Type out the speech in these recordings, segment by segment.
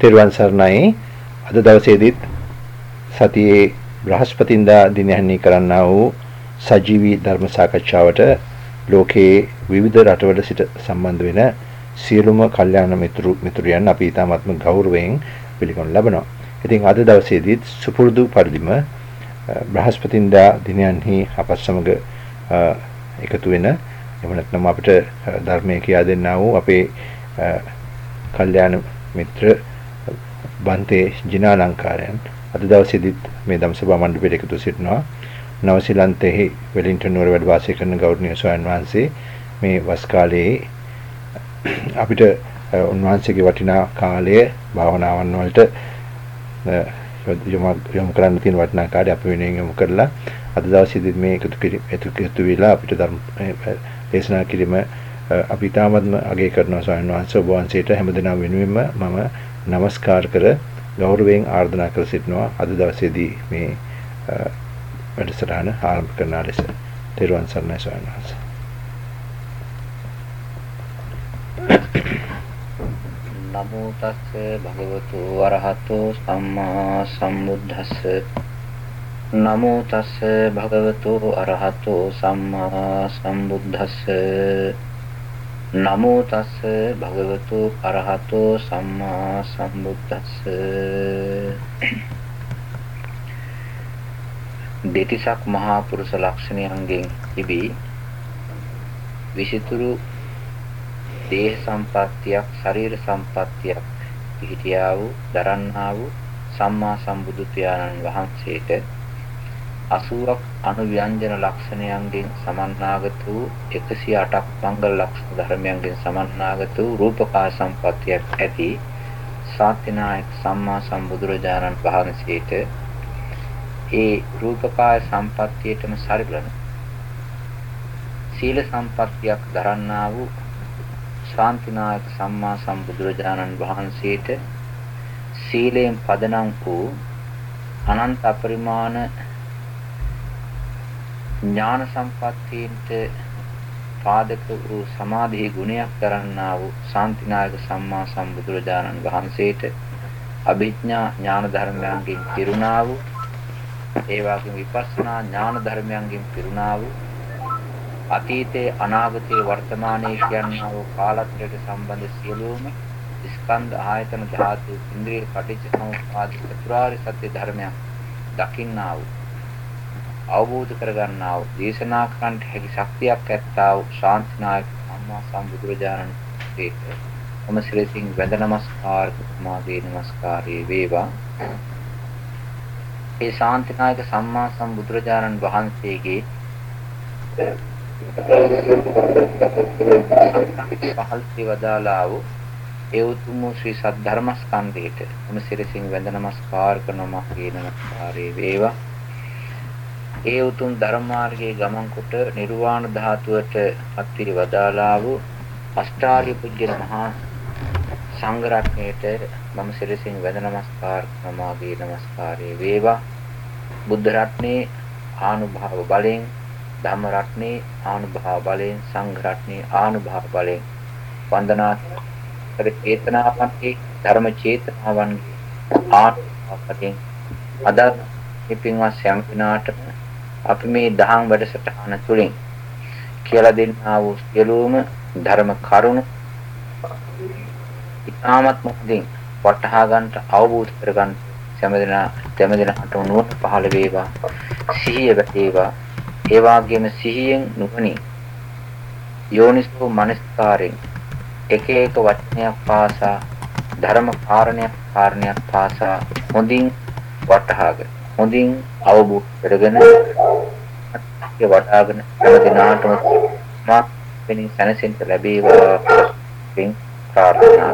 තෙරුවන් සරණයි. අද දවසේදීත් සතියේ බ්‍රහස්පතින්දා දිනයන්හි කරන්නා වූ සජීවී ධර්ම සාකච්ඡාවට ලෝකයේ විවිධ රටවල සිට සම්බන්ධ වෙන සියලුම කල්යාණ මිතුරු මිතුරියන් අපි ඊ타ත්ම ගෞරවයෙන් පිළිගනු ලබනවා. ඉතින් අද දවසේදීත් සුපුරුදු පරිදිම බ්‍රහස්පතින්දා දිනයන්හි අපත් සමග එකතු වෙන එහෙම නැත්නම් අපිට ධර්මයේ කියා දෙන්නා වූ අපේ කල්යාණ මිත්‍ර බන්තේ ජිනාලංකාරයන් අද දවසේදීත් මේ ධම්සභා මණ්ඩපයට එකතු සිටිනවා. නවසීලන්තයේ වෙලින්ටන් නුවර වැඩ වාසය කරන ගෞරවනීය ස්වාමීන් වහන්සේ මේ වස් කාලයේ අපිට උන්වහන්සේගේ වටිනා කාලය භාවනාවන් වලට යොමු කරන්න තියෙන වටිනා කාර්ය අපි වෙනුවෙන් යොමු කරලා අද දවසේදී මේ එකතු එකතු වෙලා අපිට ධර්ම දේශනා කිරීම අපි තාමත්ම අගය කරනවා ස්වාමීන් වහන්සේ. ඔබ වහන්සේට හැමදෙනා වෙනුවෙන්ම මම নমස්කාර කර ගෞරවයෙන් ආර්දනා කර සිටිනවා. අද දවසේදී මේ වැඩසටහන ආරම්භ කරන ලෙස තෙරුවන් සරණයි ස්වාමීන් වහන්සේ. නමෝ තස්ස භගවතු වරහතෝ සම්මා සම්බුද්දස්ස. නමෝ තස්ස භගවතු අරහතෝ සම්මා සම්බුද්දස්ස. නමෝ තස්ස භගවතු අරහතෝ සම්මා සම්බුද්දස්ස. දෙතිසක් මහා පුරුෂ ලක්ෂණයන්ගෙන් තිබී විසිතුරු දේහ සම්පත්තියක් ශරීර සම්පත්තියක් පිහිටියා වූ දරන්නා වූ සම්මා සම්බුදු පියාණන් වහන්සේට 80ක් අනුව්‍යංජන ලක්ෂණයන්ගෙන් සමන්නාගත වූ 108ක් මංගල ලක්ෂණ ධර්මයන්ගෙන් සමන්නාගත වූ රූපකා සම්පත්තියක් ඇති සාත්‍යනායක සම්මා සම්බුදුරජාණන් වහන්සේට ඒ රූපකාය සම්පත්තියටම සරිලන සීල සම්පත්තියක් දරන්නා වූ ශාන්තිනායක සම්මා සම්බුදුරජාණන් වහන්සේට සීලයෙන් පදනම් වූ අනන්ත අපරිමාණ ඥාන සම්පත්තියට පාදක වූ සමාධි ගුණයක් කරන්නා වූ ශාන්තිනායක සම්මා සම්බුදුරජාණන් වහන්සේට අභිඥා ඥාන ධර්මයන්ගෙන් පිරුණා වූ ඒ වගේම විපස්සනා ඥාන ධර්මයන්ගෙන් පිරුණා වූ අතීතයේ අනාගතයේ වර්තමානයේ කියනා වූ කාලත්‍රයට සම්බන්ධ සියලුම ස්කන්ධ ආයතන ධාතු ඉන්ද්‍රිය පටිච්ච සමුප්පාද චතුරාර්ය සත්‍ය ධර්මයන් දකින්නා වූ අවබෝධ කරගන්නා වූ දේශනා කරන්නට හැකි ශක්තියක් ඇත්තා වූ ශාන්තිනායක සම්මා සම්බුදුරජාණන් වහන්සේට. මම ශ්‍රේතින් වැඳ නමස්කාර මාගේ නමස්කාරයේ වේවා. ඒ ශාන්තිනායක සම්මා සම්බුදුරජාණන් වහන්සේගේ පහල්ති වදාලා වූ ඒ උතුම් ශ්‍රී සද්ධර්ම ස්කන්ධයට මම සිරසින් වැඳ නමස්කාර කරනවා මාගේ නමස්කාරයේ වේවා. ඒ උතුම් ධර්ම මාර්ගයේ ගමන් කොට නිර්වාණ ධාතුවට අත්විඳ වදාලා වූ අෂ්ටාර්ය පුජ්‍යන මහා සංඝ රත්නයට මම සිරසින් වැඳ නමස්කාර කරනවා මාගේ නමස්කාරයේ වේවා. බුද්ධ රත්නේ ආනුභාව බලෙන් ධම්ම රත්නේ ආනුභාව බලයෙන් සංඝ රත්නේ ආනුභාව බලයෙන් වන්දනා කර චේතනාවන්ගේ ධර්ම චේතනාවන්ගේ ආනුභාව බලයෙන් අද මේ පින්වත් සෑම දිනාටම අපි මේ දහම් වැඩසටහන තුළින් කියලා දෙන්නා වූ සියලුම ධර්ම කරුණු ඉතාමත් මොහොතින් වටහා ගන්නට අවබෝධ කර ගන්න සෑම දිනකට නුවණ පහළ වේවා සිහිය වැටේවා. ඒ වාගේම සිහියෙන් නුවණින් යෝනිසෝ මනස්කාරයෙන් එක එක වචනයක් පාසා ධර්ම කාරණයක් කාරණයක් පාසා හොඳින් වටහාගෙන හොඳින් අවබෝධ කරගෙන ඒ වටාගෙන හැම දිනාටම මා වෙනින් සැනසෙන්න ලැබේවා පින් ප්‍රාර්ථනා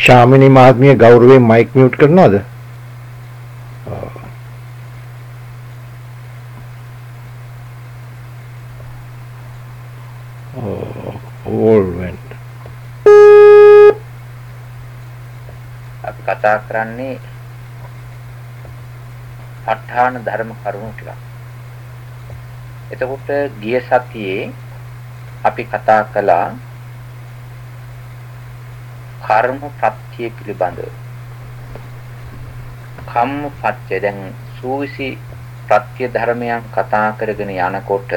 ශාමිනී මහත්මිය ගෞරවයෙන් මයික් මියුට් කරනවද? කතා කරන්නේ ප ဋ ාණ ධර්ම කරුණු ටිකක්. එතකොට ගිය සතියේ අපි කතා කළා කර්ම ප්‍රත්‍ය පිළිබඳව කම්ම පත්‍ය දැන් සූවිසි ප්‍රත්‍ය ධර්මයන් කතා කරගෙන යනකොට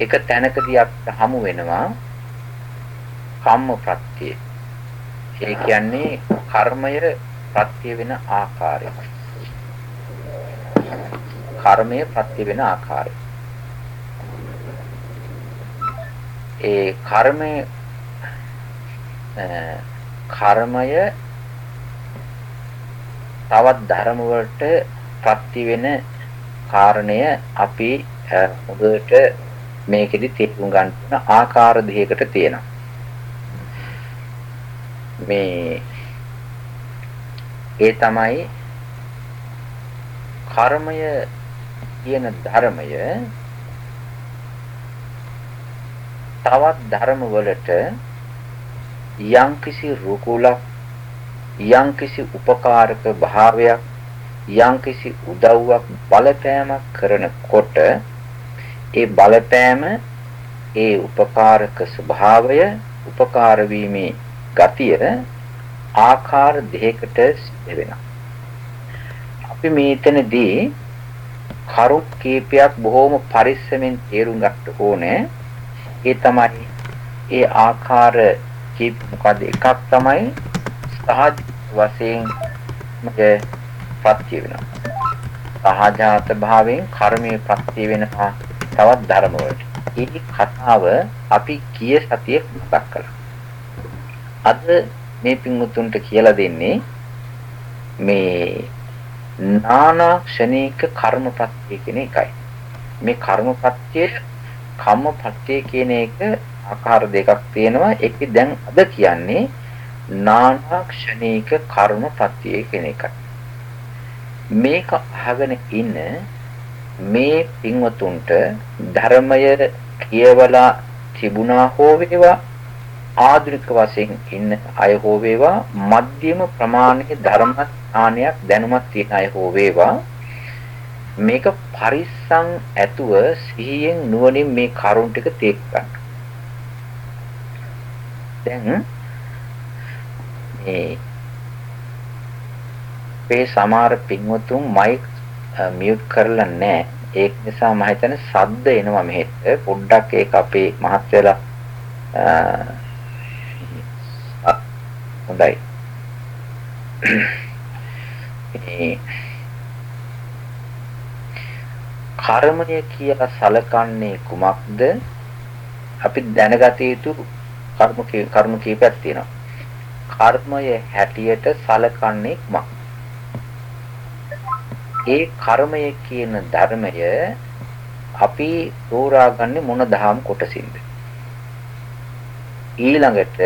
එක තැනකදී අපිට හමු වෙනවා කම්ම ප්‍රත්‍ය. ඒ කියන්නේ කර්මය ප්‍රත්‍ය වෙන ආකාරය. කර්මය ප්‍රත්‍ය වෙන ආකාරය. ඒ කර්මය කර්මය තවත් ධර්ම වලට ප්‍රත්‍ය වෙන කාරණය අපි හොඳට මේකෙදි තේරුම් ගන්න ආකාර දෙකකට තියෙනවා. මේ ඒ තමයි කර්මය කියන ධර්මය තවත් ධර්ම වලට යම්කිසි රුකුලක් යම්කිසි උපකාරක භාවයක් යම්කිසි උදව්වක් බලපෑමක් කරනකොට ඒ බලපෑම ඒ උපකාරක ස්වභාවය උපකාර වීමේ ගතිය ආකාර දෙකකට සිද්ධ වෙනවා. අපි මේතනදී කරුක් කීපයක් බොහොම පරිස්සමෙන් තේරුම් ගන්න ඕනේ. ඒ තමයි ඒ ආකාර කීප මොකද එකක් තමයි සහජ වශයෙන් මගේ ප්‍රත්‍ය වෙනවා. සහජාත භාවයෙන් කර්මයේ ප්‍රත්‍ය වෙනවා තවත් ධර්ම වලට. මේ කතාව අපි ගිය සතියේ මතක් කළා. අද මේ පින්වුතුන්ට කියලා දෙන්නේ මේ නානා ක්ෂණික කර්මපත්‍ය කියන එකයි. මේ කර්මපත්‍ය කම්මපත්‍ය කියන එක ආකාර දෙකක් තියෙනවා. ඒකේ දැන් අද කියන්නේ නානා ක්ෂණික කර්මපත්‍ය කියන එකයි. මේක අහගෙන ඉන්න මේ පින්වතුන්ට ධර්මය කියවලා තිබුණා හෝ වේවා ආධුනික වශයෙන් ඉන්න අය හෝ වේවා මධ්‍යම ප්‍රමාණයේ ධර්ම ඥානයක් දැනුමක් තියෙන අය හෝ වේවා මේක පරිස්සම් ඇතුව සිහියෙන් නුවණින් මේ කරුණ ටික තේක් ගන්න. දැන් මේ මේ සමහර පින්වතුන් මයික් මියුට් කරලා නැහැ. ඒක නිසා මම හිතන්නේ සද්ද එනවා මෙහෙට. පොඩ්ඩක් ඒක අපේ මහත්යලා හොඳයි. කර්මය කියලා සලකන්නේ කුමක්ද? අපි දැනගත යුතු කර්ම කර්ම කීපයක් තියෙනවා. කර්මය හැටියට සලකන්නේ කුමක්ද? ඒ කර්මය කියන ධර්මය අපි තෝරාගන්නේ මොන දහම් කොටසින්ද ඊළඟට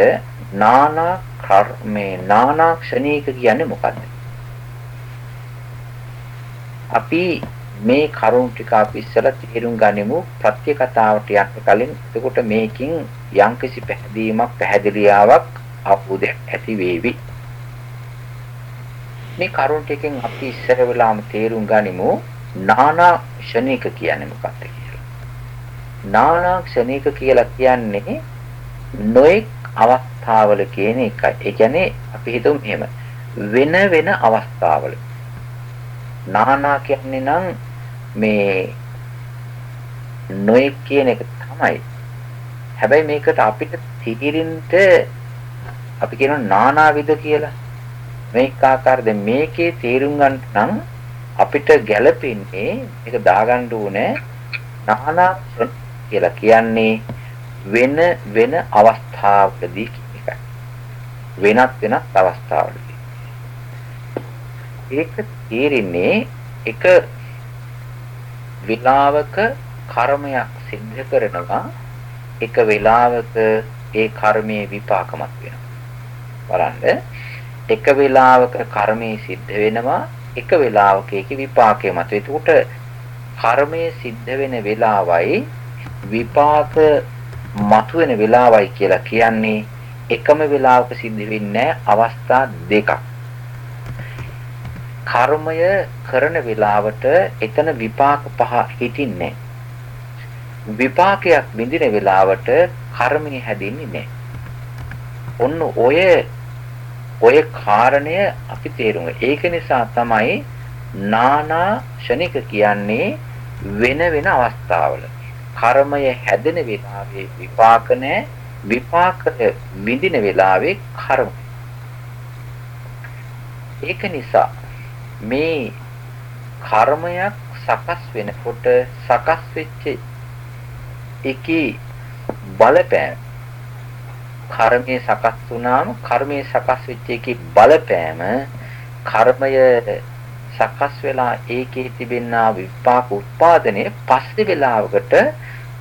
නානා කර්මේ නානා ක්ෂණීක කියන්නේ මොකද්ද? අපි මේ කරුණු ටික අපි ඉස්සලා තේරුම් ගනිමු. ප්‍රත්‍ය කතාවට යන්න කලින් එතකොට මේකින් යම්කිසි පැහැදීමක් පැහැදිලියාවක් ආපු දෙයක් ඇති වේවි. මේ කරුණ ටිකෙන් අපි ඉස්සර වෙලාම තේරුම් ගනිමු. නානා ක්ෂණික කියන්නේ මොකක්ද කියලා. නානා ක්ෂණික කියලා කියන්නේ නොඑක් අවස්ථාවල කියන එකයි. ඒ කියන්නේ අපි හිතමු මෙහෙම වෙන වෙන අවස්ථාවල නානා කියන්නේ නම් මේ නොඑක් කියන එක තමයි. හැබැයි මේකට අපිට තීරින්ට අපි කියනවා නානාවිද කියලා. මේක ආකාරද මේකේ තේරුම් ගන්න නම් අපිට ගැළපෙන්නේ මේක දාගන්න ඕනේ නානා කියලා කියන්නේ වෙන වෙන අවස්ථාවලදී එකයි. වෙනත් වෙනත් අවස්ථාවලදී. ඒක තේරෙන්නේ එක විලාවක කර්මයක් සිද්ධ කරනවා එක වෙලාවක ඒ කර්මයේ විපාකමත් වෙනවා. බලන්න එක වෙලාවක කර්මයේ සිද්ධ වෙනවා එක වෙලාවක ඒකේ විපාකය මත. එතකොට කර්මයේ සිද්ධ වෙන වෙලාවයි විපාක මතුවෙන වෙලාවයි කියලා කියන්නේ එකම වෙලාවක සිද්ධ වෙන්නේ අවස්ථා දෙකක්. කර්මය කරන වෙලාවට එතන විපාක පහ හිටින්නේ විපාකයක් විඳින වෙලාවට කර්මය හැදින්නේ නැහැ. ඔන්න ඔය ඔය කාරණය අපි තේරුම් ඒක නිසා තමයි නානා ෂණික කියන්නේ වෙන වෙන අවස්ථාවල කර්මය හැදෙන වෙලාවේ විපාක නැහැ විපාක විඳින වෙලාවේ කර්ම ඒක නිසා මේ කර්මයක් සකස් වෙනකොට සකස් වෙච්ච එකේ බලපෑම කර්මයේ සකස් වුණාම කර්මයේ සකස් වෙච්ච එකේ බලපෑම කර්මය සකස් වෙලා ඒකේ තිබෙනා විපාක උත්පාදනයේ පස්සේ වෙලාවකට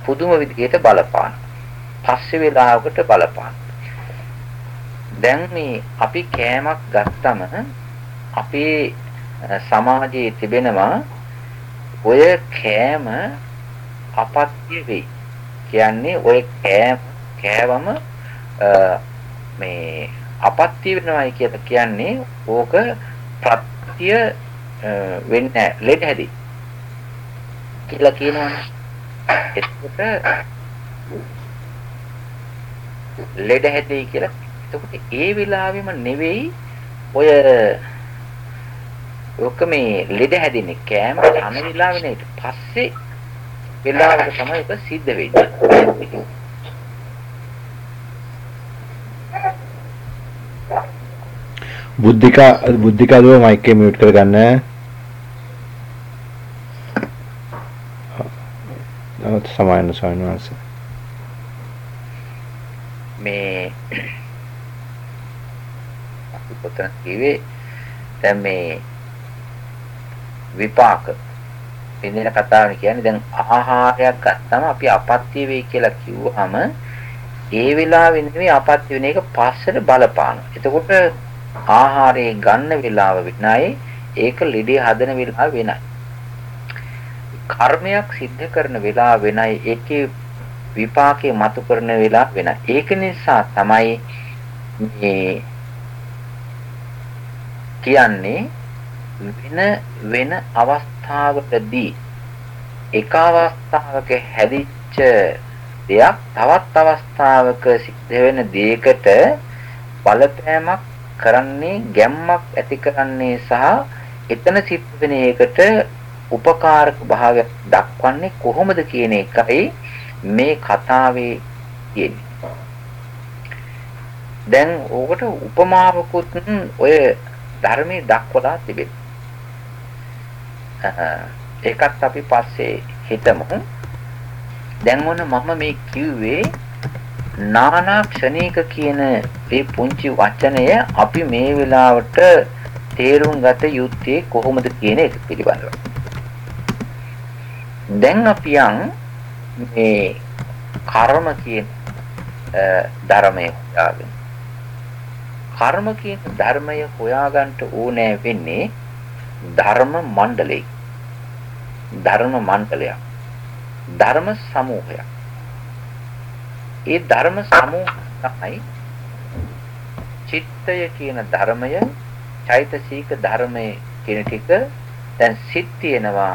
පුදුම විදිහට බලපාන. පස්සේ වෙලාවකට බලපාන. දැන් මේ අපි කෑමක් ගත්තම අපේ සමාජයේ තිබෙනවා ඔය කෑම අපත්‍ය වෙයි. කියන්නේ ඔය කෑම කෑවම මේ අපත්‍ය වෙනවයි කියලා කියන්නේ ඕක ප්‍රත්‍ය වෙන්නේ ලෙඩ හැදි කියලා කියනවනේ. එතකොට ලෙඩ හැදෙයි කියලා. එතකොට ඒ වෙලාවෙම නෙවෙයි ඔය ඔක මේ ලෙඩ හැදෙන්නේ කෑම කන වෙලාවෙ නෙවෙයි. පස්සේ වෙලාවක තමයි ඒක සිද්ධ වෙන්නේ. බුද්ධිකා බුද්ධිකාදුව මයික් එක මියුට් කරගන්න. සමායන ස්වාමීන් වහන්සේ. මේ අපි පොතන කිව්වේ දැන් මේ විපාක ඉන්දින කතාවනේ කියන්නේ දැන් ආහාරයක් ගත්තම අපි අපත්‍ය වෙයි කියලා කිව්වහම ඒ වෙලාවෙ නෙමෙයි අපත්‍ය වෙන එක පස්සට බලපානවා. එතකොට ආහාරයේ ගන්න වෙලාව වෙනයි ඒක ලෙඩේ හදන වෙලාව වෙනයි කර්මයක් සිද්ධ කරන වෙලාව වෙනයි ඒකේ විපාකේ මතු කරන වෙලාව වෙනයි ඒක නිසා තමයි මේ කියන්නේ වෙන වෙන අවස්ථාවකදී එක අවස්ථාවක හැදිච්ච දෙයක් තවත් අවස්ථාවක සිද්ධ වෙන දෙයකට බලපෑමක් කරන්නේ ගැම්මක් ඇති කරන්නේ සහ එතන සිත් වෙන එකට උපකාරක භාවයක් දක්වන්නේ කොහොමද කියන එකයි මේ කතාවේ තියෙන්නේ. දැන් ඕකට උපමාවකුත් ඔය ධර්මයේ දක්වලා තිබෙනවා. ඒකත් අපි පස්සේ හිතමු. දැන් ඔන්න මම මේ කිව්වේ නානා ක්ෂණික කියන මේ පුංචි වචනය අපි මේ වෙලාවට තේරුම් ගත යුත්තේ කොහොමද කියන එක පිළිබඳව. දැන් අපි යන් මේ කර්ම කියන ධර්මය හොයාගෙන. කර්ම කියන ධර්මය හොයාගන්න ඕනෑ වෙන්නේ ධර්ම මණ්ඩලේ. ධර්ම මණ්ඩලයක්. ධර්ම සමූහයක්. ඒ ධර්ම සමූහ තමයි චිත්තය කියන ධර්මය, චෛතසික ධර්මය කියන ටික දැන් සිත් තියෙනවා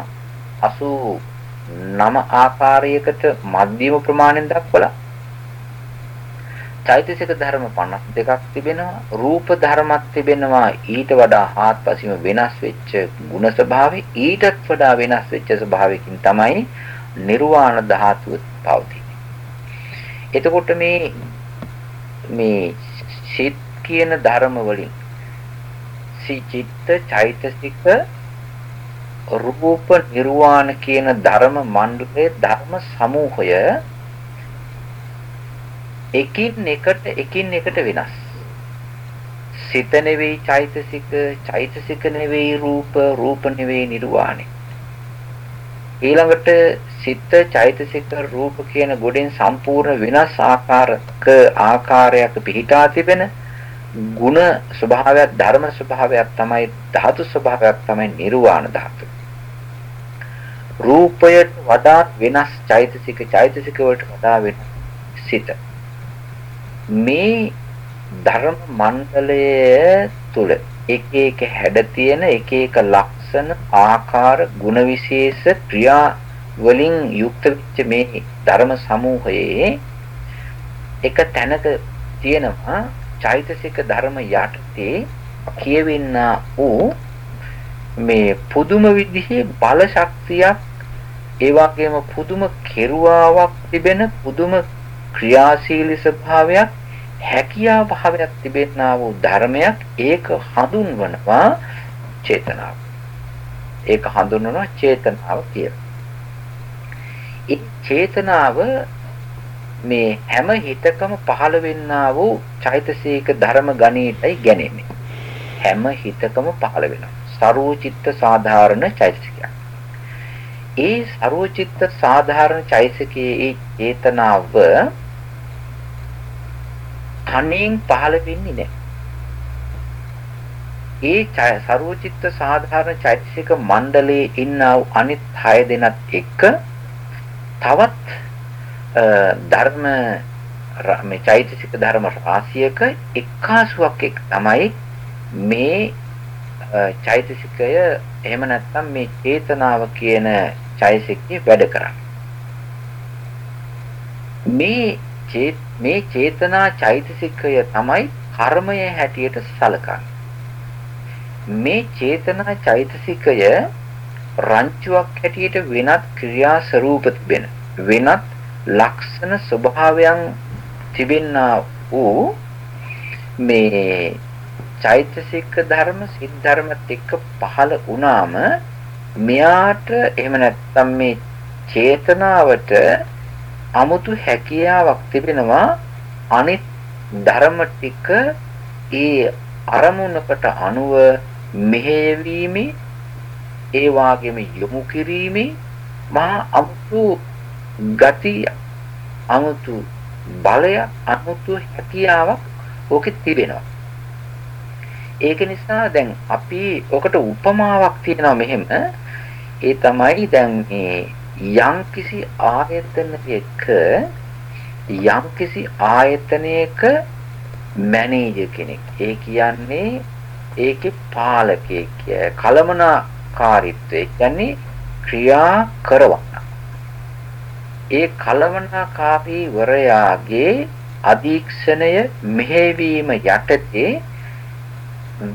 89 ආකාරයකට මධ්‍යම ප්‍රමාණයෙන් දක්වලා චෛතසික ධර්ම 52ක් තිබෙනවා. රූප ධර්මත් තිබෙනවා. ඊට වඩා හාත්පසින්ම වෙනස් වෙච්ච ಗುಣ ස්වභාවය. ඊටත් වඩා වෙනස් වෙච්ච ස්වභාවයකින් තමයි නිර්වාණ ධාතුව පවතින්නේ. එතකොට මේ මේ සිත් කියන ධර්ම වලින් සිචිත්ත චෛතසික රූප නිර්වාණ කියන ධර්ම මණ්ඩලයේ ධර්ම සමූහය එකින් එකට එකින් එකට වෙනස්. සිත නෙවෙයි චෛතසික, චෛතසික නෙවෙයි රූප, රූප නෙවෙයි නිර්වාණය. ඊළඟට සිත චෛතසික රූප කියන ගොඩෙන් සම්පූර්ණ වෙනස් ආකාරක ආකාරයක් පිහිටා තිබෙන ಗುಣ ස්වභාවයක් ධර්ම ස්වභාවයක් තමයි ධාතු ස්වභාවයක් තමයි නිර්වාණ ධාතු. රූපයට වඩා වෙනස් චෛතසික චෛතසික වලට වඩා වෙනස් සිත. මේ ධර්ම මණ්ඩලය තුල එක එක හැඩ තියෙන එක එක ලක්ෂණ ආකාර ගුණ විශේෂ ක්‍රියා වලින් යුක්ත වෙච්ච මේ ධර්ම සමූහයේ එක තැනක තියෙනවා චෛතසික ධර්ම යටතේ කියවෙන්නා වූ මේ පුදුම විදිහේ බල ශක්තියක් ඒ වගේම පුදුම කෙරුවාවක් තිබෙන පුදුම ක්‍රියාශීලී ස්වභාවයක් හැකියා භාවයක් තිබෙන්නා වූ ධර්මයක් ඒක හඳුන්වනවා චේතනාව. ඒක හඳුන්වනවා චේතනාව කියලා. ඒ චේතනාව මේ හැම හිතකම පහළ වෙන්නා වූ චෛතසික ධර්ම ගණේටයි ගැනෙන්නේ. හැම හිතකම පහළ වෙනවා. ਸਰෝචිත්ත සාධාරණ චෛතසිකයක්. ඒ ਸਰෝචිත්ත සාධාරණ චෛතසිකයේ ඒ චේතනාව කණෙන් පහළ වෙන්නේ නැහැ. ඒ ਸਰෝචිත්ත සාධාරණ චෛතසික මණ්ඩලයේ ඉන්නා අනිත් 6 දෙනත් එක්ක තවත් ධර්ම මේ චෛතසික ධර්ම රාශියක එක්කාසුවක් එක් තමයි මේ චෛතසිකය එහෙම නැත්නම් මේ චේතනාව කියන චෛතසිකේ වැඩ කරන්නේ. මේ මේ චේතනා චෛතසිකය තමයි කර්මය හැටියට සලකන්නේ. මේ චේතනා චෛතසිකය රංචුවක් හැටියට වෙනත් ක්‍රියා ස්වરૂප තිබෙන වෙනත් ලක්ෂණ ස්වභාවයන් තිබෙනා වූ මේ චෛතසික ධර්ම සිත් ධර්මත් එක්ක පහළ වුණාම මෙයාට එහෙම නැත්නම් මේ චේතනාවට 아무තු හැකියාවක් තිබෙනවා. අනිත් ධර්ම ටික ඒ අරමුණකට අනුව මෙහෙයවීමේ ඒ වාගේම යොමු කිරීමේ මහා අමුතු ගතිය අමුතු බලය අමුතු හැකියාවක් ඕකේ තිබෙනවා. ඒක නිසා දැන් අපි ඔකට උපමාවක් තියෙනවා මෙහෙම. ඒ තමයි දැන් මේ යම්කිසි ආයතනයක යම්කිසි ආයතනයක මැනේජර් කෙනෙක්. ඒ කියන්නේ ඒකේ පාලකයෙක් කලමනාකාරීත්වය කියන්නේ ක්‍රියා කරවන්න. ඒ කලමනාකාරී වරයාගේ අධීක්ෂණය මෙහෙවීම යටතේ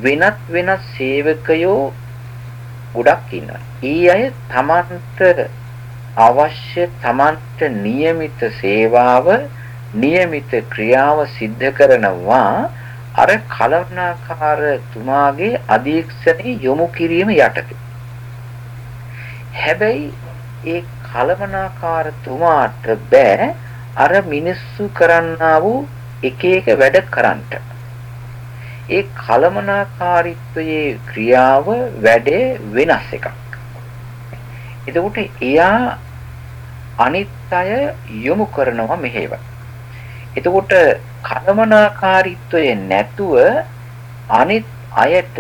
වෙනත් වෙනත් සේවකයෝ ගොඩක් ඉන්නවා. ඊ අය තමන්ට අවශ්‍ය තමන්ට નિયમિત සේවාව નિયમિત ක්‍රියාව සිද්ධ කරනවා අර කලවනාකාර තුමාගේ අධීක්ෂණේ යොමු කිරීම යටතේ. හැබැයි ඒ කලවනාකාර තුමාට බෑ අර මිනිස්සු කරන්නා වූ එක එක වැඩ කරන්නට. ඒ කලමනාකාරීත්වයේ ක්‍රියාව වැඩේ වෙනස් එකක්. එතකොට එයා අනිත් අය යොමු කරනවා මෙහෙව. එතකොට කලමනාකාරීත්වය නැතුව අනිත් අයට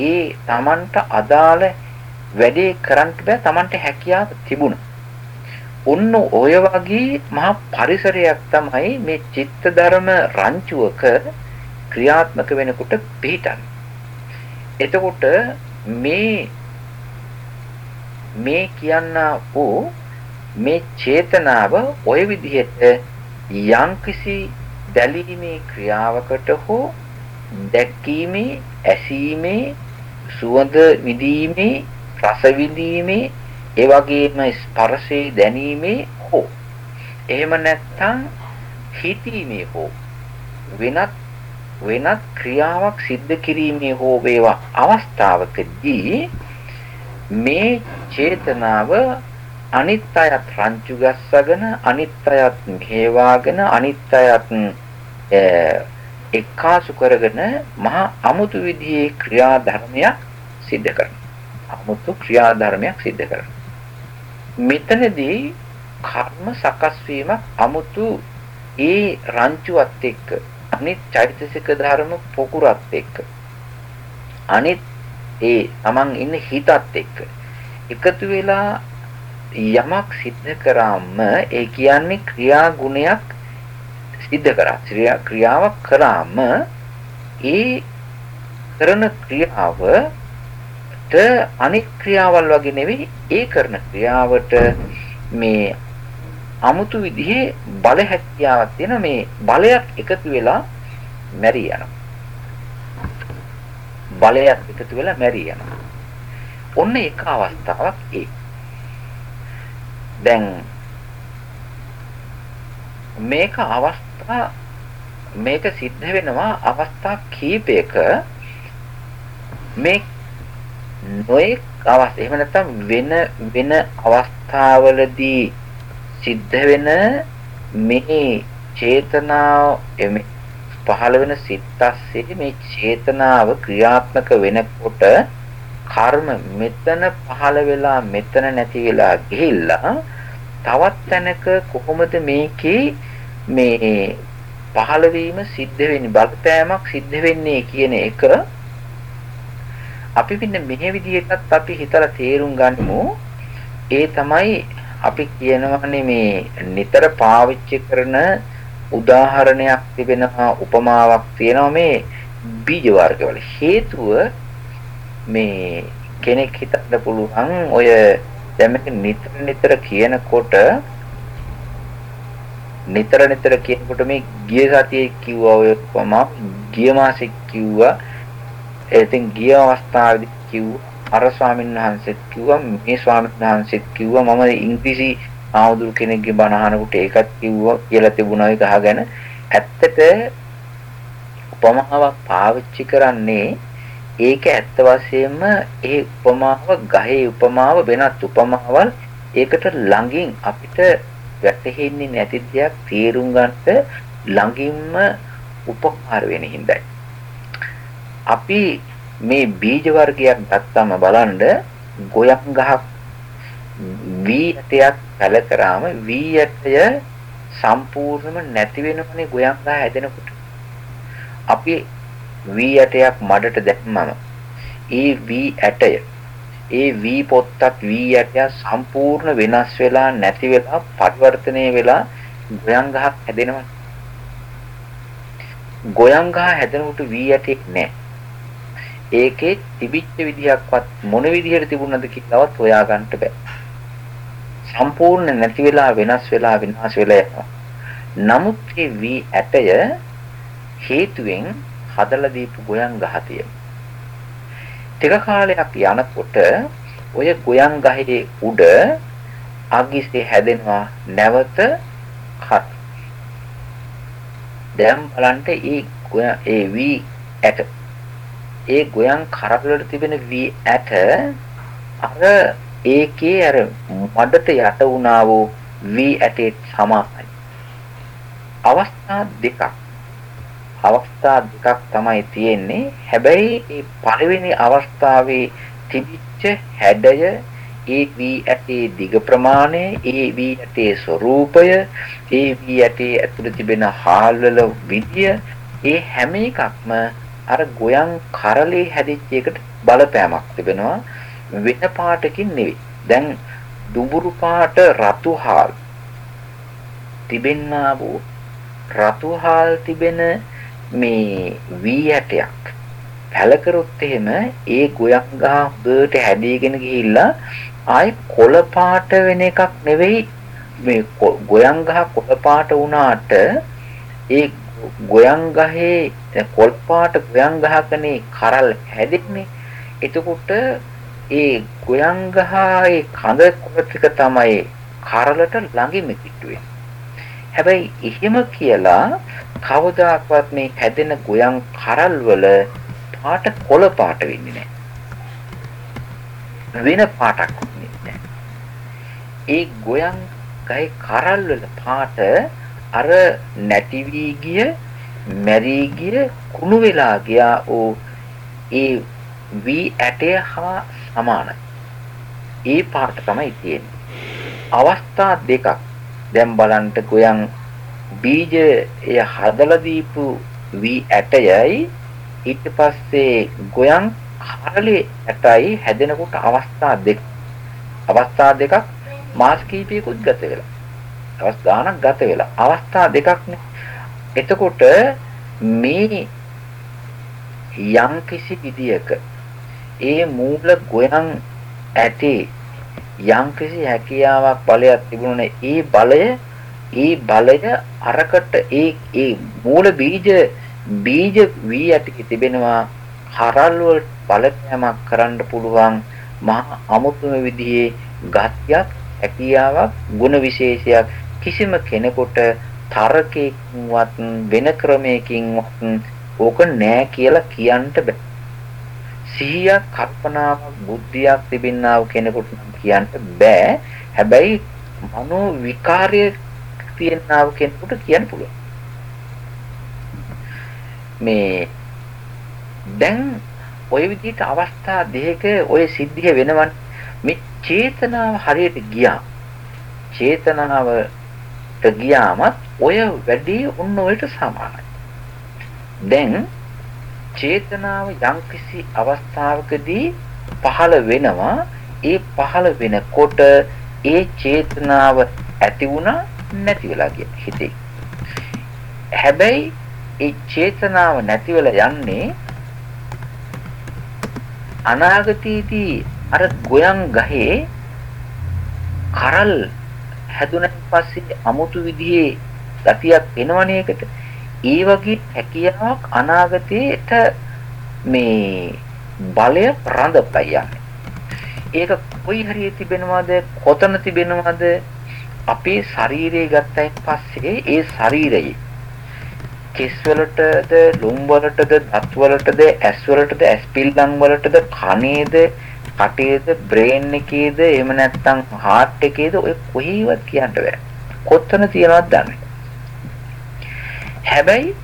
ඒ Tamanට අදාළ වැඩේ කරන්න බෑ Tamanට හැකියාව තිබුණා. ඔන්න ඔය වගේ මහා පරිසරයක් තමයි මේ චිත්ත ධර්ම රංචුවක ක්‍රියාත්මක වෙනකොට පිහිටන්නේ. එතකොට මේ මේ කියන්නා වූ මේ චේතනාව ওই විදිහට යම්කිසි දැලීමේ ක්‍රියාවකට හෝ දැක්කීමේ ඇසීමේ සුවඳ විඳීමේ රස විඳීමේ ඒ වගේම ස්පර්ශේ දැනීමේ හෝ. එහෙම නැත්නම් හිතීමේ හෝ. වෙනත් වෙනත් ක්‍රියාවක් සිද්ධ කිරීමේ හෝ වේවා අවස්ථාවකදී මේ චේතනාව අනිත් අයත් රංචු ගස්සගෙන අනිත් අයත් හේවාගෙන අනිත් අයත් එක්කාසු කරගෙන මහා අමුතු විදිහේ ක්‍රියාධර්මයක් සිද්ධ කරනවා. අමුතු ක්‍රියාධර්මයක් සිද්ධ කරනවා. මෙතනදී කර්ම සකස් වීමක් අමුතු ඒ රංචුවත් එක්ක අනිත් චෛතසික ධර්ම පොකුරත් එක්ක අනිත් ඒ Taman ඉන්න හිතත් එක්ක එකතු වෙලා යමක් සිද්ධ කරාම ඒ කියන්නේ ක්‍රියා ගුණයක් සිද්ධ කරා ක්‍රියාවක් කරාම ඒ කරන ක්‍රියාවට අනිත් ක්‍රියාවල් වගේ නෙවෙයි ඒ කරන ක්‍රියාවට මේ 아무තු විදිහේ බල හැකියාවක් තියෙන මේ බලයක් එකතු වෙලා මැරි යනවා. බලයක් එකතු වෙලා මැරි යනවා. ඔන්න එක අවස්ථාවක් ඒ. දැන් මේක අවස්ථා මේක සිද්ධ වෙනවා අවස්ථා කීපයක මේ නොඑක් අවස්ථා එහෙම නැත්නම් වෙන වෙන අවස්ථාවලදී සිද්ධ වෙන මේ චේතනාව එමේ පහළ වෙන සිත්ස්සේ මේ චේතනාව ක්‍රියාත්මක වෙනකොට කර්ම මෙතන පහළ වෙලා මෙතන නැති වෙලා ගිහිල්ලා තවත් තැනක කොහොමද මේකේ මේ පහළ වීම සිද්ධ වෙන්නේ බලපෑමක් සිද්ධ වෙන්නේ කියන එක අපි මෙන්න මෙහෙ විදිහටත් අපි හිතලා තේරුම් ගන්නමු ඒ තමයි අපි කියනවානේ මේ නිතර පාවිච්චි කරන උදාහරණයක් තිබෙනවා උපමාවක් තියෙනවා මේ බීජ වර්ගවල. හේතුව මේ කෙනෙක් හිතන්න පුළුවන් ඔය දැන් මේක නිතර නිතර කියනකොට නිතර නිතර කියනකොට මේ ගිය සතියේ කිව්වා ඔය උපමා ගිය මාසෙත් කිව්වා ඉතින් ගිය අවස්ථාවේදී කිව්වා අර ස්වාමීන් වහන්සේත් කිව්වා මේ ස්වාමීන් වහන්සේත් කිව්වා මම ඉංග්‍රීසි ආවුදුරු කෙනෙක්ගේ බණ අහනකොට ඒකත් කිව්වා කියලා තිබුණා ඒක අහගෙන ඇත්තට උපමාවක් පාවිච්චි කරන්නේ ඒක ඇත්ත වශයෙන්ම ඒ උපමාව ගහේ උපමාව වෙනත් උපමාවල් ඒකට ළඟින් අපිට වැටහෙන්නේ නැති දෙයක් තේරුම් ගන්නට ළඟින්ම උපකාර වෙන හිඳයි. අපි මේ බීජ වර්ගයක් ගත්තම බලන්න ගොයම් ගහක් වී ඇටයක් පැල කරාම වී ඇටය සම්පූර්ණයෙන්ම නැති වෙනවනේ ගොයම් ගහ හැදෙනකොට. අපි වී ඇටයක් මඩට දැම්මම ඒ වී ඇටය ඒ වී පොත්තක් වී ඇටය සම්පූර්ණ වෙනස් වෙලා නැති වෙලා පරිවර්තනය වෙලා ගොයම් ගහක් හැදෙනවා. ගොයම් ගහ හැදෙනකොට වී ඇටෙක් නැහැ. ඒකේ තිබිච්ච විදිහක්වත් මොන විදිහට තිබුණද කියලාවත් හොයාගන්න බෑ. සම්පූර්ණ නැති වෙලා වෙනස් වෙලා විනාශ වෙලා යනවා. නමුත් මේ වී ඇටය හේතුවෙන් හදලා දීපු ගොයන් ගහ තියෙනවා. ටික කාලයක් යනකොට ඔය ගොයන් ගහේ උඩ අගිස්සේ හැදෙනවා නැවත කත්. දැන් බලන්න ඒ ඒ වී ඇට ඒ ගොයන් කරල් වල තිබෙන වී ඇට අර ඒකේ අර මඩට යට වුණා වූ වී ඇටේ සමානයි. අවස්ථා දෙකක් අවස්ථා දෙකක් තමයි තියෙන්නේ. හැබැයි මේ පළවෙනි අවස්ථාවේ තිබිච්ච හැඩය ඒ වී ඇටේ දිග ප්‍රමාණය, ඒ වී ඇටේ ස්වરૂපය, ඒ වී ඇටේ ඇතුළේ තිබෙන හාල්වල විදිය, ඒ හැම එකක්ම අර ගොයන් කරලේ හැදිච්ච එකට බලපෑමක් තිබෙනවා වෙන පාටකින් නෙවෙයි. දැන් දුඹුරු පාට රතු හාල් තිබෙන්නා වූ රතු හාල් තිබෙන මේ වී ඇටයක්. පැල කරොත් එහෙම ඒ ගොයන් ගහ හොඳට හැදීගෙන ගිහිල්ලා ආයි කොළ පාට වෙන එකක් නෙවෙයි. මේ ගොයන් ගහ කොළ පාට වුණාට ඒ ගොයන් ගහේ කොළ පාට ගොයන් ගහකනේ කරල් හැදෙන්නේ. එතකොට ඒ ගොයන් ගහේ කඳ කොළ ටික තමයි කරලට ළඟින්ම කිට්ටුවේ හැබැයි එහෙම කියලා කවදාකවත් මේ හැදෙන ගොයන් කරල් වල පාට කොළ පාට වෙන්නේ නැහැ. වෙන පාටක් වෙන්නේ නැහැ. ඒ ගොයන් ගහේ කරල් වල පාට අර නැති වී ගිය, මැරී ගිය, කුණු වෙලා ගියා ඕ ඒ වී ඇටය හා සමානයි. ඒ පාට තමයි තියෙන්නේ. අවස්ථා දෙකක්. දැන් බලන්න ගොයන් බීජය හදලා දීපු වී ඇටයයි ඊට පස්සේ ගොයන් කරලේ ඇටයි හැදෙනකොට අවස්ථා දෙක අවස්ථා දෙකක් මාස කිහිපයකුත් ගත වෙලා දවස් ගාණක් ගත වෙලා අවස්ථා දෙකක්නේ එතකොට මේ යම් කිසි විදියක ඒ මූල ගොයන් ඇටේ යම් කිසි හැකියාවක් බලයක් තිබුණනේ ඒ බලය ඒ බලය අරකට ඒ ඒ මූල බීජ බීජ වී යටි තිබෙනවා හරල් වල බලපෑමක් කරන්න පුළුවන් මහා අමුතුම විදිහේ ගතියක් හැකියාවක් ගුණ විශේෂයක් කිසිම කෙනෙකුට තරකයකින්වත් වෙන ක්‍රමයකින්වත් ඕක නෑ කියලා කියන්න බෑ. සිහියක් කල්පනාවක් බුද්ධියක් තිබෙනා වූ කෙනෙකුට කියන්න බෑ. හැබැයි මනෝ විකාරය තියෙනා වූ කෙනෙකුට කියන්න පුළුවන්. මේ දැන් ওই විදිහට අවස්ථා දෙකක ওই සිද්ධිය වෙනවන් මේ චේතනාව හරියට ගියා. චේතනාවට ගියාමත් ඔය වැඩි උන්න ඔයට සමානයි. දැන් චේතනාව යම්කිසි අවස්ථාවකදී පහළ වෙනවා ඒ පහළ වෙනකොට ඒ චේතනාව ඇති වුණා නැති වෙලා ගිය හිතේ. හැබැයි ඒ චේතනාව නැති වෙලා යන්නේ අනාගතයේදී අර ගොයන් ගහේ කරල් හැදුනන් පස්සේ අමුතු විදිහේ ගතියක් එනවනේ ඒකට. ඒ වගේ හැකියාවක් අනාගතයේට මේ බලය රඳපලා යන්නේ. ඒක කොයි හරිය තිබෙනවද කොතන තිබෙනවද අපේ ශරීරය ගත්තයින් පස්සේ ඒ ශරීරයේ කෙස් වලටද ලුම් වලටද දත් වලටද ඇස් වලටද ඇස් පිල්ලම් වලටද කනේද කටේද බ්‍රේන් එකේද එහෙම නැත්නම් හાર્ට් එකේද ඔය කොහේවත් කියන්න බෑ. කොතන තියනවද දන්නේ හැබැයි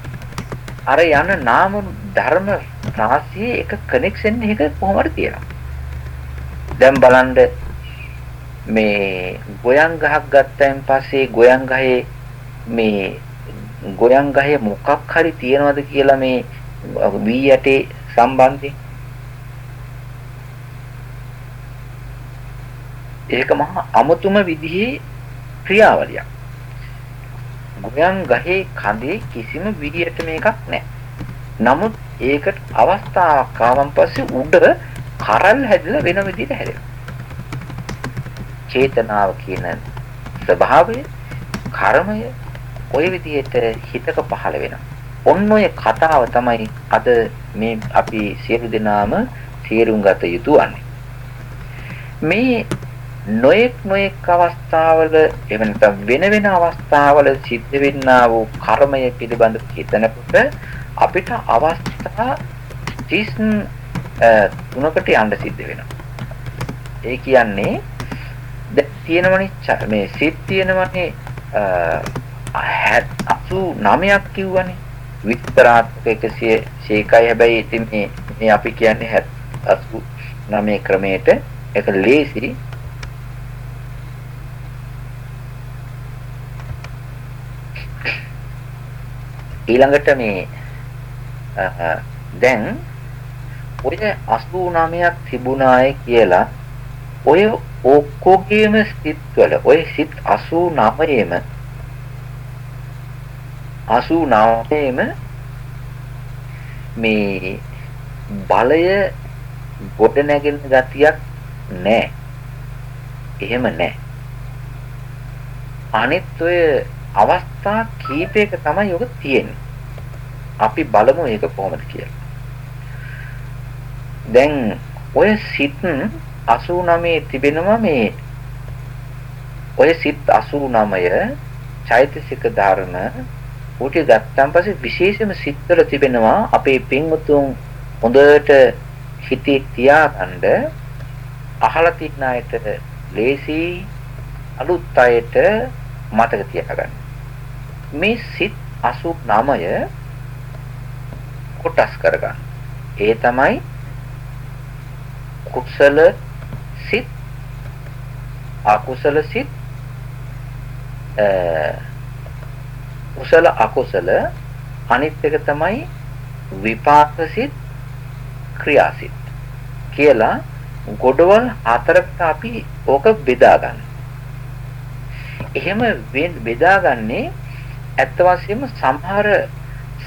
අර යන නාම ධර්ම රාශියේ එක කනෙක්ෂන් එක කොහොමද තියෙනවා. දැන් බලන්න මේ ගෝයන් ගහක් ගත්තයින් පස්සේ ගෝයන් ගහේ මේ ගොයන් ගහේ මොකක් හරි තියනවද කියලා මේ වී යටේ සම්බන්ධයෙන් ඒක මහා අමුතුම විදිහේ ක්‍රියාවලියක්. ගොයන් ගහේ කඳේ කිසිම විදියට මේකක් නැහැ. නමුත් ඒකට අවස්ථාවක් ආවන් පස්සේ උඩ කරල් හැදලා වෙන විදිහට හැදෙනවා. චේතනාව කියන ස්වභාවය, කර්මය ওই විදිහට හිතක පහළ වෙනවා. ඔන්න ඔය කතාව තමයි අද මේ අපි සියලු දෙනාම තේරුම් ගත යුතු වන්නේ. මේ නොඑක් නොඑක් අවස්ථාවල එහෙම නැත්නම් වෙන වෙන අවස්ථාවල සිද්ධ වෙන්නා වූ කර්මය පිළිබඳ හිතනකොට අපිට අවස්ථා 30 තුනකට යන්න සිද්ධ වෙනවා. ඒ කියන්නේ දැන් තියෙනවනේ මේ සිත් තියෙනවනේ 89ක් කිව්වනේ. විස්තරාත්මක 100යි හැබැයි ඉතින් මේ මේ අපි කියන්නේ 89 ක්‍රමයට. ඒක ලේසි ඊළඟට මේ දැන් ඔය 89ක් තිබුණාය කියලා ඔය ඔක්කොගේම සිත්වල ඔය සිත් 89ෙම 89ෙම මේ බලය ගොඩ නැගෙන ගතියක් නැහැ. එහෙම නැහැ. අනිත් ඔය අවස්ථා කීපයක තමයි ඔක තියෙන්නේ. අපි බලමු ඒක කොහොමද කියලා. දැන් ඔය සිත් 89 තිබෙනවා මේ ඔය සිත් 89 චෛතසික ධර්ම ඌටි ගත්තාන් පස්සේ විශේෂම සිත්වල තිබෙනවා අපේ පින්වතුන් හොඳට හිතේ තියාගන්න අහලා තින්න අයට ලේසි අලුත් අයට මතක තියාගන්න. මේ සිත් 89 කොටස් කරගන්න. ඒ තමයි කුසල සිත් අකුසල සිත් කුසල අකුසල අනිත් එක තමයි විපාක සිත් ක්‍රියාසිත කියලා ගොඩවල් හතරකට අපි ඕක බෙදා ගන්න. එහෙම බෙදාගන්නේ ඇත්ත වශයෙන්ම සමහර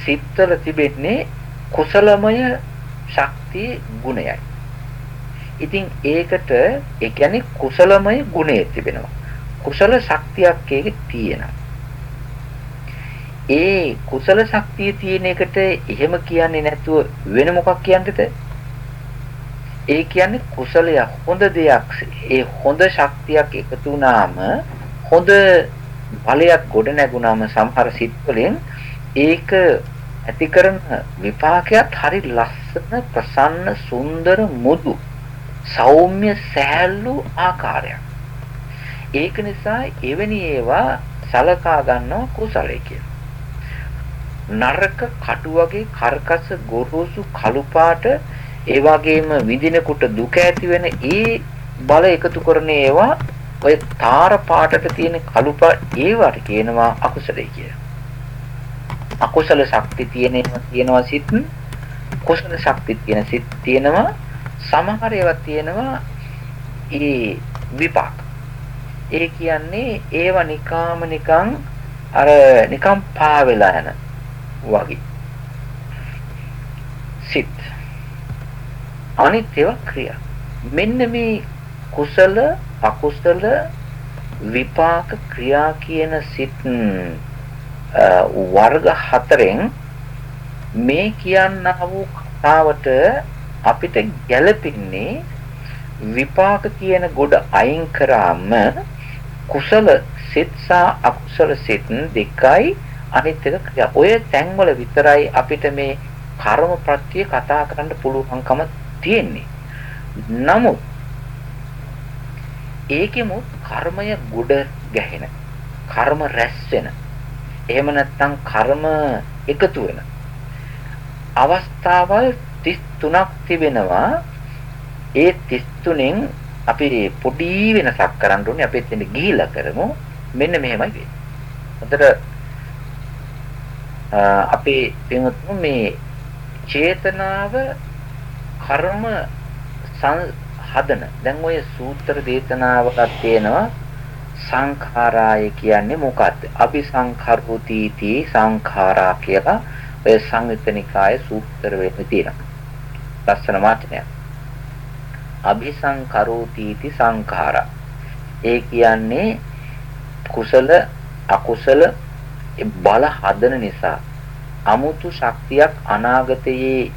සිත්වල තිබෙන්නේ කුසලමය ශක්තිය ගුණයයි. ඉතින් ඒකට ඒ කියන්නේ කුසලමය ගුණය තිබෙනවා. කුසල ශක්තියක් ඒකේ තියෙනවා. ඒ කුසල ශක්තිය තියෙන එකට එහෙම කියන්නේ නැතුව වෙන මොකක් කියන්නේද? ඒ කියන්නේ කුසලය හොඳ දෙයක්. ඒ හොඳ ශක්තියක් එකතු වුණාම හොඳ බලයක් ගොඩ නැගුණාම සමහර සිත් වලින් ඒක ඇති කරන විපාකයක් හරි ලස්සන ප්‍රසන්න සුන්දර මුදු සෞම්‍ය සෑල්ලු ආකාරයක්. ඒක නිසා එවැනි ඒවා සලකා ගන්නවා කුසලයේ කියලා. නරක කටු වගේ කර්කස ගොරෝසු කළු පාට ඒ වගේම විඳිනකොට දුක ඇති වෙන ඒ බල එකතු කරන ඒවා ඔය තාර පාටට තියෙන කළු පාට ඒවට කියනවා අකුසලයි කියලා. අකුසල ශක්ති තියෙනවා තියෙනවා සිත් කුසල ශක්ති තියෙන සිත් තියෙනවා සමහර ඒවා තියෙනවා ඒ විපාක. ඒ කියන්නේ ඒවා නිකාම නිකන් අර නිකන් පා වෙලා යන වගේ. සිත් අනිත් ඒවා ක්‍රියා. මෙන්න මේ කුසල අකුසල විපාක ක්‍රියා කියන සිත් වර්ග හතරෙන් මේ කියන්නා වූ කතාවට අපිට ගැළපෙන්නේ විපාක කියන ගොඩ අයින් කරාම කුසල සිත් සහ අකුසල සිත් දෙකයි අනිත් එක ක්‍රියා. ඔය තැන්වල විතරයි අපිට මේ කර්ම ප්‍රත්‍ය කතා කරන්න පුළුවන්කම තියෙන්නේ. නමුත් ඒකෙමු කර්මය ගොඩ ගැහෙන කර්ම රැස් වෙන. එහෙම නැත්නම් කර්ම එකතු වෙන. අවස්ථාවල් 33ක් තිබෙනවා. ඒ 33න් අපි පොඩි වෙනසක් කරන්න ඕනේ. අපි එතන ගිහිලා කරමු. මෙන්න මෙහෙමයි වෙන්නේ. හොඳට අපේ පින්වත්නි මේ චේතනාව කර්ම හදන දැන් ඔය සූත්‍ර දේශනාවකත් තියෙනවා සංඛාරාය කියන්නේ මොකක්ද? අபிසංඛාරෝති තී සංඛාරා කියලා ඔය සංයුත්තනිකාය සූත්‍ර වෙන්නේ තියෙනවා. ලස්සන වචනයක්. අபிසංඛාරෝති තී සංඛාරා. ඒ කියන්නේ කුසල අකුසල බල හදන නිසා අමුතු ශක්තියක් අනාගතයේ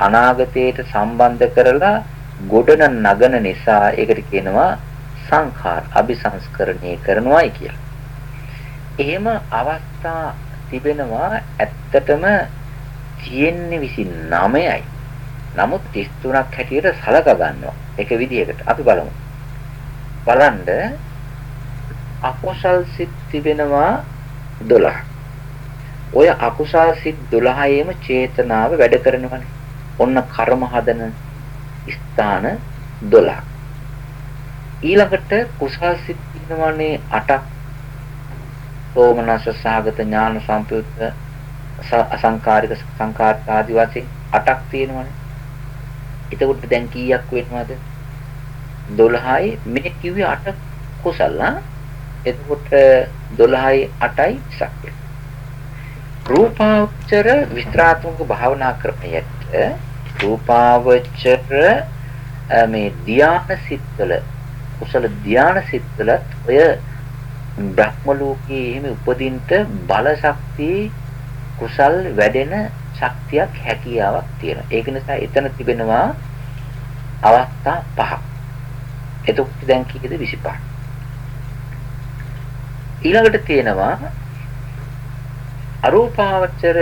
අනාගතයට සම්බන්ධ කරලා ගොඩන නගන නිසා ඒකට කියනවා සංඛාර අபிසංස්කරණය කරනවායි කියලා. එහෙම අවස්ථා තිබෙනවා ඇත්තටම තියෙන්නේ 29යි. නමුත් 33ක් හැටියට සලක ගන්නවා. ඒක විදිහකට අපි බලමු. බලන්න අකුසල් සිත් තිබෙනවා 12. ඔය අකුසල් සිත් 12ේම චේතනාව වැඩ කරනවනේ. ඔන්න කර්ම හදන ස්ථාන 12ක්. ඊළඟට කුසල් සිත් ඉන්නවනේ 8ක්. සෝමනස සහගත ඥාන සම්පයුක්ත අසංකාරික සංකාරක ආදි වශයෙන් 8ක් තියෙනවනේ. එතකොට දැන් කීයක් වෙනවද? 12යි මේ කිව්වේ 8 කුසල නා. එතකොට 12යි 8යි සක්ක. රූපාවචර විස්ත්‍රාත්මක භාවනා ක්‍රමයට රූපාවචර මේ ධාන සිත්වල කුසල ධාන සිත්වලත් ඔය බ්‍රහ්ම ලෝකයේ එහෙම උපදින්නට බල ශක්තිය කුසල් වැඩෙන ශක්තියක් හැකියාවක් තියෙනවා. ඒක නිසා එතන තිබෙනවා අවස්ථා පහක්. එතකොට දැන් කීයද 25. ඊළඟට තියෙනවා අරූපාවචර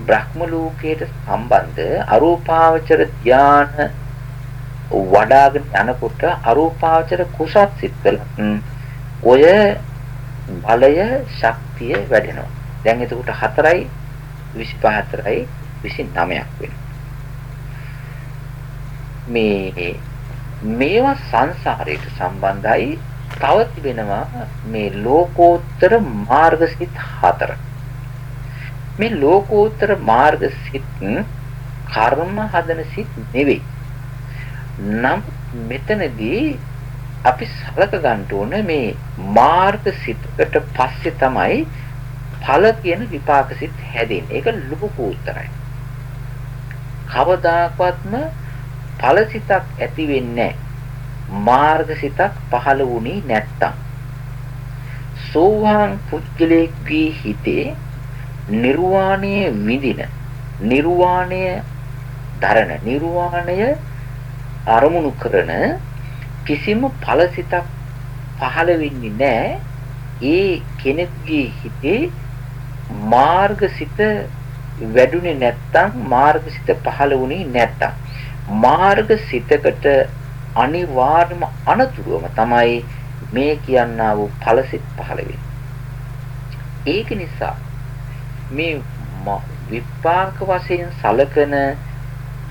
බ්‍රහ්ම ලෝකයට සම්බන්ධ අරූපාවචර ධාන වඩාගෙන යනකොට අරූපාවචර කුසත් සිත්වල ඔය බලය ශක්තිය වැඩෙනවා. දැන් එතකොට 4යි 25 4යි 29ක් වෙනවා. මේ මේවා සංසාරයට සම්බන්ධයි තව තිබෙනවා මේ ලෝකෝත්තර මාර්ගසිත හතර. මේ ලෝකෝත්තර මාර්ග සිත් කර්ම හදන සිත් නෙවෙයි. නම් මෙතනදී අපි සලක ගන්න ඕනේ මේ මාර්ග සිතකට පස්සේ තමයි ඵල කියන විපාක සිත් හැදෙන්නේ. ඒක ලෝකෝත්තරයි. කවදාකවත්ම ඵල සිතක් ඇති වෙන්නේ මාර්ග සිතක් පහළ වුණේ නැත්තම් සෝවාන් පුද්ගලයෙක්ගේ හිතේ නිර්වාණය විඳින නිර්වාණය දරන නිර්වාණය අරමුණු කරන කිසිම ඵලසිතක් පහළ වෙන්නේ නැහැ. ඒ කෙනෙකුගේ හිතේ මාර්ගසිත වැඩුණේ නැත්තම් මාර්ගසිත පහළ වුණේ නැත්තම් මාර්ගසිතකට අනිවාර්යම අනතුරුවම තමයි මේ කියන්නා වූ ඵලසිත පහළ වෙන්නේ. ඒක නිසා මේ විපාක වශයෙන් සලකන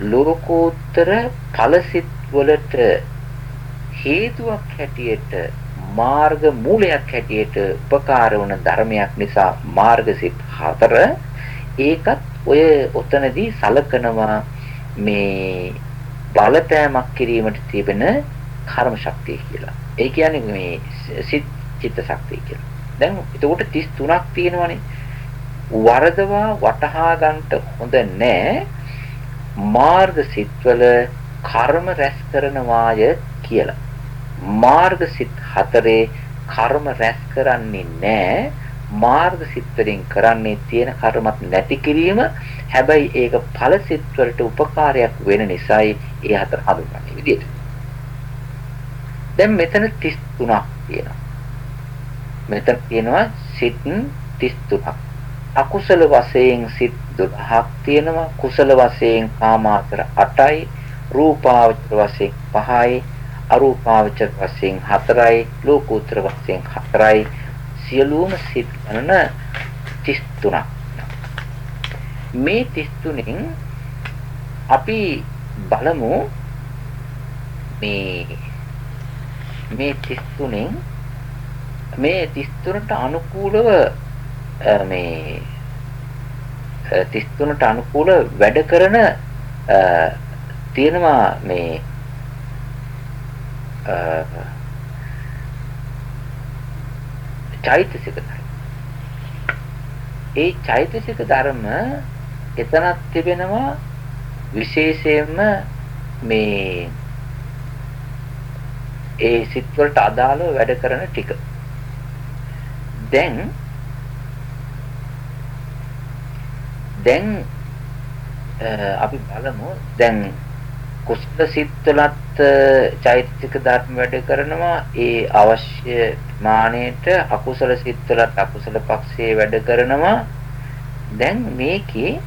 ලෝකෝත්තර ඵලසිත වලට හේතුවක් හැටියට මාර්ග මූලයක් හැටියට උපකාර වන ධර්මයක් නිසා මාර්ගසිත හතර ඒකත් ඔය ඔතනදී සලකනවා මේ බලපෑමක් කිරීමට තිබෙන කර්ම ශක්තිය කියලා. ඒ කියන්නේ මේ සිත් චිත්ත ශක්තිය කියලා. දැන් එතකොට 33ක් තියෙනවනේ. වරදවා වටහා ගන්නට හොඳ නෑ මාර්ග සිත්වල කර්ම රැස් කරනවාය කියලා. මාර්ග සිත් හතරේ කර්ම රැස් කරන්නේ නැහැ. මාර්ග සිත් වලින් කරන්නේ තියෙන කර්මත් නැති කිරීම. හැබැයි ඒක ඵල සිත් වලට උපකාරයක් වෙන නිසායි ඒ හතර හඳුන්වන්නේ විදියට. දැන් මෙතන 33ක් තියෙනවා. මෙතන තියෙනවා සිත් 33ක්. අකුසල වශයෙන් සිත් 12ක් තියෙනවා. කුසල වශයෙන් කාමාතර 8යි. රූපාවචර වශයෙන් 5යි. අරූපාවචර වශයෙන් 4යි ලෝකෝත්තර වශයෙන් 4යි සියලුම සිත් ගණන 33ක් මේ 33න් අපි බලමු මේ මේ 33න් මේ 33ට අනුකූලව මේ 33ට අනුකූල වැඩ කරන තියෙනවා මේ චෛතසික ධර්ම. ඒ චෛතසික ධර්ම එතනක් තිබෙනවා විශේෂයෙන්ම මේ ඒ සිත් වලට අදාළව වැඩ කරන ටික. දැන් දැන් අපි බලමු. දැන් කුසල සිත්වලත් චෛතසික ධර්ම වැඩ කරනවා. ඒ අවශ්‍ය මානෙට අකුසල සිත්වලත් අකුසල පක්ෂයේ වැඩ කරනවා. දැන් මේකේ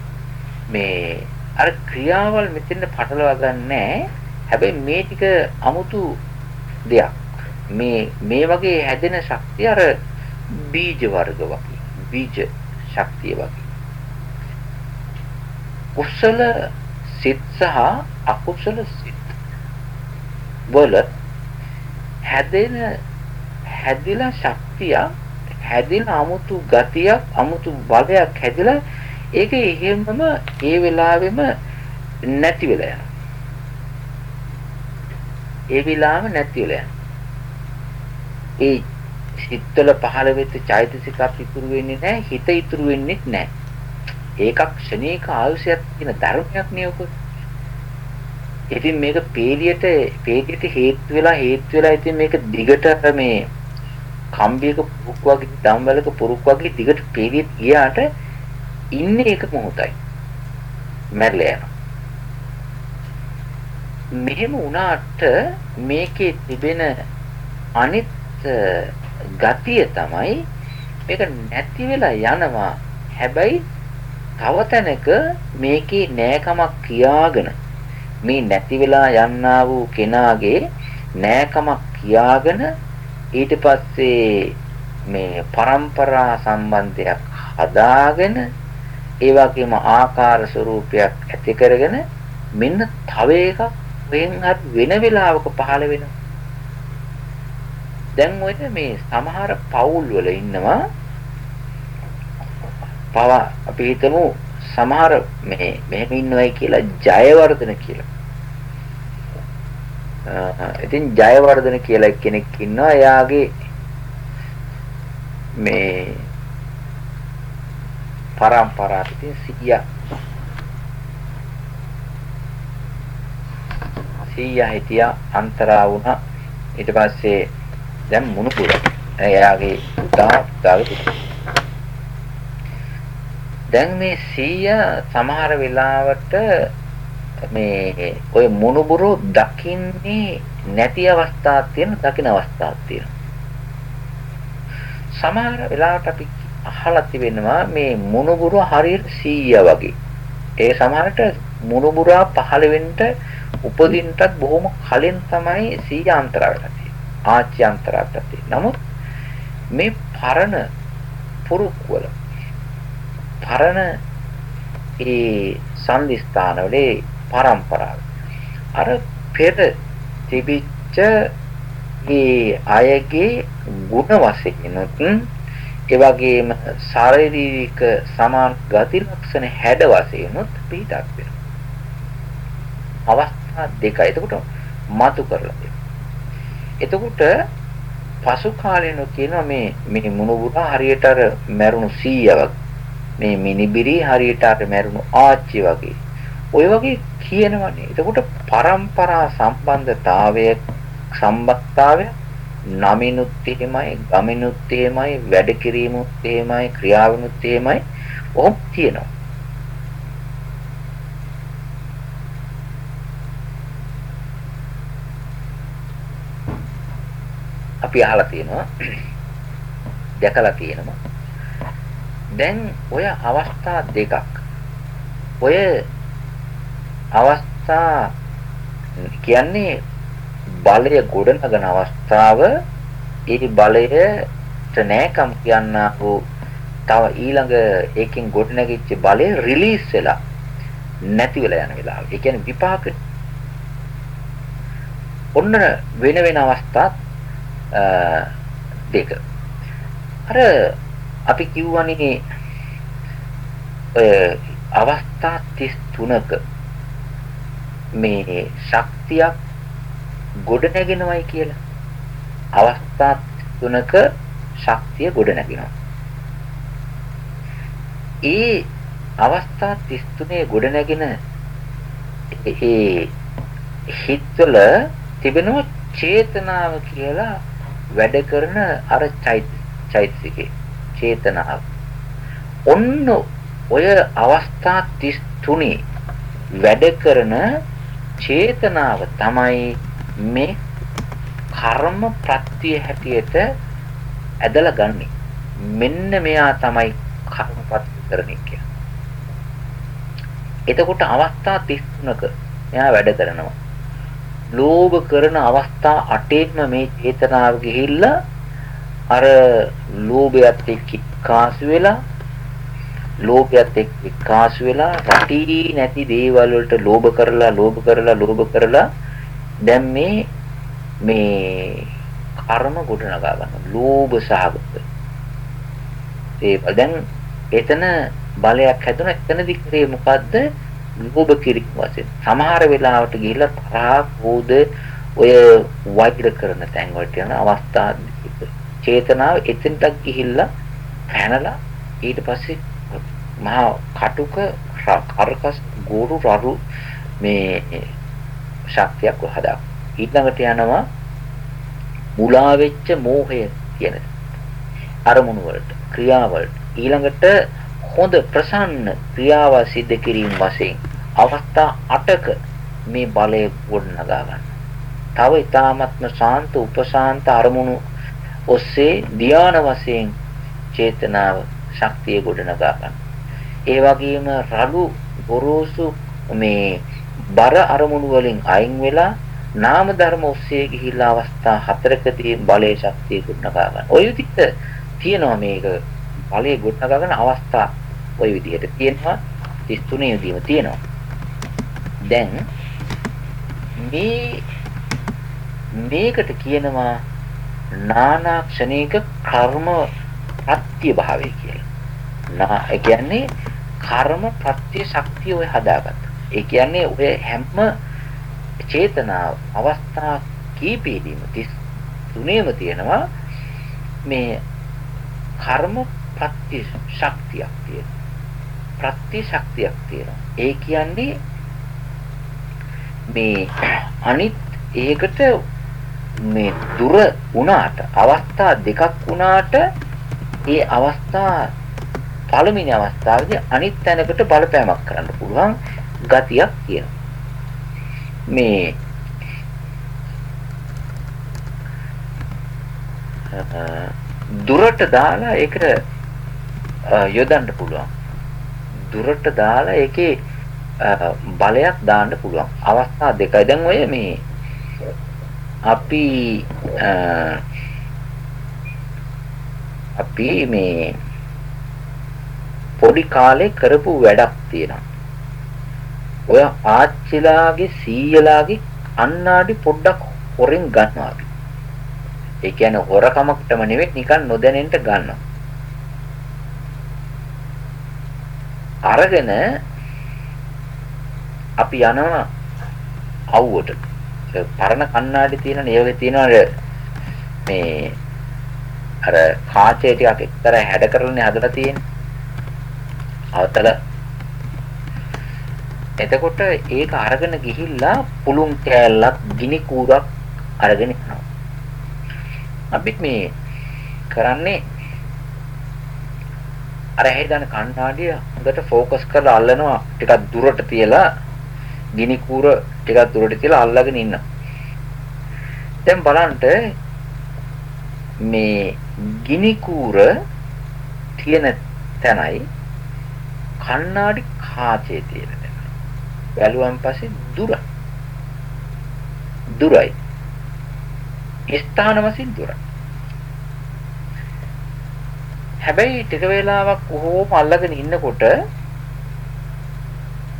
මේ අර ක්‍රියාවල් මෙතෙන්ද පටලවා ගන්නෑ. හැබැයි මේ ටික 아무තු දෙයක්. මේ මේ වගේ හැදෙන ශක්තිය අර බීජ වර්ග වගේ බීජ ශක්තිය වගේ. කුසල සිත් සහ අකුසල සිත් වල හැදෙන හැදිලා ශක්තිය හැදින 아무තු ගතියක් 아무තු බලයක් හැදිලා ඒක එහෙමම ඒ වෙලාවෙම නැති වෙලා යනවා. ඒ වෙලාවම නැති වෙලා යනවා. ඒ සිත්වල පහළ වෙච්ච චෛතසික අපිතුරු වෙන්නේ නැහැ, හිත ඉතුරු වෙන්නේ නැහැ. ඒකක් ක්ෂණික ආයුෂයක් තියෙන ධර්මයක් නේ ඔක. ඉතින් මේක පීලියට පීලියට හේතු වෙලා හේතු වෙලා ඉතින් මේක දිගට මේ කම්බියක පුරුක් වගේ දම්වලක පුරුක් වගේ දිගට පීලියට ගියාට ඉන්නේ එක මොහොතයි. මැරලා යනවා. මෙහෙම වුණාට මේකේ තිබෙන අනිත් ගතිය තමයි මේක නැති වෙලා යනවා. හැබැයි තව තැනක මේකේ නෑකමක් කියාගෙන මේ නැති වෙලා යන්නා වූ කෙනාගේ නෑකමක් කියාගෙන ඊට පස්සේ මේ પરම්පරා සම්බන්ධයක් හදාගෙන ඒ වගේම ආකාර ස්වરૂපයක් ඇති කරගෙන මෙන්න තව එකක් වෙන්හත් වෙන වෙලාවක පහළ වෙනවා. දැන් ඔය මේ සමහර පවුල් වල ඉන්නවා පව අපි හිතමු සමහර මේ මෙහෙම ඉන්නවයි කියලා ජයවර්ධන කියලා. ඉතින් ජයවර්ධන කියලා කෙනෙක් ඉන්නවා. එයාගේ මේ පරම්පරාවට ඉතින් 100 100 හිටියා අන්තරා වුණා. ඊට පස්සේ දැන් මුණුපුර එයාගේ පුතා පුතාගේ පුතා. දැන් මේ 100 සමහර වෙලාවට මේ ඔය මොනුබුරු දකින්නේ නැති අවස්ථාවක් තියෙන දකින අවස්ථාවක් තියෙනවා. සමහර වෙලාවට අපි අහලා තිබෙනවා මේ මොනුබුරු හරියට 100 වගේ. ඒ සමහරට මොනුබුරා පහළ වෙන්න උපදින්නටත් බොහොම කලින් තමයි 100 අන්තරාවට තියෙන්නේ. ආච්චි අන්තරාවට තියෙන්නේ. නමුත් මේ පරණ පුරුක්වල පරණ ඒ සම්දිස්ථානවලේ પરම්පරාව. අර පෙර තිබිච්ච ඒ අයගේ ಗುಣ වශයෙන්ුත් ඒ වගේම ශාරීරික සමාන ගති ලක්ෂණ හැඩ වශයෙන්ුත් පිටක් වෙනවා. අවස්ථා දෙකයි. එතකොට මතු කරලා දෙනවා. එතකොට පසු කාලේනෝ කියන මේ මේ මුණුබුරා හරියට අර මැරුණු 100ක් මේ මිනිබිරි හරියට අර මැරුණු ආච්චි වගේ ඔය වගේ කියනවනේ. එතකොට પરම්පරා සම්බන්ධතාවය සම්බන්ධතාවය නමිනුත් එහෙමයි, ගමිනුත් එහෙමයි, වැඩ කිරීමුත් එහෙමයි, ක්‍රියාවනුත් එහෙමයි. ඔහොම තියෙනවා. අපි අහලා තියෙනවා දැකලා තියෙනවා දැන් ඔය අවස්ථා දෙකක් ඔය අවස්ථා කියන්නේ බලය ගොඩනගන අවස්ථාව ඒ බලයට නෑකම් කියන්නා වූ තව ඊළඟ ඒකෙන් ගොඩනැගිච්ච බලය රිලීස් වෙලා නැති වෙලා යන වෙලාව. ඒ කියන්නේ විපාක. ඔන්න වෙන වෙන අවස්ථා දෙක. අර අපි කිව්වනේ ඔය අවස්ථා 33ක මේ ශක්තියක් ගොඩ නැගෙනවයි කියලා. අවස්ථා තුනක ශක්තිය ගොඩ නැගෙනවා. ඒ අවස්ථා 33 ගොඩ නැගෙන ඒ හිතවල තිබෙනවා චේතනාව කියලා වැඩ කරන අර චෛතසිකේ චේතනාව. ඔන්න ඔය අවස්ථා 33 වැඩ කරන චේතනාව තමයි මේ කර්ම ප්‍රත්‍ය හැටියට ඇදලා ගන්නෙ. මෙන්න මෙයා තමයි කර්මපත් කරන්නේ කියන්නේ. එතකොට අවස්ථා 33ක එයා වැඩ කරනවා. ලෝභ කරන අවස්ථා 8ෙම මේ චේතනාව ගිහිල්ලා අර ලෝභයත් එක්ක කාසු වෙලා ලෝභයත් එක්ක එකාසු වෙලා රටි නැති දේවල් වලට ලෝභ කරලා ලෝභ කරලා ලෝභ කරලා දැන් මේ මේ කර්ම ගොඩනගා ගන්න ලෝභ සහගත. ඒ දැන් එතන බලයක් හැදුණා එතනදි කරේ මොකද්ද? ලෝභ කිරීම වශයෙන්. සමහර වෙලාවට ගිහිල්ලා තරහා කෝද ඔය වෛර කරන තැන් වලට යන අවස්ථා චේතනාව එතනට ගිහිල්ලා පැනලා ඊට පස්සේ මහා කටුක කරකස් ගෝරු රරු මේ ශක්තියක් හදා ඊළඟට යනවා මුලා වෙච්ච මෝහය කියන අරමුණු වලට ක්‍රියාවලට ඊළඟට හොඳ ප්‍රසන්න ක්‍රියාව සිද්ධ කිරීම වශයෙන් අවස්ථා 8ක මේ බලය ගොඩනගා ගන්න. තව ඊ타ත්ම ශාන්ත උපශාන්ත අරමුණු ඔස්සේ ධානා වශයෙන් චේතනාව ශක්තිය ගොඩනගා ගන්න. ඒ වගේම රළු ගොරෝසු මේ බර අරමුණු වලින් අයින් වෙලා නාම ධර්ම ඔස්සේ ගිහිල්ලා අවස්ථා හතරකදී බලයේ ශක්තිය ගොඩනගා ගන්න. ওই විදිහට තියෙනවා මේක බලයේ ගොඩනගා ගන්න අවස්ථා ওই විදිහට තියෙනවා 33 යෙදීම තියෙනවා. දැන් මේ මේකට කියනවා නානා ක්ෂණික කර්ම ප්‍රත්‍ය භාවය කියලා. නා ඒ කියන්නේ කර්ම ප්‍රත්‍ය ශක්තිය ඔය හදාගත්තා. ඒ කියන්නේ ඔය හැම චේතනා අවස්ථා කීපෙදීම තුනේම තියෙනවා මේ කර්ම ප්‍රත්‍ය ශක්තියක් තියෙනවා. ප්‍රත්‍ය ශක්තියක් තියෙනවා. ඒ කියන්නේ මේ අනිත් ඒකට මේ දුර වුණාට අවස්ථා දෙකක් වුණාට ඒ අවස්ථා පළවෙනි අවස්ථාවේදී අනිත් තැනකට බලපෑමක් කරන්න පුළුවන් ගතියක් තියෙනවා. මේ දුරට දාලා ඒකට යොදන්න පුළුවන්. දුරට දාලා ඒකේ බලයක් දාන්න පුළුවන්. අවස්ථා දෙකයි. දැන් ඔය මේ අපි අපි මේ පොඩි කාලේ කරපු වැඩක් තියෙනවා. ඔය ආච්චිලාගේ සීයලාගේ අන්නාඩි පොඩ්ඩක් හොරෙන් ගන්නවා අපි. ඒ කියන්නේ හොරකමකටම නෙවෙයි නිකන් නොදැනෙන්න ගන්නවා. අරගෙන අපි යනවා අවුවට. පරණ කණ්ණාඩි තියෙන නියෝගෙ තියෙනවනේ මේ අර කාචේ ටිකක් එක්තරා හැඩ කරලානේ හදලා තියෙන්නේ. අවතල එතකොට ඒක අරගෙන ගිහිල්ලා පුළුන් කෑල්ලක් ගිනි කූරක් අරගෙන යනවා. අපිත් මේ කරන්නේ අර හැදන කණ්ණාඩිය හොඳට ફોකස් කරලා අල්ලනවා ටිකක් දුරට තියලා ගිනි කූර ටිකක් දුරට තියලා අල්ලගෙන ඉන්න. දැන් බලන්න මේ ගිනි කූර තියෙන තැනයි කණ්ණාඩි කාචේ තියෙන තැන. බැලුවන් පස්සේ දුර. දුරයි. ස්ථාන වශයෙන් දුරයි. හැබැයි ටික වේලාවක් කොහොම අල්ලගෙන ඉන්නකොට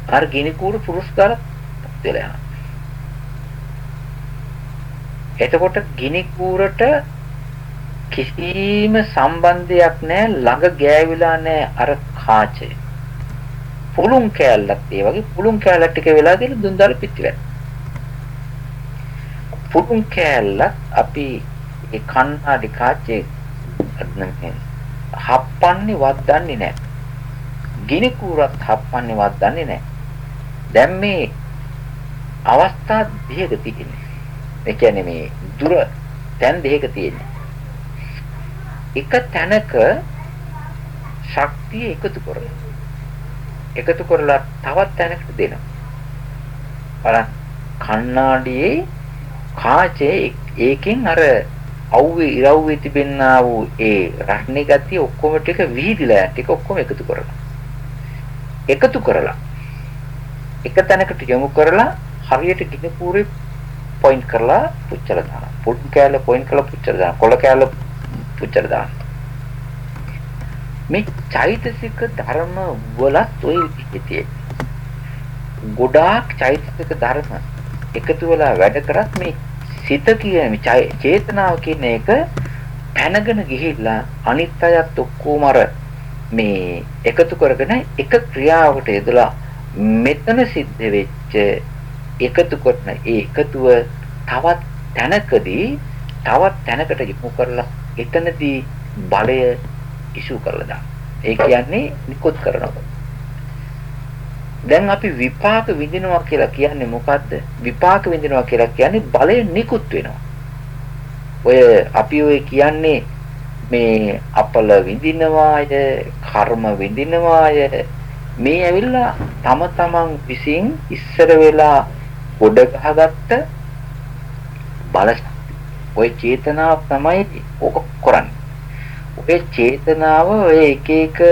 අර ගිනි කූරු පුරුස්කාර දෙලා යනවා. එතකොට ගිනි කූරට කිසිම සම්බන්ධයක් නැහැ ළඟ ගෑවිලා නැහැ අර කාචය. පුළුන් කෑල්ලක් ඒ වගේ පුළුන් කෑල්ලක් ටික වෙලා දෙල දුන්දාල පිටිලා. පුළුන් කෑල්ලක් අපි ඒ කණ්ණාඩි කාචේ හප්පන්නේ වද්දන්නේ නැහැ. ගිනි කූරත් හප්පන්නේ වද්දන්නේ නැහැ. දැන් මේ අවස්ථා දෙක තියෙන්නේ. ඒ කියන්නේ මේ දුර තැන් දෙක තියෙන්නේ. එක තැනක ශක්තිය එකතු කරලා එකතු කරලා තවත් තැනකට දෙනවා. බලන්න කණ්ණාඩියේ කාචේ ඒකෙන් අර අවුවේ ඉරව්වේ තිබෙන්නා වූ ඒ රත්නේ ගතිය ඔක්කොම ටික විහිදිලා ටික ඔක්කොම එකතු කරලා එකතු කරලා එක තැනකට යොමු කරලා හරියට ගිනි පූරේ පොයින්ට් කරලා පුච්චලා දානවා. පොඩි කෑල්ල පොයින්ට් කරලා පුච්චලා දානවා. කොළ කෑල්ල පුච්චලා දානවා. මේ චෛතසික ධර්ම වලත් ওই විදිහට ගොඩාක් චෛතසික ධර්ම එකතු වෙලා වැඩ කරත් මේ සිත කියන චේතනාව කියන එක පැනගෙන ගිහිල්ලා අනිත් අයත් ඔක්කොම අර මේ එකතු කරගෙන එක ක්‍රියාවකට යෙදලා මෙතන සිද්ධ වෙච්ච එකතු කරන ඒ එකතුව තවත් තැනකදී තවත් තැනකට යොමු කරලා එතනදී බලය ඉෂු කරලා දාන. ඒ කියන්නේ නිකුත් කරනවා. දැන් අපි විපාක විඳිනවා කියලා කියන්නේ මොකද්ද? විපාක විඳිනවා කියලා කියන්නේ බලය නිකුත් වෙනවා. ඔය අපි ඔය කියන්නේ මේ අපල විඳිනවාය, කර්ම විඳිනවාය මේ ඇවිල්ලා තම තමන් විසින් ඉස්සර වෙලා ගොඩ ගහගත්ත බල ඔය චේතනාව තමයි ඔක කරන්නේ. ඔය චේතනාව ඔය එක එක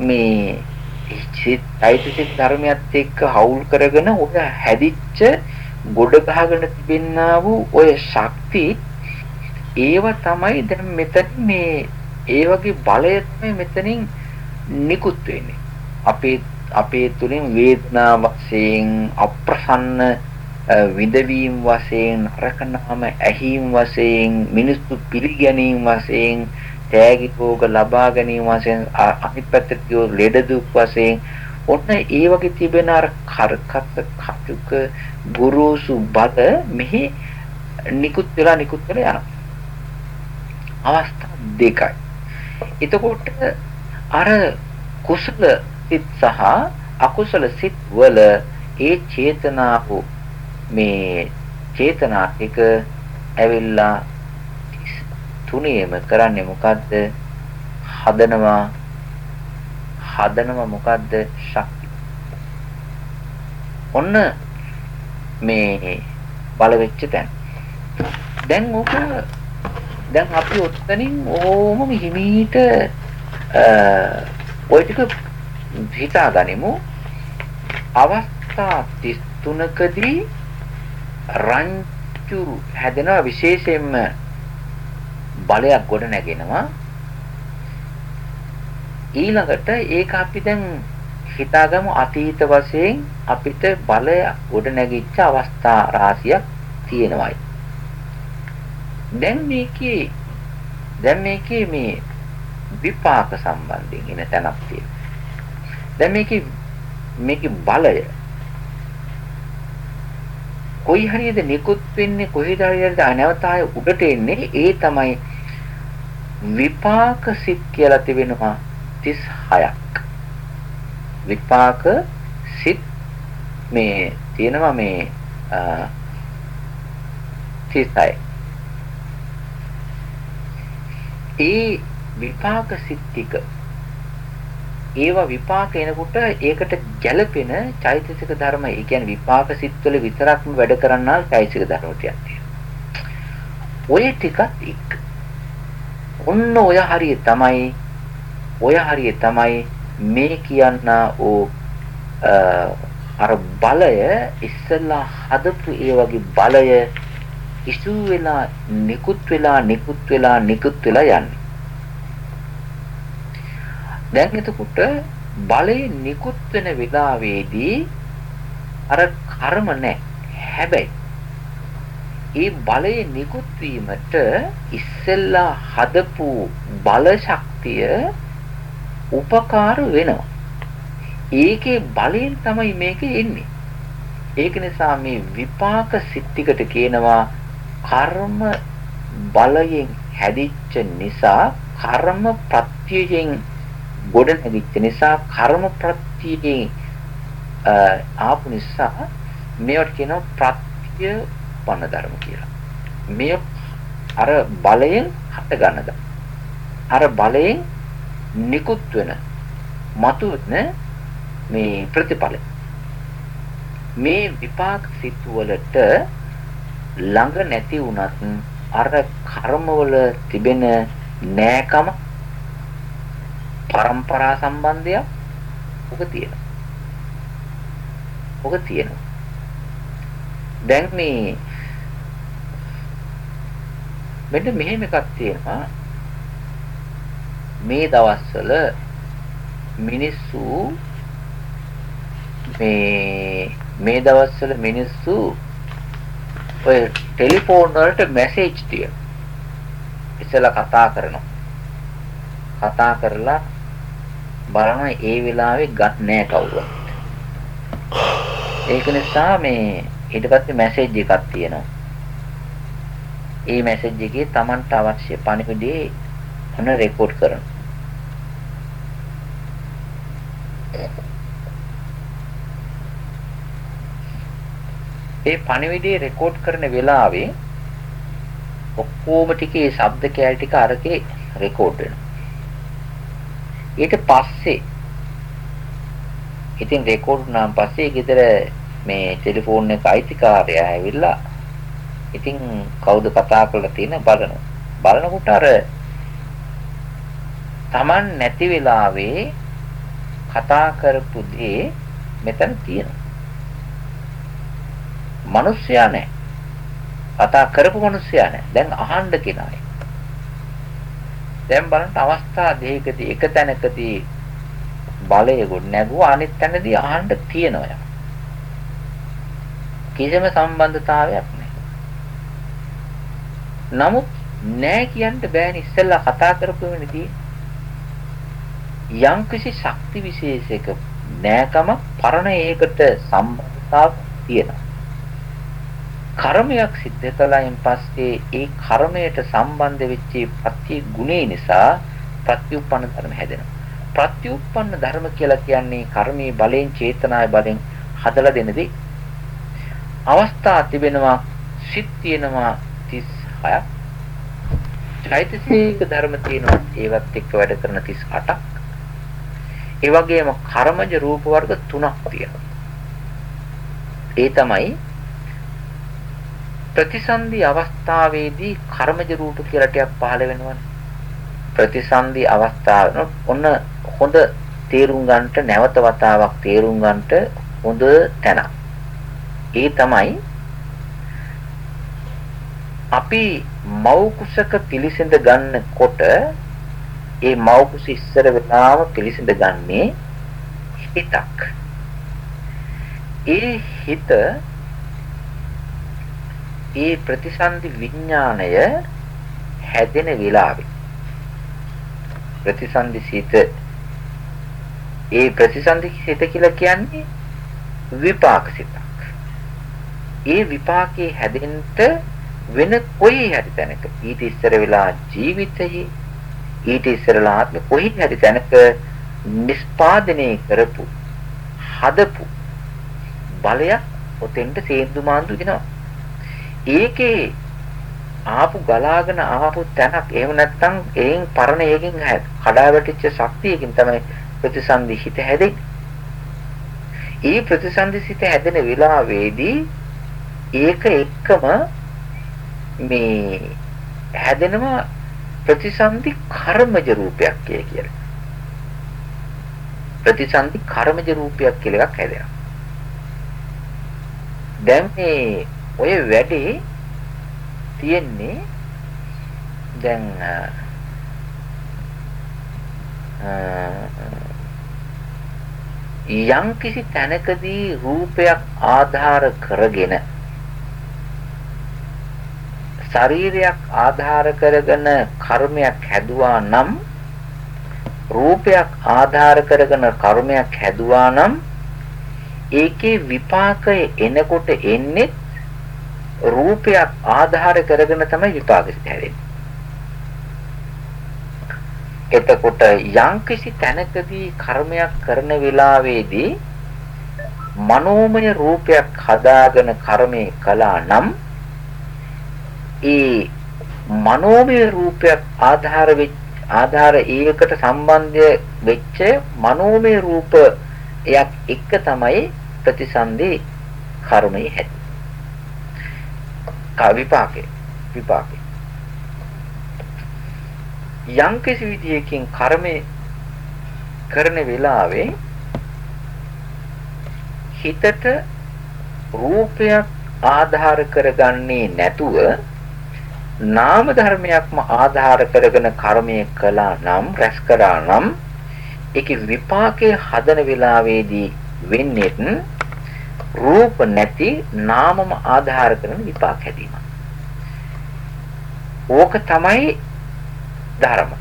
මේ චෛතසික ධර්මයත් එක්ක හවුල් කරගෙන ඔය හැදිච්ච ගොඩ ගහගෙන තිබෙන්නා වූ ඔය ශක්ති ඒව තමයි දැන් මෙතන මේ ඒ වගේ බලය තමයි මෙතනින් නිකුත් වෙන්නේ අපේ අපේ තුලින් වේදනා වශයෙන් අප්‍රසන්න විඳවීම් වශයෙන් නරකනාම ඇහිම් වශයෙන් මිනිස්සු පිළිගැනීම වශයෙන් තෑගි භෝග ලබා ගැනීම වශයෙන් අනිත් පැත්තට ගියෝ ලෙඩ දුක් වශයෙන් ඔන්න ඒ වගේ තිබෙන අර කරකත් කටුක ගුරුසු බද මෙහි නිකුත් වෙලා නිකුත් වෙලා යනවා. අවස්ථා දෙකයි. එතකොට අර කුසල සිත් සහ අකුසල සිත් වල ඒ චේතනාව මේ චේතනා එක ඇවිල්ලා තුනේම කරන්නේ මොකද්ද? හදනවා හදනවා මොකද්ද? ශක්තිය. ඔන්න මේ බල වෙච්ච තැන. දැන් ඕක දැන් අපි ඔතනින් ඕමම හිමීට ඔය ටික හිතාගනිමු අවස්ථා 33කදී රංචු හැදෙනවා විශේෂයෙන්ම බලයක් ගොඩ නැගෙනවා. ඊළඟට ඒක අපි දැන් හිතාගමු අතීත වශයෙන් අපිට බලය ගොඩ නැගිච්ච අවස්ථා රාශියක් තියෙනවායි. දැන් මේකේ දැන් මේකේ මේ විපාක සම්බන්ධයෙන් එන තැනක් තියෙනවා. දැන් මේකේ මේකේ බලය. කොයි හරියද නිකුත් වෙන්නේ කොහෙද හරියද නැවත ආය උඩට එන්නේ? ඒ තමයි විපාක සිත් කියලා තිබෙනවා 36ක් විපාක සිත් මේ තියෙනවා මේ 36 ඒ විපාක සිත් ටික ඒවා විපාක එනකොට ඒකට ගැළපෙන චෛතසික ධර්ම ඒ කියන්නේ විපාක සිත්වල විතරක්ම වැඩ කරන්නා චෛතසික ධර්ම ටිකක් තියෙනවා. ඔය ටිකත් එක්ක. ඔන්න ඔය හරිය තමයි ඔය හරිය තමයි මේ කියන්නා ඕ අර බලය ඉස්සෙල්ලා හදපු ඒ වගේ බලය ඉසු වෙලා නිකුත් වෙලා නිකුත් වෙලා නිකුත් වෙලා යන්නේ. දැන් එතකොට බලය නිකුත් වෙන වෙලාවේදී අර කර්ම නැහැ. හැබැයි ඒ බලය නිකුත් වීමට ඉස්සෙල්ලා හදපු බල ශක්තිය උපකාර වෙනවා. ඒකේ බලයෙන් තමයි මේක එන්නේ. ඒක නිසා මේ විපාක සිත්තිකට කියනවා කර්ම බලයෙන් හැදිච්ච නිසා කර්ම ප්‍රත්‍යයෙන් ගොඩ නැගිච්ච නිසා කර්ම ප්‍රත්‍යයෙන් ආපු නිසා මේවට කියනවා ප්‍රත්‍ය වන ධර්ම කියලා. මේ අර බලයෙන් හට ගන්නද. අර බලයෙන් නිකුත් වෙන මතු වෙන මේ ප්‍රතිඵල. මේ විපාක සිත් වලට ළඟ නැති වුණත් අර කර්මවල තිබෙන නෑකම પરම්පරා සම්බන්ධයක් ඔක තියෙනවා. ඔක තියෙනවා. දැන් මේ මෙන්න මෙහෙම එකක් තියෙනවා. මේ දවස්වල මිනිස්සු මේ මේ දවස්වල මිනිස්සු ඔය ටෙලිෆෝන් වලට මැසේජ් දින. ඉස්සෙල්ලා කතා කරනවා. කතා කරලා බලන ඒ වෙලාවේ ගත් නෑ කවුරුත්. ඒක නිසා මේ ඊට පස්සේ මැසේජ් එකක් තියෙනවා. ඒ මැසේජ් එකේ Tamanට අවශ්‍ය පණිවිඩය මොන රෙකෝඩ් කරනවා. ඒ පණිවිඩය රෙකෝඩ් කරන වෙලාවේ ඔක්කොම ටිකේ ශබ්ද කැල ටික අරකේ රෙකෝඩ් වෙනවා. ඊට පස්සේ ඉතින් රෙකෝඩ් වුණාන් පස්සේ ගෙදර මේ ටෙලිෆෝන් එක අයිතිකාරයා ඇවිල්ලා ඉතින් කවුද කතා කරලා තියෙන බලනවා. බලනකොට අර Taman නැති වෙලාවේ කතා කරපු දේ මෙතන තියෙනවා. මිනිස්සයා නැහැ. කතා කරපු මිනිස්සයා නැහැ. දැන් අහන්න කෙනායි. දැන් බලන්න අවස්ථා දෙකකදී එක තැනකදී බලය ගොඩ නැගුවා අනිත් තැනදී අහන්න තියෙනවා. කිසිම සම්බන්ධතාවයක් නැහැ. නමුත් නෑ කියන්න බෑනේ ඉස්සෙල්ලා කතා කරපු වෙනදී යම්කිසි ශක්ති විශේෂයක නෑකම පරණ ඒකට සම්බන්ධතාවක් තියෙනවා. කර්මයක් සිද්ධ කළායින් පස්සේ ඒ කර්මයට සම්බන්ධ වෙච්ච ප්‍රති ගුණේ නිසා ප්‍රතිඋප්පන්න ධර්ම හැදෙනවා. ප්‍රතිඋප්පන්න ධර්ම කියලා කියන්නේ කර්මයේ බලෙන් චේතනාවේ බලෙන් හදලා දෙන දේ. අවස්ථා තිබෙනවා සිත් තියෙනවා 36ක්. චෛතසික ධර්ම තියෙනවා ඒවත් එක්ක වැඩ කරන 38ක්. ඒ වගේම කර්මජ රූප වර්ග 3ක් තියෙනවා. ඒ තමයි ප්‍රතිසන්දි අවස්ථාවේදී කර්මජ රූප කියලා ටිකක් පහළ වෙනවනේ. ප්‍රතිසන්දි අවස්ථාව ඔන්න හොඳ තේරුම් ගන්නට නැවත වතාවක් තේරුම් ගන්නට හොඳ තැනක්. ඒ තමයි අපි මව් කුසක පිළිසඳ ගන්නකොට ඒ මව් කුස ඉස්සර වෙලාම පිළිසඳ ගන්නේ හිතක්. ඒ හිත ඒ ප්‍රතිසන්දි විඥාණය හැදෙන වෙලාවේ ප්‍රතිසන්දි සිත ඒ ප්‍රතිසන්දි සිත කියලා කියන්නේ විපාක සිතක්. ඒ විපාකේ හැදෙන්න වෙන කොයි හරි තැනක ඊට ඉස්සර වෙලා ජීවිතයේ ඊට ඉස්සරලා ආත්ම කොයි හරි තැනක නිස්පාදනය කරපු හදපු බලයක් ඔතෙන්ට සේන්දු මාන්දු දෙනවා. ඒකේ ආපු ගලාගෙන ආපු තැනක් එහෙම නැත්නම් එයින් පරණ එකකින් කඩා වැටිච්ච ශක්තියකින් තමයි ප්‍රතිසන්දි හිත හැදෙන්නේ. ඒ ප්‍රතිසන්දි හිත හැදෙන වෙලාවේදී ඒක එක්කම මේ හැදෙනවා ප්‍රතිසන්දි කර්මජ රූපයක් කියලා. ප්‍රතිසන්දි කර්මජ රූපයක් කියලා එකක් හැදෙනවා. දැන් මේ ඔය වැඩේ තියෙන්නේ දැන් යම් කිසි තැනකදී රූපයක් ආධාර කරගෙන ශරීරයක් ආධාර කරගෙන කර්මයක් හැදුවා නම් රූපයක් ආධාර කරගෙන කර්මයක් හැදුවා නම් ඒකේ විපාකය එනකොට එන්නේ රූපයක් ආධාර කරගෙන තමයි විපාක සිත හැදෙන්නේ. එතකොට යම්කිසි තැනකදී කර්මයක් කරන වෙලාවේදී මනෝමය රූපයක් හදාගෙන කර්මේ කළා නම් ඒ මනෝමය රූපයක් ආධාර ආධාර ඒකට සම්බන්ධය වෙච්ච මනෝමය රූපයක් එක තමයි ප්‍රතිසන්දි කර්මයේ හැදෙන්නේ. විපාකේ විපාකේ යම් කිසි විදියකින් කර්මේ කරන වෙලාවේ හිතට රූපයක් ආධාර කරගන්නේ නැතුව නාම ධර්මයක්ම ආධාර කරගෙන කර්මය කළා නම් රැස් කරා නම් ඒකේ විපාකයේ හදන වෙලාවේදී වෙන්නේ රූප නැති නාමම ආධාර කරන විපාක හැදීම. ඕක තමයි ධර්ම.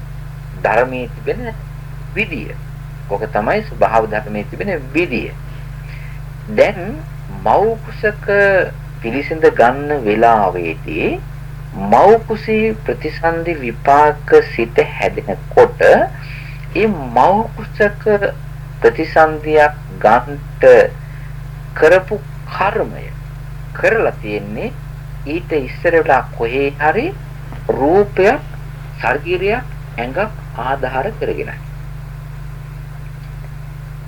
ධර්මයේ තිබෙන විදිය. ඕක තමයි ස්වභාව ධර්මයේ තිබෙන විදිය. දැන් මව් කුසක පිළිසිඳ ගන්න වෙලාවේදී මව් කුසී ප්‍රතිසන්දි විපාක සිත හැදෙනකොට ඒ මව් කුසක ප්‍රතිසන්දියක් ගන්නට කරපු කර්මය කරලා තියෙන්නේ ඊට ඉස්සරලා කොහේ හරි රූපයක් ශරීරයක් ඇඟක් ආධාර කරගෙනයි.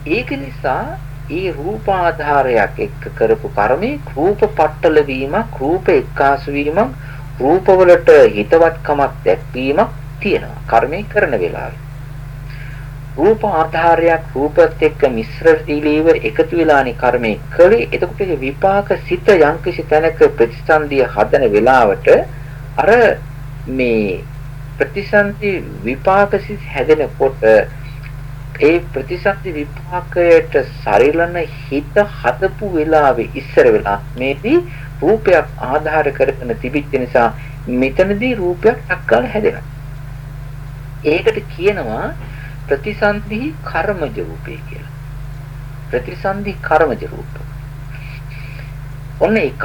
ඒක නිසා ඒ රූප ආධාරයක් එක්ක කරපු කර්මේ රූප පట్టල වීමක් රූප එක්කාසු වීමක් රූපවලට හිතවත්කමක් දැක්වීමක් තියෙනවා කර්මේ කරන වෙලාවේ. රූප ආධාරයක් රූපත් එක්ක මිශ්‍ර දීලීව එකතු වෙලානේ කර්මයේ කළේ. එතකොට විපාක සිත යම්කිසි තැනක ප්‍රතිසන්දිය හදන වෙලාවට අර මේ ප්‍රතිසන්දි විපාක සිත් හැදෙනකොට ඒ ප්‍රතිසන්දි විපාකයට සරිලන හිත හදපු වෙලාවේ ඉස්සර වෙලා මේදී රූපයක් ආධාර කරගෙන තිබිච්ච නිසා මෙතනදී රූපයක් අක්කල හැදෙනවා. ඒකට කියනවා ප්‍රතිසන්දි කර්මජ රූපේ කියලා. ප්‍රතිසන්දි කර්මජ රූප. ඔන්න එකක්.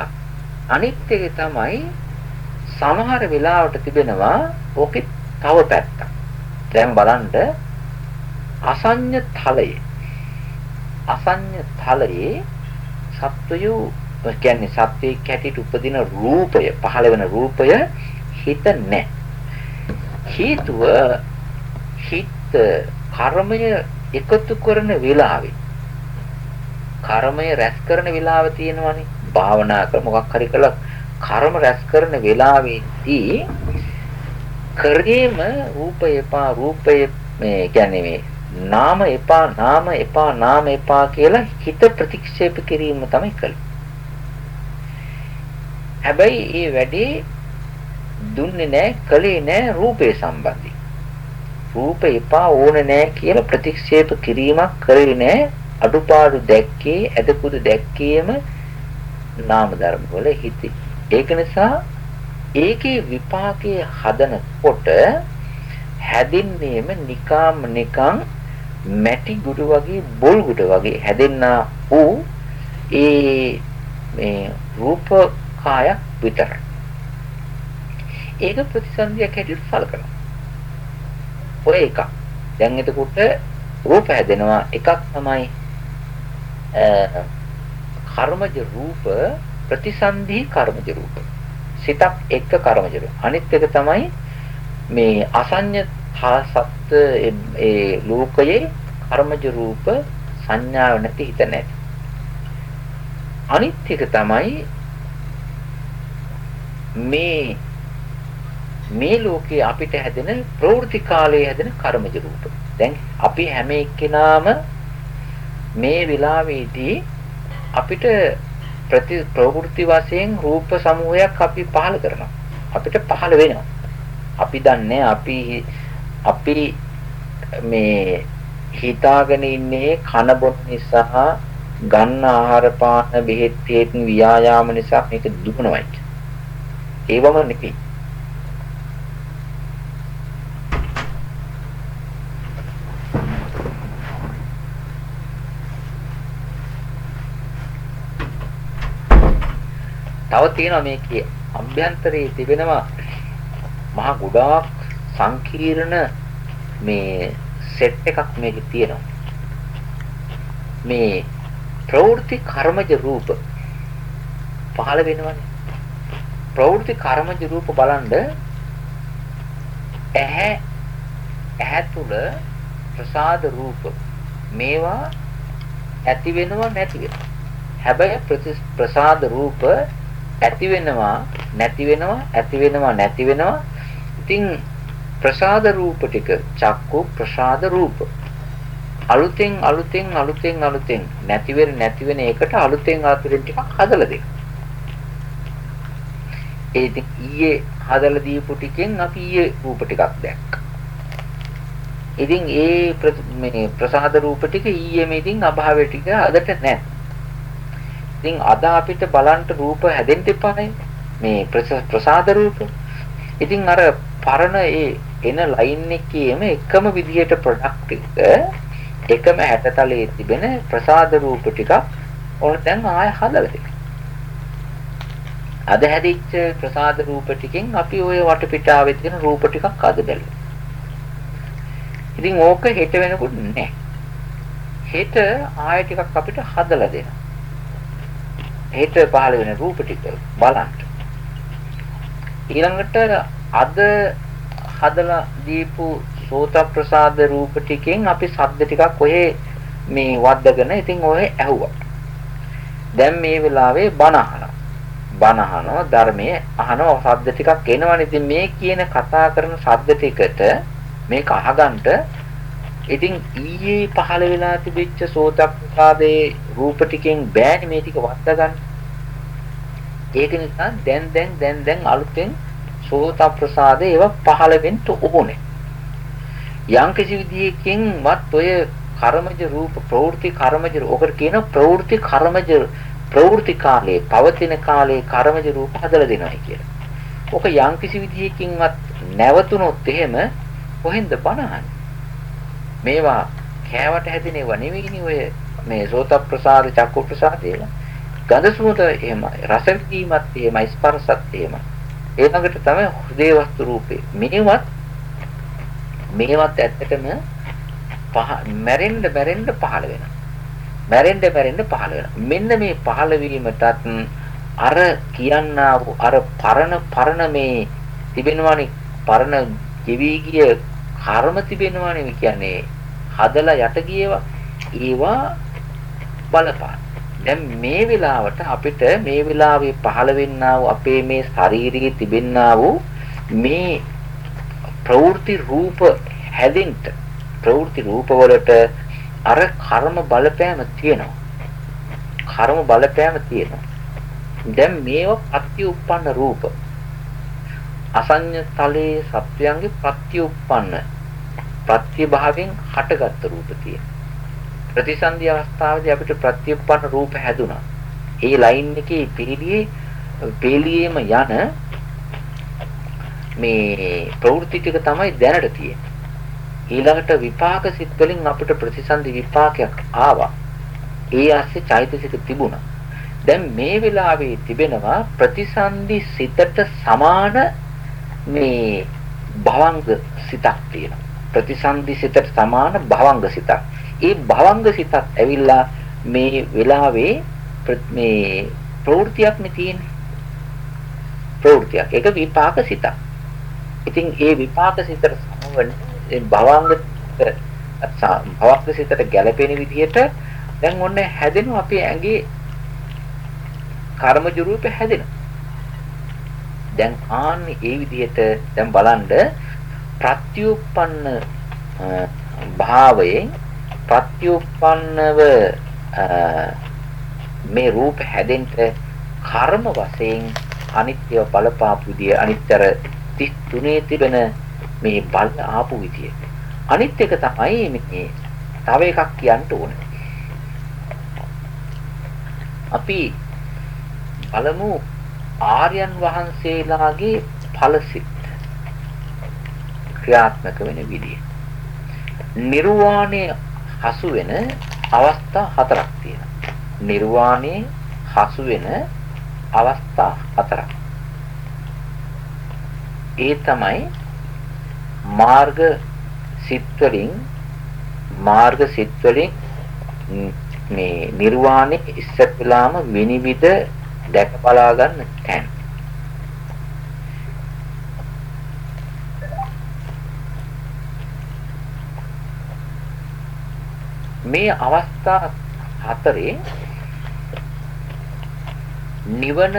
අනිත් එක තමයි සමහර වෙලාවට තිබෙනවා ඕකේ තව පැත්තක්. දැන් බලන්න අසඤ්ඤ තලයේ අසඤ්ඤ තලයේ සත්වයෝ කියන්නේ සත්වයේ කැටිට උපදින රූපය පහළ වෙන රූපය හිත නැහැ. හේතුව හිත කර්මය එකතු කරන වෙලාවේ කර්මය රැස් කරන වෙලාව තියෙනවනේ. භාවනා කර මොකක් හරි කළා කර්ම රැස් කරන වෙලාවේදී කරේම රූපය එපා රූපය මේ කියන්නේ මේ නාම එපා නාම එපා නාම එපා කියලා හිත ප්‍රතික්ෂේප කිරීම තමයි කළේ. හැබැයි මේ වැඩේ දුන්නේ නැහැ කළේ නැහැ රූපේ සම්බන්ධයෙන්. රූප එපා ඕනේ නැහැ කියලා ප්‍රතික්ෂේප කිරීමක් කරේ නැහැ. අඩුපාඩු දැක්කේ ඇදකුදු දැක්කේම නාම ධර්ම වල හිතේ. ඒක නිසා ඒකේ විපාකයේ හදනකොට හැදින්නේම නිකාම් නිකං මැටි ගුඩු වගේ බොල් ගුඩ වගේ හැදෙන්නා වූ ඒ මේ රූප කායක් විතරයි. ඒක ප්‍රතිසන්දියක් හැටියට සලකනවා. ඔය එකක්. දැන් එතකොට රූප හැදෙනවා එකක් තමයි කර්මජ රූප ප්‍රතිසන්දි කර්මජ රූප. සිතක් එක්ක කර්මජ රූප. අනිත් එක තමයි මේ අසඤ්ඤ සත්ත්‍ය ඒ ලෝකයේ කර්මජ රූප සංඥාව නැති හිත නැති. අනිත් එක තමයි මේ මේ ලෝකේ අපිට හැදෙන ප්‍රවෘත්ති කාලයේ හැදෙන කර්මජ රූප. දැන් අපි හැම එක්කෙනාම මේ වෙලාවේදී අපිට ප්‍රති ප්‍රවෘත්ති වශයෙන් රූප සමූහයක් අපි පහල කරනවා. අපිට පහල වෙනවා. අපි දන්නේ අපි අපි මේ හිතාගෙන ඉන්නේ කන බොන නිසා ගන්න ආහාර පාන බෙහෙත් හේතු ව්‍යායාම නිසා මේක දුකනවයි. ඒවම නෙපි. තව තියෙනවා මේකේ අභ්‍යන්තරයේ තිබෙනවා මහ ගොඩාක් සංකීර්ණ මේ සෙට් එකක් මේකේ තියෙනවා. මේ ප්‍රවෘත්ති කර්මජ රූප පහළ වෙනවනේ. ප්‍රවෘත්ති කර්මජ රූප බලන්ඩ ඇහැ ඇහැ තුල ප්‍රසාද රූප මේවා ඇති වෙනව නැති වෙනවා. හැබැයි ප්‍රසාද රූප ඇති වෙනවා නැති වෙනවා ඇති වෙනවා නැති වෙනවා ඉතින් ප්‍රසාද රූප ටික චක්කු ප්‍රසාද රූප අලුතෙන් අලුතෙන් අලුතෙන් අලුතෙන් නැති වෙන නැති වෙන එකට අලුතෙන් අලුතෙන් ටිකක් හදලා දෙන්න. ඒ ඉතින් ඊයේ හදලා දීපු ටිකෙන් අපි ඊයේ රූප ටිකක් දැක්කා. ඉතින් ඒ මේ ප්‍රසාද රූප ටික ඊයේ මේ ඉතින් අභාවය ටික අදට නැහැ. ඉතින් අද අපිට බලන්න රූප හැදෙන්න එපානේ. මේ ප්‍රසාද රූප. ඉතින් අර පරණ ඒ එන ලයින් එකේම එකම විදිහට ප්‍රොඩක්ට් එක එකම හැටතලයේ තිබෙන ප්‍රසාද රූප ටිකක් ඕන දැන් ආය හදලා තියෙනවා. අද හැදිච්ච ප්‍රසාද රූප ටිකෙන් අපි ওই වටපිටාවේ තියෙන රූප ටිකක් අද බැලුවා. ඉතින් ඕක හෙට වෙනකොට නැහැ. හෙට ආය ටිකක් අපිට හදලා දෙනවා. හෙට පහළ වෙන රූප ටික බලන්න. ඊළඟට අද හදලා දීපු සෝත ප්‍රසාද රූප ටිකෙන් අපි ශබ්ද ටිකක් ඔය මේ වද්දගෙන ඉතින් ඔය ඇහුවා. දැන් මේ වෙලාවේ බණ අහනවා. බණ අහනවා ධර්මයේ අහනවා ශබ්ද ටිකක් එනවනේ. ඉතින් මේ කියන කතා කරන ශබ්ද ටිකට මේක අහගන්න ඉතින් ඊයේ පහළ වෙලා තිබිච්ච සෝතප්පාදේ රූප ටිකෙන් බෑනේ මේ ටික වද්දා ගන්න. ඒක නිසා දැන් දැන් දැන් දැන් අලුතෙන් සෝතප්‍රසාදේ ඒවා පහළ වෙන්න ඕනේ. යම් කිසි විදියකින්වත් ඔය කර්මජ රූප ප්‍රවෘත්ති කර්මජ ඔකට කියන ප්‍රවෘත්ති කර්මජ ප්‍රවෘත්ති කාලේ පවතින කාලේ කර්මජ රූප හදලා දෙනවායි කියලා. ඔක යම් කිසි විදියකින්වත් නැවතුනොත් එහෙම කොහෙන්ද බනහන්නේ? මේවා කෑවට හැදෙනව නෙවෙයිනේ ඔය මේ සෝත ප්‍රසාද චක්කු ප්‍රසාද ඒවා. ගඳ සුවඳ එහෙමයි රස විඳීමත් එහෙමයි ස්පර්ශත් එහෙමයි. ඒ ළඟට තමයි හෘදේ වස්තු රූපේ. මේවත් මේවත් ඇත්තටම පහ මැරෙන්න මැරෙන්න පහළ වෙනවා. මැරෙන්න මැරෙන්න පහළ වෙනවා. මෙන්න මේ පහළ වීමටත් අර කියන්නා අර පරණ පරණ මේ තිබෙනවානේ පරණ ගෙවි ගිය කර්ම තිබෙනවානේ කියන්නේ හදලා යට ගියේවා ඒවා බලපාන. දැන් මේ වෙලාවට අපිට මේ වෙලාවේ පහළ වෙන්නා වූ අපේ මේ ශාරීරියේ තිබෙන්නා වූ මේ ප්‍රවෘත්ති රූප හැදෙන්න ප්‍රවෘත්ති රූප වලට අර කර්ම බලපෑම තියෙනවා. කර්ම බලපෑම තියෙනවා. දැන් මේවා ප්‍රත්‍යඋප්පන්න රූප. අසඤ්ඤ තලයේ සත්‍යයන්ගේ ප්‍රත්‍යඋප්පන්න ප්‍රත්‍ය භාවයෙන් හටගත් රූප තියෙනවා. ප්‍රතිසන්දි අවස්ථාවේදී අපිට ප්‍රත්‍යඋප්පන්න රූප හැදුනා. ඒ ලයින් එකේ පිළිලියේ පිළිලියේම යන මේ ප්‍රවෘත්ති ටික තමයි දැනට තියෙන්නේ. ඊළඟට විපාක සිත් වලින් අපිට ප්‍රතිසන්දි විපාකයක් ආවා. ඒ ASCII චෛතසික තිබුණා. දැන් මේ වෙලාවේ තිබෙනවා ප්‍රතිසන්දි සිතට සමාන මේ භවංග සිතක් තියෙනවා. ප්‍රතිසන්දි සිතට සමාන භවංග සිතක්. ඒ භවංග සිතක් ඇවිල්ලා මේ වෙලාවේ මේ ප්‍රවෘත්තියක් නේ තියෙන්නේ. ප්‍රවෘත්තියක්. ඒක විපාක සිතක්. ඉතින් ඒ විපාක සිතට සමවන භවංග භවංග සිතට ගැළපෙන විදිහට දැන් ඔන්න හැදෙනවා අපේ ඇඟේ කර්මජ රූප හැදෙනවා. දැන් ආන්නේ ඒ විදිහට දැන් බලන්න ප්‍රත්‍යুৎপন্ন භාවයෙන් ප්‍රත්‍යুৎপන්නව මේ රූප හැදෙන්න කර්ම වශයෙන් අනිත්‍ය බලපාපු විදිය අනිත්තර 33 තිබෙන මේ බල ආපු විදිය. අනිත් එක තමයි මේ තව එකක් කියන්න ඕනේ. අපි බලමු ආර්යයන් වහන්සේලාගේ ඵලසිට ක්‍රියාත්මක වෙන විදිය. නිර්වාණය හසු වෙන අවස්ථා හතරක් තියෙනවා. නිර්වාණය හසු වෙන අවස්ථා හතරක්. ඒ තමයි මාර්ග සිත් වලින් මාර්ග සිත් වලින් මේ නිර්වාණය ඉස්සත් වෙලාම විනිවිද දැක බලා ගන්න තැන. මේ අවස්ථා හතරේ නිවන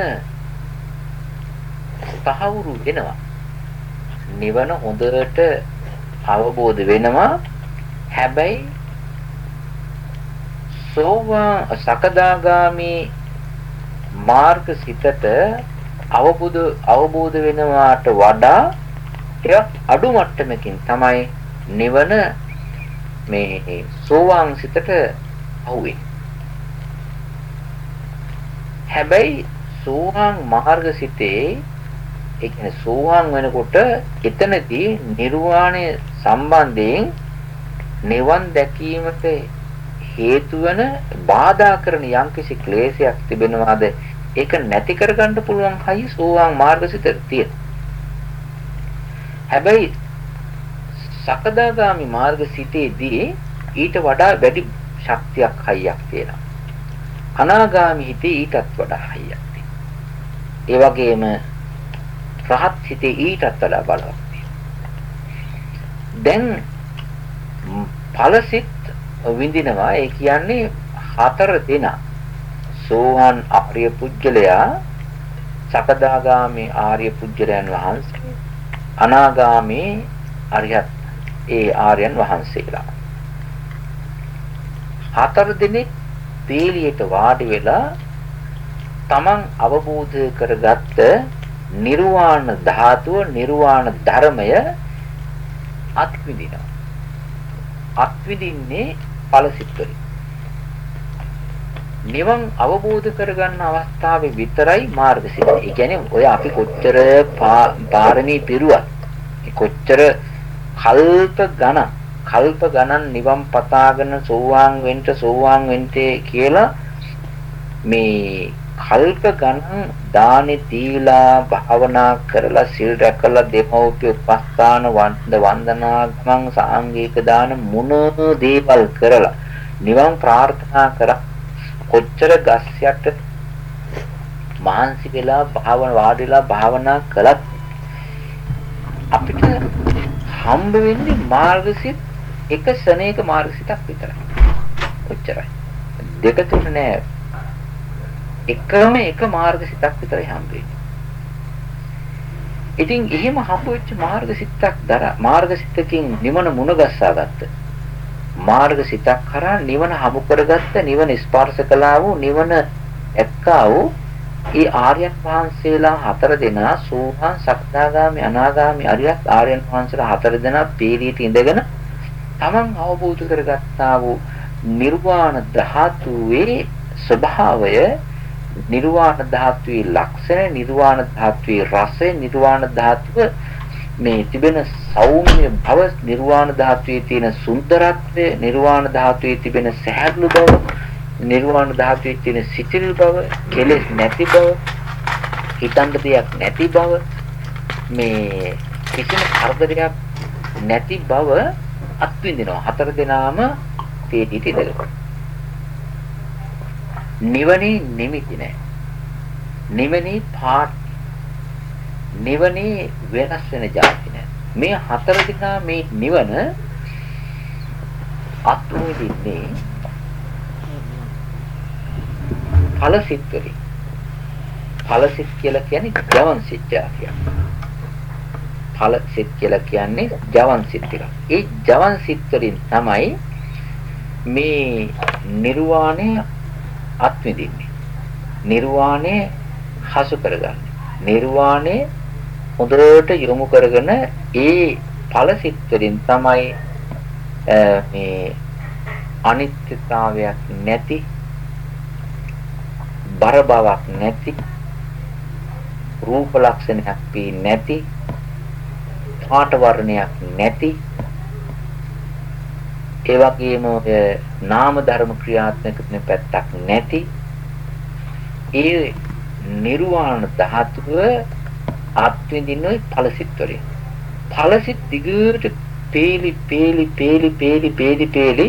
තහවුරු වෙනවා. නිවන හොඳට අවබෝධ වෙනවා. හැබැයි සෝවා සකදාගාමි මාර්ග සිතට අවබෝධ අවබෝධ වෙනවාට වඩා ටිකක් අඩු මට්ටමකින් තමයි නිවන මේ සෝවාන් සිතට අහුවේ. හැබැයි සෝවාන් මාර්ග සිතේ ඒ කියන්නේ සෝවාන් වෙනකොට එතනදී නිර්වාණය සම්බන්ධයෙන් නිවන් දැකීමට හේතු වෙන බාධා කරන යම්කිසි ක්ලේශයක් තිබෙනවාද ඒක නැති කරගන්න පුළුවන් හයි සෝවාන් මාර්ගසිත තියෙන. හැබැයි සකදාගාමි මාර්ගසිතේදී ඊට වඩා වැඩි ශක්තියක් හයියක් තියෙනවා. අනාගාමි හිතේ ඊටත් වඩා හයියක් තියෙනවා. ඒ වගේම රහත් හිතේ ඊටත් වඩා බලවත් දැන් ඵලසිත විඳිනවා. ඒ කියන්නේ හතර දෙනා. සෝහන් ආර්ය පුජ්‍යලයා සකදාගාමි ආර්ය පුජ්‍යලයන් වහන්සේ අනාගාමි අරියත් ඒ ආර්යයන් වහන්සේලා. හතර දිනේ තේලියට වාඩි වෙලා තමන් අවබෝධ කරගත්ත නිර්වාණ ධාතුව නිර්වාණ ධර්මය අත්විඳිනවා. අත්විඳින්නේ ඵලසිතවලින්. නිවන් අවබෝධ කරගන්න අවස්ථාවේ විතරයි මාර්ගසිත. ඒ කියන්නේ ඔය අපි කොච්චර පාරමී පිරුවත් කොච්චර කල්ප ගණන් කල්ප ගණන් නිවන් පතාගෙන සෝවාන් වෙන්න සෝවාන් වෙන්ටේ කියලා මේ කල්ප ගණන් දානෙ දීලා භාවනා කරලා සිල් රැකලා දෙමව්පිය උපස්ථාන වන්ද වන්දනා ගමන් සාංගික දාන මොන දේවල් කරලා නිවන් ප්‍රාර්ථනා කර කොච්චර ගස් යට මහන්සි වෙලා භාවන වාඩිලා භාවනා කළත් හම්බ වෙන්නේ මාර්ගසිත එක ශනේක මාර්ගසිතක් විතරයි. ඔච්චරයි. දෙක තුන නෑ. එකම එක මාර්ගසිතක් විතරයි හම්බ වෙන්නේ. ඉතින් එහෙම හම්බ වෙච්ච මාර්ගසිතක් දර මාර්ගසිතකින් නිවන මුණ ගස්සා ගත්ත. මාර්ගසිතක් කරා නිවන හමු කරගත්ත නිවන ස්පර්ශ කළා වූ නිවන එක්කා වූ ඒ ආර්යයන් වහන්සේලා හතර දෙනා සෝහන් සක්දාගාමි අනාගාමි අරියත් ආර්යයන් වහන්සේලා හතර දෙනා පීලියට ඉඳගෙන තමන් අවබෝධ කරගත්තා වූ නිර්වාණ ධාතුවේ ස්වභාවය නිර්වාණ ධාතුවේ ලක්ෂණ නිර්වාණ ධාතුවේ රසය නිර්වාණ ධාතුව මේ තිබෙන සෞම්‍ය භව නිර්වාණ ධාතුවේ තියෙන සුන්දරත්වය නිර්වාණ ධාතුවේ තිබෙන සහැල්ලු බව නිර්වාණ ධාතුවේ තියෙන සිතිල් බව කෙලෙස් නැති බව හිතන්න දෙයක් නැති බව මේ කිසිම කරදරයක් නැති බව අත්විඳිනවා. හතර දෙනාම තේටි ඉඳලා නිවනේ නිමිති නැහැ. නිවනේ පාට නිවනේ වෙනස් වෙන જાති නැහැ. මේ හතර දිනා මේ නිවන අත්විඳින්නේ ඵලසිත වලින්. ඵලසිත කියලා කියන්නේ ජවන් සිත් જાතියක්. ඵලසිත කියලා කියන්නේ ජවන් සිත් ටික. ඒ ජවන් සිත් වලින් තමයි මේ නිර්වාණය අත්විඳින්නේ. නිර්වාණය හසු කරගන්නේ. නිර්වාණය හොඳට යොමු කරගෙන ඒ ඵලසිත වලින් තමයි මේ අනිත්‍යතාවයක් නැති බර බවක් නැති රූප ලක්ෂණයක් පී නැති පාට වර්ණයක් නැති ඒ වගේම නාම ධර්ම ක්‍රියාත්මක වෙන පැත්තක් නැති ඒ නිර්වාණ ධාතුව අත්විඳින්නේ ඵලසිත වලින්. ඵලසිත දිගට පේලි පේලි පේලි පේලි පේලි පේලි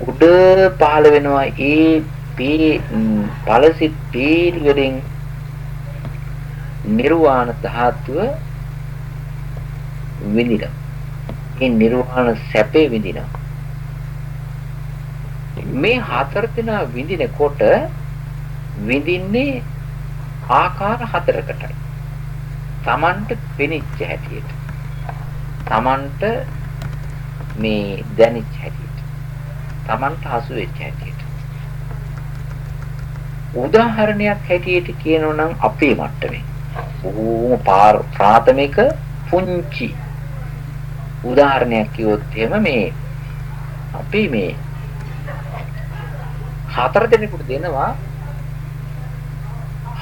උඩ පහළ වෙනවා. ඒ පේ ඵලසිත පේලි වලින් නිර්වාණ ධාතුව විඳිනවා. ඒ නිර්වාණ සැපේ විඳිනවා. මේ හතර දෙනා විඳිනකොට විඳින්නේ ආකාර හතරකටයි. Tamanට පෙනිච්ච හැටියට. Tamanට මේ දැනිච්ච හැටියට. Tamanට හසු වෙච්ච හැටියට. උදාහරණයක් හැටියට කියනවා නම් අපේ මට්ටමේ බොහෝම ප්‍රාථමික පුංචි උදාහරණයක් කිව්වොත් එහෙම මේ අපි මේ හතර දෙනෙකුට දෙනවා.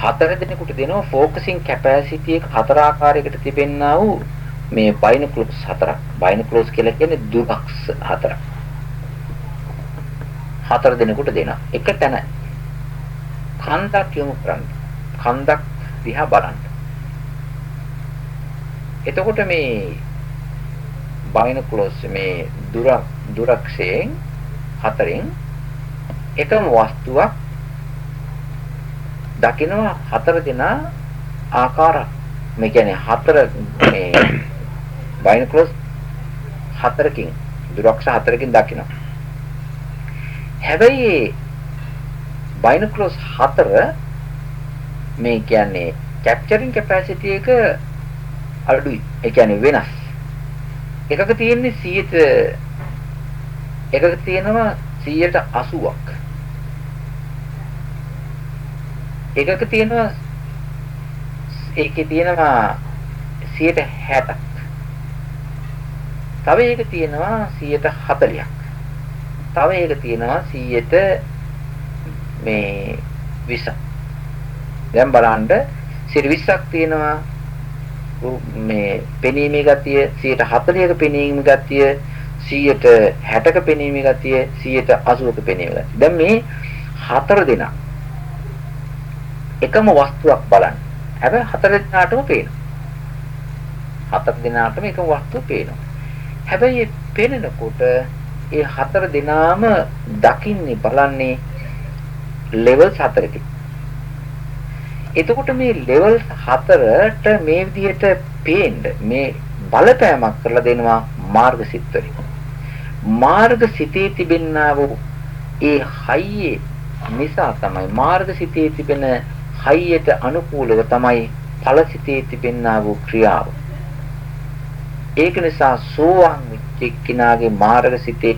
හතර දෙනෙකුට දෙනවා ફોකසින් කැපැසිටි එක හතර ආකාරයකට තිබෙන්නා වූ මේ බයිනොකුලස් හතරක්. බයිනොකුලස් කියලා කියන්නේ දුරක්ස් හතරක්. හතර දෙනෙකුට දෙනවා. එක තැන කන්දක් යොමු කරන්න. කන්දක් දිහා බලන්න. එතකොට මේ බයිනොකුලස් මේ දුර දුරක්ෂයෙන් හතරෙන් එකම වස්තුවක් දකිනවා හතර දෙනා ආකාර මේ කියන්නේ හතර මේ බයිනොකුලස් හතරකින් දුරක්ෂ හතරකින් දකිනවා. හැබැයි බයිනොකුලස් හතර මේ කියන්නේ කැප්චරින් කැපැසිටි එක අඩුයි. ඒ කියන්නේ වෙනස්. එකක තියෙන්නේ 100ට එකක තියෙනවා 180ක් එකක තියෙනවා ඒකේ තියෙනවා 160ක්. තව එක තියෙනවා 140ක්. තව එක තියෙනවා 100ට මේ 20ක්. දැන් බලන්න 120ක් තියෙනවා මේ පෙනීමේ ගතිය 140ක පෙනීමේ ගතිය 160ක පෙනීමේ ගතිය 180ක පෙනීමේ ගතිය. දැන් මේ හතර දෙනා එකම වස්තුවක් බලන්න. හැබැයි හතර දෙනාටම පේනවා. හතර දෙනාටම එකම වස්තුව පේනවා. හැබැයි මේ පේනකොට ඒ හතර දෙනාම දකින්නේ බලන්නේ ලෙවල් හතරකින්. එතකොට මේ ලෙවල් හතරට මේ විදිහට පේන්න මේ බලපෑමක් කරලා දෙනවා මාර්ගසිත වලින්. මාර්ගසිතේ තිබෙනා වූ ඒ හයියේ නිසා තමයි මාර්ගසිතේ තිබෙන හයියට අනුකූලව තමයි ඵලසිතේ තිබෙනා වූ ක්‍රියාව. ඒක නිසා සෝවාන් විච්චෙක්කිනාගේ මාර්ගසිතේ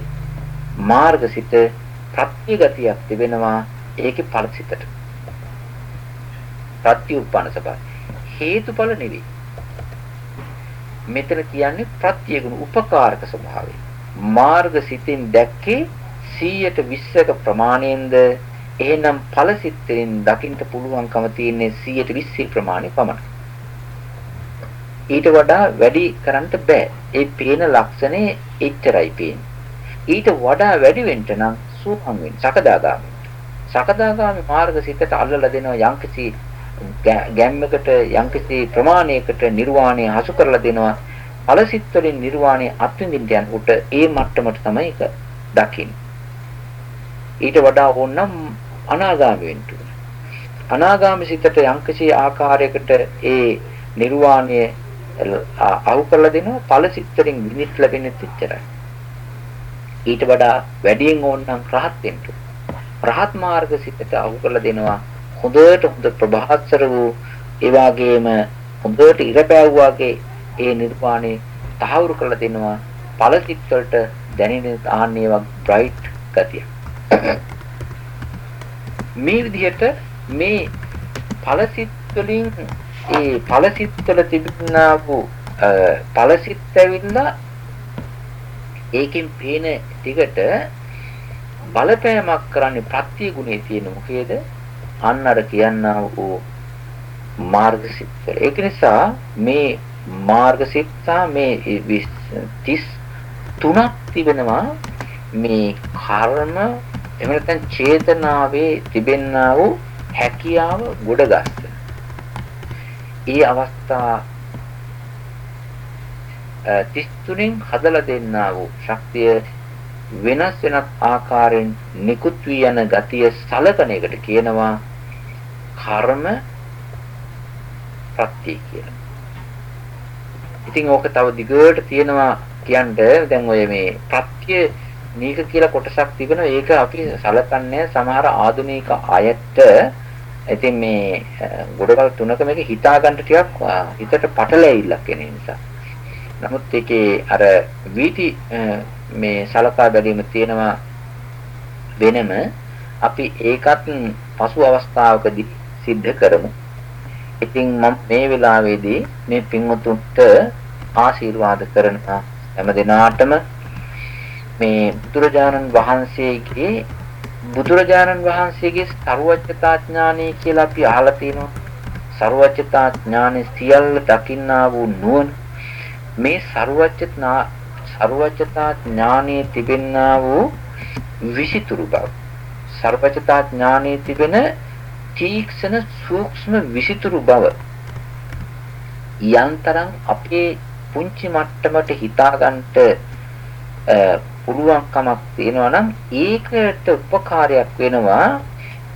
මාර්ගසිත ප්‍රත්‍යගතියක් තිබෙනවා ඒකේ ඵලසිතට. ප්‍රත්‍යඋප්පන්න ස්වභාවය. හේතුඵල නෙවෙයි. මෙතන කියන්නේ ප්‍රත්‍යගුණ උපකාරක ස්වභාවය. මාර්ගසිතින් දැක්කේ 120ක ප්‍රමාණයෙන්ද එහෙනම් ඵලසිතෙන් දකින්න පුළුවන්කම තියෙන්නේ 120 ප්‍රමාණය පමණයි. ඊට වඩා වැඩි කරන්න බෑ. ඒ පේන ලක්ෂණේ එච්චරයි පේන්නේ. ඊට වඩා වැඩි වෙන්න නම් සූපම් වෙන්න. සකදාගාමී. සකදාගාමී මාර්ගසිතට අල්ලලා දෙනවා යම්කිසි ගැම්මකට යම්කිසි ප්‍රමාණයකට නිර්වාණය හසු කරලා දෙනවා. ඵලසිත වලින් නිර්වාණය අත්විඳින්න යන උට ඒ මට්ටමට තමයි ඒක දකින්නේ. ඊට වඩා ඕනනම් අනාගාමී වෙන්න ඕනේ. අනාගාමී සිතට යම්කිසි ආකාරයකට ඒ නිර්වාණය අහු කරලා දෙනවා ඵල සිත්තරින් විනිත් ලැබෙන්නේ එච්චරයි. ඊට වඩා වැඩියෙන් ඕනනම් රහත් වෙන්න. රහත් මාර්ග සිතට අහු කරලා දෙනවා හොඳට හොඳ ප්‍රභාස්වර වූ ඒ වගේම හොඳට ඉරපෑවුවාගේ ඒ නිර්වාණය තහවුරු කරලා දෙනවා ඵල සිත් වලට දැනෙන ආන්නේ වක් බ්‍රයිට් ගතිය. මේ විදිහට මේ ඵලසිත වලින් ඒ ඵලසිත වල තිබෙනා වූ ඵලසිත ඇවිල්ලා ඒකෙන් පේන ටිකට බලපෑමක් කරන්නේ ප්‍රත්‍ය ගුණේ තියෙන මොකේද? අන්න අර කියන්නා වූ මාර්ගසිත වල. ඒක නිසා මේ මාර්ගසිත මේ 33ක් තිබෙනවා මේ කර්ම එහෙම නැත්නම් චේතනාවේ තිබෙනා වූ හැකියාව ගොඩගස්ස. ඒ අවස්ථා 33න් හදලා දෙන්නා වූ ශක්තිය වෙනස් වෙනස් ආකාරයෙන් නිකුත් වී යන ගතිය සලකන එකට කියනවා කර්ම ප්‍රත්‍ය කියලා. ඉතින් ඕක තව දිගට තියෙනවා කියන්න දැන් ඔය මේ ප්‍රත්‍ය මේක කියලා කොටසක් තිබෙනවා ඒක අපි සලකන්නේ සමහර ආධුනික අයට ඉතින් මේ ගොඩකල් තුනක මේක හිතා ගන්න ටිකක් හිතට පටලැවිල්ලක් එන නිසා. නමුත් ඒකේ අර වීටි මේ සලකා බැලීම තියෙනවා වෙනම අපි ඒකත් පසු අවස්ථාවකදී සිද්ධ කරමු. ඉතින් මම මේ වෙලාවේදී මේ පින්වතුන්ට ආශිර්වාද කරනවා හැම දිනාටම මේ බුදුරජාණන් වහන්සේගේ බුදුරජාණන් වහන්සේගේ ਸਰුවචිතා ඥානය කියලා අපි අහලා තියෙනවා. ਸਰුවචිතා ඥානෙ සියල්ල දකින්නා වූ නුවණ මේ ਸਰුවචිතා ਸਰුවචිතා ඥානයේ තිබෙන්නා වූ විසිතුරු බව. ਸਰුවචිතා ඥානයේ තිබෙන තීක්ෂණ සූක්ෂම විසිතුරු බව යන්තරම් අපේ පුංචි මට්ටමට හිතාගන්නට පුළුවන්කමක් තියෙනවා නම් ඒකට උපකාරයක් වෙනවා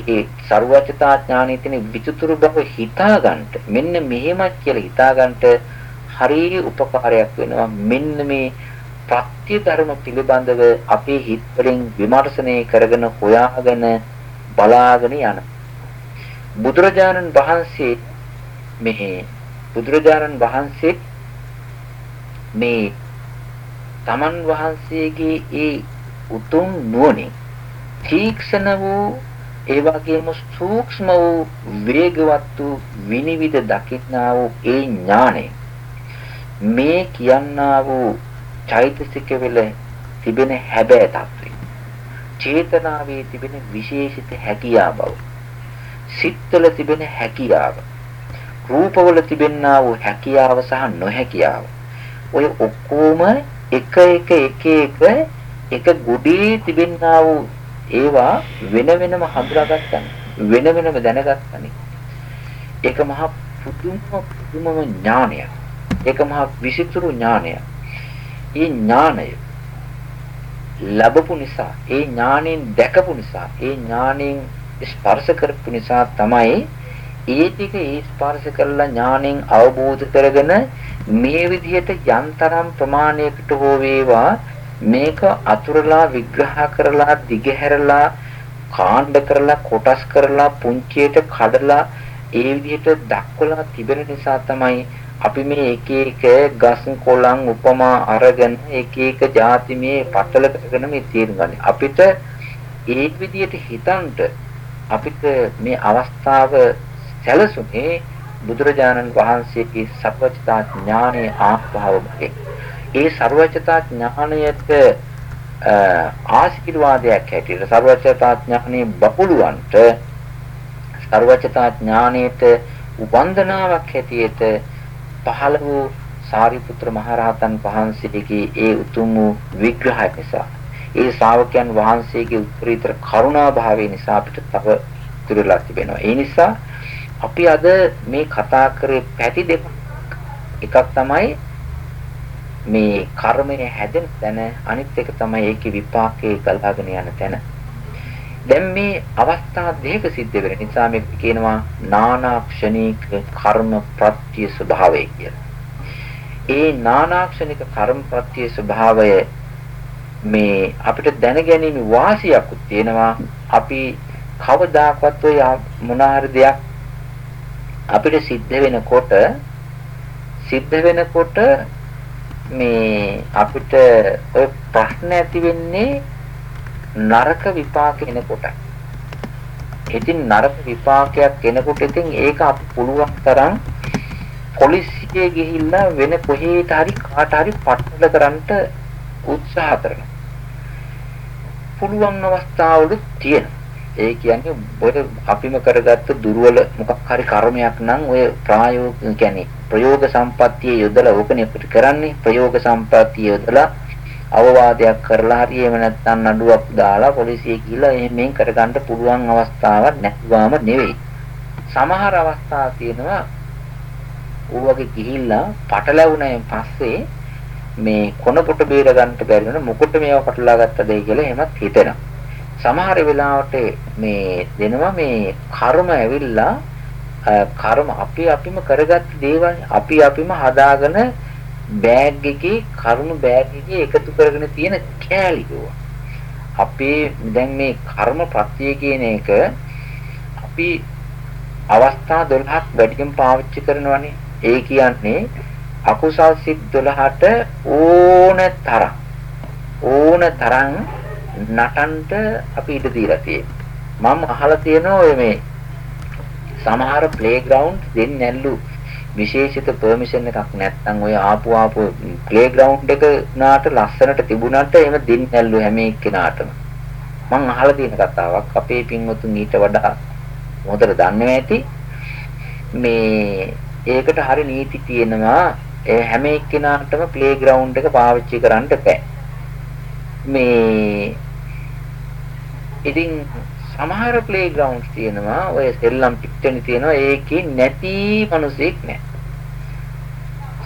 ඒ ਸਰවචතා ඥානයේ තියෙන විචතුරු බව හිතාගන්න මෙන්න මෙහෙමත් කියලා හිතාගන්න හරිය උපකාරයක් වෙනවා. මෙන්න මේ ප්‍රත්‍ය ධර්ම පිළිබඳව අපේ හිත වලින් විමර්ශනය කරගෙන හොයාගෙන බලාගෙන යන. බුදුරජාණන් වහන්සේ මෙහි බුදුරජාණන් වහන්සේ මේ තමන් වහන්සේගේ ඒ උතුම් නුවණින් තීක්ෂණ වූ ඒ වගේම සූක්ෂම වූ වේගවත් වූ විනිවිද දකින්නා වූ ඒ ඥාණය. මේ කියන්නා වූ චෛතසික වල තිබෙන හැබෑ తත්වය. චේතනාවේ තිබෙන විශේෂිත හැකියාව බව. සිත්වල තිබෙන හැකියාව. රූපවල තිබෙනා වූ හැකියාව සහ නොහැකියාව. ඔය ඔක්කොම එක එක එක එක එක ගුඩේ තිබෙනා වූ ඒවා වෙන වෙනම හඳුනාගත්තම වෙන වෙනම දැනගත්තනේ. ඒක මහා පුදුම පුදුමම ඥානයක්. ඒක මහා විසිතුරු ඥානයක්. ඒ ඥානය ලැබපු නිසා ඒ ඥාණයෙන් දැකපු නිසා ඒ ඥාණයෙන් ස්පර්ශ කරපු නිසා තමයි ඒ ටික ඒ ස්පර්ශ කරලා ඥාණයෙන් අවබෝධ කරගෙන මේ විදිහට යන්තරම් ප්‍රමාණයකට හෝ වේවා මේක අතුරලා විග්‍රහ කරලා දිගහැරලා කාණ්ඩ කරලා කොටස් කරලා පුංචියට කඩලා ඒ විදිහට දක්වලා තිබෙන නිසා තමයි අපි මේ එක එක ගස් කොළන් උපමා අරගෙන එක එක ಜಾති මේ පටල කරගෙන මේ තේරුම් ගන්න. අපිට ඒ විදිහට හිතන්ට අපිට මේ අවස්ථාව සැලසුනේ බුදුරජාණන් වහන්සේගේ සර්වචතා ඥානයේ ආස්භාව භාවයෙන්. ඒ සර්වචතා ඥානයට ආශිර්වාදයක් හැටියට සර්වචතා ඥානයේ බපුලුවන්ට සර්වචතා ඥානයට වන්දනාවක් හැටියට පහළ වූ සාරිපුත්‍ර මහරහතන් වහන්සේගේ ඒ උතුම් වූ විග්‍රහය නිසා ඒ ශ්‍රාවකයන් වහන්සේගේ උත්තරීතර කරුණා භාවය නිසා අපිට තව ඉතුරුලා තිබෙනවා. ඒ නිසා අපි අද මේ කතා කරේ පැති දෙක එකක් තමයි මේ කර්මය හැදෙන තැන අනිත් එක තමයි ඒකේ විපාකේ ගලාගෙන යන තැන. දැන් මේ අවස්ථා දෙක සිද්ධ වෙන නිසා මේ කියනවා නානාක්ෂණික කර්ම ප්‍රත්‍ය ස්වභාවය කියලා. ඒ නානාක්ෂණික කර්ම ප්‍රත්‍ය ස්වභාවය මේ අපිට දැනගැනීම වාසියක් තියෙනවා. අපි කවදාකවත් ඔය මොනාර දෙයක් අපිට සිද්ධ වෙනකොට සිද්ධ වෙනකොට මේ අපිට ඔය ප්‍රශ්න ඇති වෙන්නේ නරක විපාක එනකොට ඉතින් නරක විපාකයක් එනකොට ඉතින් ඒක අපි පුළුවන් තරම් පොලිසියේ ගිහිල්ලා වෙන කොහේට හරි කාට හරි පටල කරන්නට උත්සාහ කරනවා. පුළුවන් අවස්ථාවලු තියෙනවා. ඒ කියන්නේ ඔය අපිම කරගත්ත දුර්වල මොකක් හරි කර්මයක් නම් ඔය ප්‍රායෝගික කියන්නේ ප්‍රයෝග සම්පත්තිය යොදලා ඕකනේ අපිට කරන්නේ ප්‍රයෝග සම්පත්තිය යොදලා අවවාදයක් කරලා හරි එහෙම නැත්නම් නඩුවක් දාලා පොලිසිය ගිහිල්ලා එහෙමෙන් කරගන්න පුළුවන් අවස්ථාවක් නැතිවම නෙවෙයි. සමහර අවස්ථා තියෙනවා ඌවගේ ගිහිල්ලා පටලැවුණෙන් පස්සේ මේ කොනපොට බේර ගන්නට බැරි වෙන මොකට මේව පටලවා ගත්තද කියලා එහෙමත් හිතෙනවා. සමහර වෙලාවට මේ දෙනවා මේ කර්ම ඇවිල්ලා කර්ම අපි අපිම කරගත්ත දේවල් අපි අපිම හදාගෙන බෑග් එකේ කරුණු බෑග් එකේ එකතු කරගෙන තියෙන කෑලි අපේ දැන් මේ කර්ම ප්‍රත්‍ය කියන එක අපි අවස්ථා 12ක් වැඩියෙන් පාවිච්චි කරනවානේ. ඒ කියන්නේ අකුසල් සිත් 12ට ඕන තරම් ඕන තරම් නටන්ට අපි ඉඩ දීලා තියෙනවා. මම අහලා තියෙනවා ඔය මේ සමහර ප්ලේග්‍රවුන්ඩ් දෙන්නේ නැල්ලු විශේෂිත පර්මිෂන් එකක් නැත්නම් ඔය ආපු ආපු ප්ලේ ග්‍රවුන්ඩ් එක නාට ලස්සනට තිබුණාට එහෙම දෙන්නැල්ලු හැම එක්කෙනාටම. මං අහලා තියෙන කතාවක් අපේ පින්වතුන් ඊට වඩා හොඳට දන්නේ නැති මේ ඒකට හරි නීති තියෙනවා. ඒ හැම එක්කෙනාටම ප්ලේ ග්‍රවුන්ඩ් එක පාවිච්චි කරන්න බෑ. මේ ඉතින් සමහර ප්ලේ ග්‍රවුන්ඩ්ස් තියෙනවා ඔය සෙල්ලම් පිට්ටනි තියෙනවා ඒකේ නැති මිනිසෙක් නැහැ.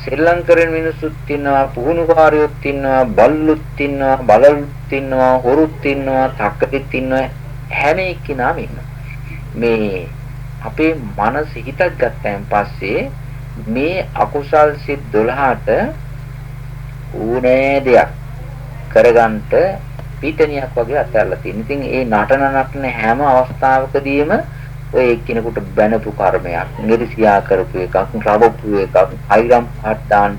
ශ්‍රී කරන මිනිස්සුත් ඉන්නවා පුහුණුකාරයොත් ඉන්නවා බල්ලුත් ඉන්නවා බලලුත් ඉන්නවා හොරුත් ඉන්නවා තක්කෙත් ඉන්නවා හැම එක්කිනාම ඉන්නවා. මේ අපේ මනස හිතක් ගත්තයින් පස්සේ මේ අකුසල් සිත් 12ට ඌනේ දෙයක් කරගන්නට පීතනියක් වගේ අත්හැරලා තියෙන. ඉතින් ඒ නටන නටන හැම අවස්ථාවකදීම ඔය එක්කිනෙකුට බැනපු කර්මයක්, නිර්සියා කරපු එකක්, රවපු එකක්, අයිරම් පාට දාන්න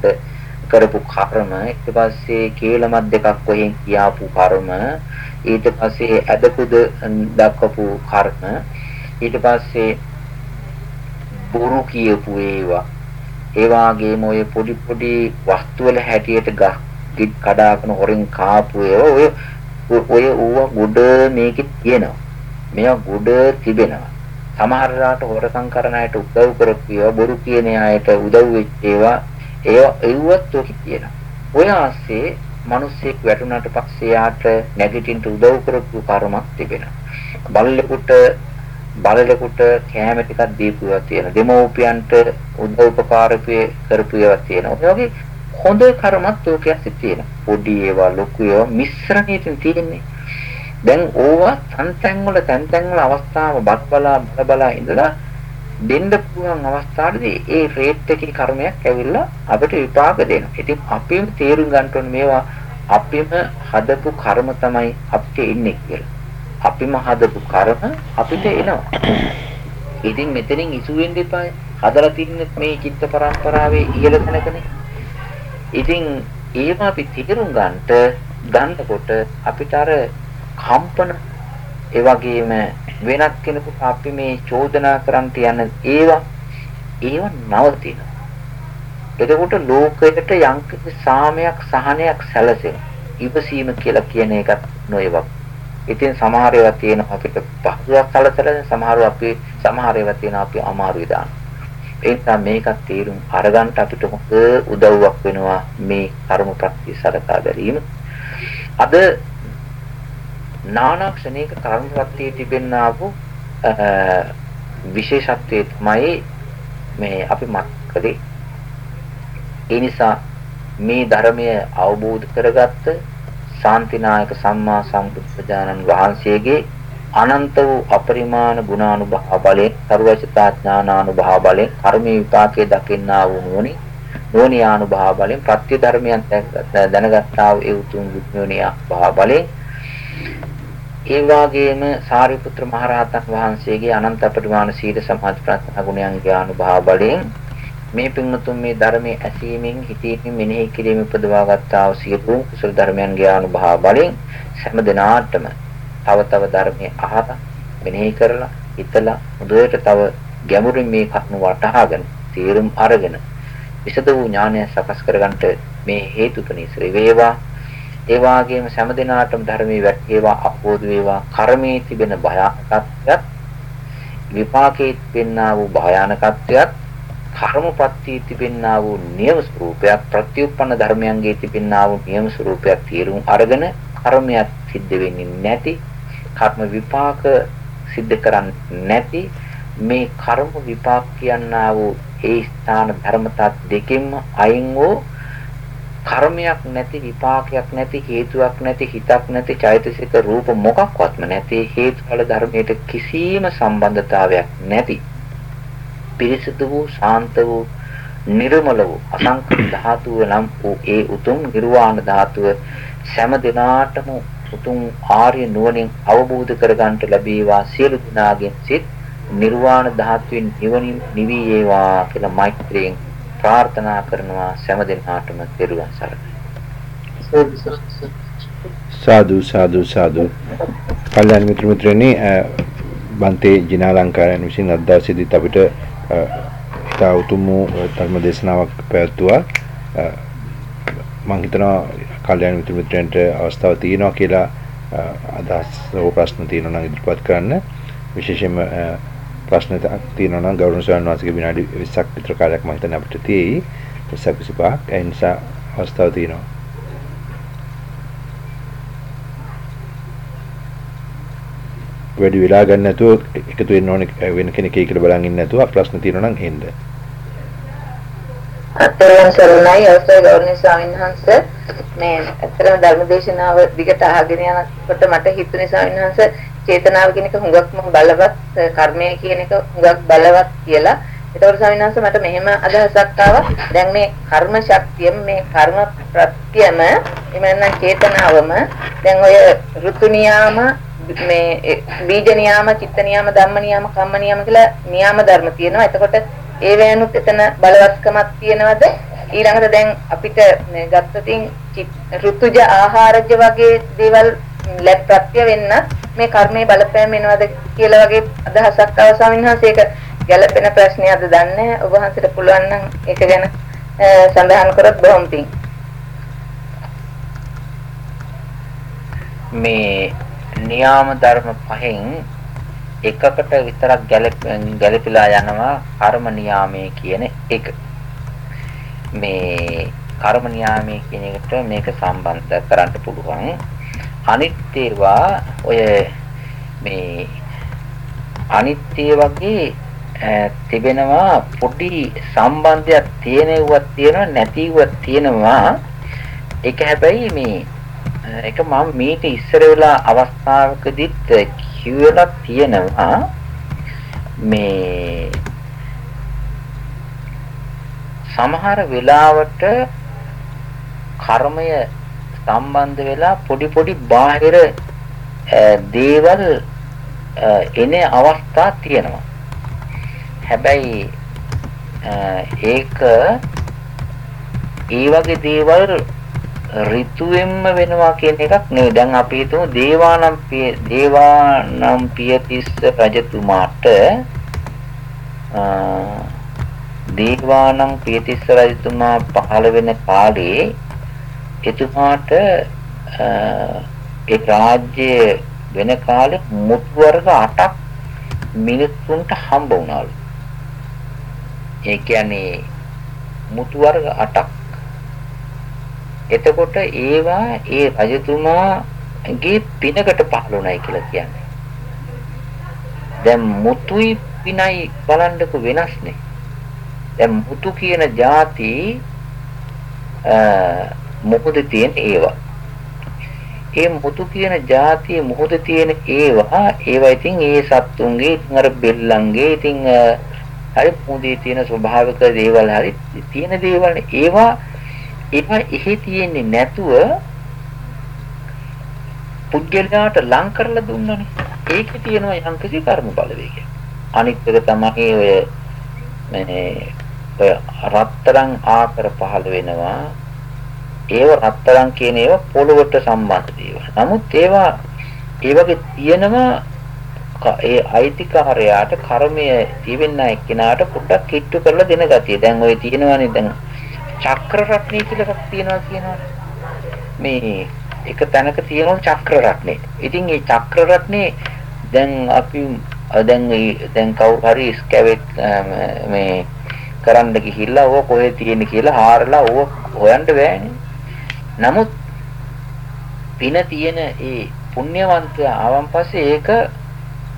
කරපු කර්ම, ඊට පස්සේ කේලමත් දෙකක් කොහෙන් කියාපු කර්ම, ඊට පස්සේ ඇදකුද දක්වපු කර්ම, ඊට පස්සේ බොරු කියපු ඒවා ඒ වගේම ඔය පොඩි පොඩි වස්තු වල හැටියට ගහ කඩාගෙන හොරෙන් කාපු ඒවා ඔය ඔය ඌව ගොඩ මේකේ තියෙනවා. මේවා ගොඩ තිබෙනවා. සමහර රාට හොරකම් කරන අයට උදව් කරපු ඒවා බොරු කියන අයට උදව් වෙච්ච ඒවා ඒවා එව්වත් ඔකේ තියෙනවා. ඔය ආස්සේ මිනිස්සෙක් වැටුණාට පස්සේ යාට නැගිටින්න උදව් කරපු කර්මයක් තිබෙනවා. බල්ලෙකුට බලලෙකුට කෑම ටිකක් දීපුවා තියෙනවා. දෙමෝපියන්ට උදව් උපකාර කරපු ඒවා තියෙනවා. ඒ වගේ හොඳ කර්මත් ලෝකයේ තියෙනවා. පොඩි ඒවා ලොකු ඒවා මිශ්‍රණයෙන් තියෙන්නේ. දැන් ඕවා තන් තැන් වල තැන් තැන් වල අවස්ථාව බත් බලා බල බලා ඉඳලා දෙන්න පුළුවන් අවස්ථාවේදී ඒ රේට් එකේ කර්මයක් ඇවිල්ලා අපිට විපාක දෙනවා. ඉතින් අපිම තේරුම් ගන්න ඕනේ මේවා අපිම හදපු කර්ම තමයි අපිට ඉන්නේ කියලා. අපිම හදපු කර්ම අපිට එනවා. ඉතින් මෙතනින් ඉසු වෙන්න එපා. හදලා තින්නේ මේ චිත්ත පරම්පරාවේ ඉහළ තැනකනේ. ඉතින් ඒව අපි තේරුම් ගන්නට ගන්නකොට අපිට අර කම්පන ඒ වගේම වෙනත් කෙනෙකුට අපි මේ චෝදනා කරන්න යන ඒවා ඒව නවතිනවා. එතකොට ලෝකයට යම්කිසි සාමයක් සහනයක් සැලසෙන ඉවසීම කියලා කියන එකත් නොයවක්. ඉතින් සමහර ඒවා තියෙනවා අපිට පහසුවක් සැලසෙන සමහරව අපි සමහර ඒවා තියෙනවා අපි අමාරුයි දාන. ඒ නිසා මේකත් තේරුම් අරගන්න අපිට හොඳ උදව්වක් වෙනවා මේ කර්ම ප්‍රත්‍ය සලකා බැලීම. අද නානා ක්ෂණයක කර්ම ප්‍රත්‍යයේ තිබෙනා වූ විශේෂත්වයේ තමයි මේ අපි මත් කළේ. ඒ නිසා මේ ධර්මය අවබෝධ කරගත්ත ශාන්තිනායක සම්මා සම්බුදුරජාණන් වහන්සේගේ අනන්ත වූ අපරිමාණ ගුණානුභව බලයෙන් ਸਰවචිතා ඥානානුභව බලයෙන් කර්මී විපාකයේ දකින්නා වූ නුවණින් නෝනියානුභව බලයෙන් ප්‍රත්‍ය ධර්මයන් දැනගත්තා වූ ඒ උතුම් විඥානිය භාව බලයෙන් ඒ වාගේම සාරිපුත්‍ර මහරහතන් වහන්සේගේ අනන්ත අපරිමාණ සීල සමාධි ප්‍රඥා ගුණයන්ගේ අනුභව බලයෙන් මේ පින්වතුන් මේ ධර්මයේ ඇසීමෙන් හිතීමෙන් මෙනෙහි කිරීම උපදවා ගත්තා වූ සියලු කුසල ධර්මයන්ගේ අනුභව බලයෙන් හැම දිනාටම තව තව ධර්මයේ අහලා මෙනෙහි කරලා හිතලා මුදුවට තව ගැඹුරින් මේ කරුණු වටහාගෙන තීරුම් අරගෙන විසද වූ ඥානය සකස් කරගන්නට මේ හේතුපනිසරේ වේවා. ඒ වාගේම හැම දිනාටම ධර්මයේ වැටේවා අපෝධ වේවා කර්මයේ තිබෙන භයානකත්වයත් විපාකයේ තිබෙනා වූ භයානකත්වයත් කර්මපත්තියේ තිබෙනා වූ නියම ස්වરૂපයක් ප්‍රතිඋප්පන්න ධර්මයන්ගේ තිබෙනා වූ නියම ස්වરૂපයක් තීරුම් අරගෙන කර්මයක් සිද්ධ වෙන්නේ නැති කර්ම විපාක සිද්ධ කරන්නේ නැති මේ කර්ම විපාක කියනා වූ ඒ ස්ථාන ධර්මතා දෙකෙන්ම අයින් වූ කර්මයක් නැති විපාකයක් නැති හේතුවක් නැති හිතක් නැති චෛතසික රූප මොකක්වත්ම නැති හේතුඵල ධර්මයට කිසිම සම්බන්ධතාවයක් නැති පිරිසිදු වූ ශාන්ත වූ නිර්මල වූ අසංකත ධාතුව නම් වූ ඒ උතුම් නිර්වාණ ධාතුව සෑම දිනාටම උතුම් ආර්ය නුවණින් අවබෝධ කරගන්නට ලැබේවා. සියලු දෙනාගෙන් සිත් නිර්වාණ ධාතුවෙන් නිවනින් නිවි වේවා කියලා මෛත්‍රියෙන් ප්‍රාර්ථනා කරනවා. සෑම දිනාටම පෙරුවන් සරණයි. සාදු සාදු සාදු. කල්‍යාණ මිත්‍ර මිත්‍රයනි බන්තේ ජිනාලංකාරයන් විසින් අද දවසේදීත් අපිට ඉතා උතුම් ධර්ම දේශනාවක් පැවැත්තුවා. මම හිතනවා කල්‍යාණ මිත්‍ර මිත්‍රයන්ට අවස්ථාව තියෙනවා කියලා අදහස් හෝ ප්‍රශ්න තියෙනවා නම් ඉදිරිපත් කරන්න. විශේෂයෙන්ම ප්‍රශ්න තියෙනවා නම් ගෞරවනීය ස්වාමීන් වහන්සේගේ විනාඩි 20ක් විතර කාලයක් මම හිතන්නේ අපිට තියෙයි. 20ක් 25ක් ඒ නිසා අවස්ථාව තියෙනවා. වැඩි වෙලා ගන්න නැතුව එකතු වෙන්න ඕනේ වෙන කෙනෙක් කියලා බලන් ඉන්න නැතුව ප්‍රශ්න තියෙනවා නම් එන්න. අත්තරන් සරණයි අවසරයි ගෞරවනීය ස්වාමීන් වහන්සේ මේ ඇත්තටම ධර්මදේශනාව දිගට අහගෙන යනකොට මට හිතුනේ ස්වාමීන් වහන්සේ චේතනාව කියන එක හුඟක්ම බලවත් කර්මය කියන එක හුඟක් බලවත් කියලා. ඒතකොට ස්වාමීන් වහන්සේ මට මෙහෙම අදහසක් ආවා. දැන් මේ කර්ම ශක්තියම මේ කර්ම ප්‍රත්‍යම එමන්නම් චේතනාවම දැන් ඔය ඍතු නියාම මේ බීජ නියාම, චිත්ත නියාම, ධම්ම නියාම, කම්ම නියාම කියලා නියාම ධර්ම තියෙනවා. එතකොට ඒ වෑනුත් එතන බලවත්කමක් තියෙනවද? ඊළඟට දැන් අපිට ගත්තොතින් ඍතුජ ආහාරජ වගේ දේවල් ලැබ ප්‍රත්‍ය වෙන්න මේ කර්මයේ බලපෑම වෙනවද කියලා වගේ අදහසක් ආව ස්වාමීන් වහන්සේ. ඒක ගැළපෙන ප්‍රශ්නයක්ද දන්නේ ඔබ වහන්සේට පුළුවන් නම් ඒක ගැන සඳහන් කරොත් බොහොම පිං. මේ නියාම ධර්ම පහෙන් එකකට විතරක් ගැළපීලා යනවා කර්ම නියාමයේ කියන එක. මේ කර්ම නියාමයේ කියන එකට මේක සම්බන්ධ කරන්න පුළුවන්. අනිත් ඒවා ඔය මේ අනිත්‍ය වගේ තිබෙනවා පොඩි සම්බන්ධයක් තියෙනවක් තියෙනවා නැතිවක් තියෙනවා ඒක හැබැයි මේ ඒක මම මේක ඉස්සර වෙලා අවස්ථාවකදීත් කියවලා තියෙනවා මේ සමහර වෙලාවට කර්මය සම්බන්ධ වෙලා පොඩි පොඩි බාහිර දේවල් එන අවස්ථා තියෙනවා. හැබැයි ඒක ඒ වගේ දේවල් ඍතුවෙන්ම වෙනවා කියන එකක් නෙවෙයි. දැන් අපි හිතමු දේවානම් දේවානම් පියතිස්ස රජතුමාට දේවානම් පියතිස්ස රජතුමා පහළ වෙන කාලේ එතුමාට ඒ රාජ්‍ය වෙන කාලේ මුතු වර්ග 8ක් මිනිස්සුන්ට හම්බ වුණාලු. ඒ කියන්නේ මුතු වර්ග 8ක්. එතකොට ඒවා ඒ රජතුමාගේ පිනකට පහළුණයි කියලා කියන්නේ. දැන් මුතුයි පිනයි බලන්නකො වෙනස්නේ. දැන් මුතු කියන જાති මොකද තියෙන ඒවා. ඒ මුතු කියන જાතිය මොහොත තියෙන ඒවා ඒවා ඉතින් ඒ සත්තුන්ගේ ඉතින් අර බෙල්ලන්ගේ ඉතින් හරි මුදේ තියෙන ස්වභාවික දේවල් හරි තියෙන දේවල් ඒවා ඒවා එහෙ තියෙන්නේ නැතුව පුද්ගලයාට ලං කරලා දුන්නනේ. ඒකේ තියෙනවා යම්කිසි කර්ම බලවේගයක්. අනිත් එක තමයි ඔය මේ ඔය රත්තරන් ආකර පහළ වෙනවා. ඒව රත්තරන් කියන ඒවා පොළොවට සම්බන්ධ දේවල්. නමුත් ඒවා ඒ වගේ තියෙනවා ඒ අයිතිකාරයාට කර්මය තිබෙන්න එක්කිනාට පොඩ්ඩක් කිට්ටු කරලා දෙන ගතිය. දැන් ওই තියෙනවානේ දැන් චක්‍ර රත්නේ කියලා එකක් තියෙනවා කියනවා. මේ එක තැනක තියෙනවා චක්‍ර රත්නේ. ඉතින් මේ චක්‍ර රත්නේ දැන් අපි දැන් දැන් කවුරු හරි ස්කැවෙට් මේ කරන්න ගිහිල්ලා ඕක කොහෙද තියෙන්නේ කියලා හාරලා ඕක හොයන්න බෑනේ. නමුත් පින තියෙන ඒ පුණ්‍යවන්තයා ආවන් පස්සේ ඒක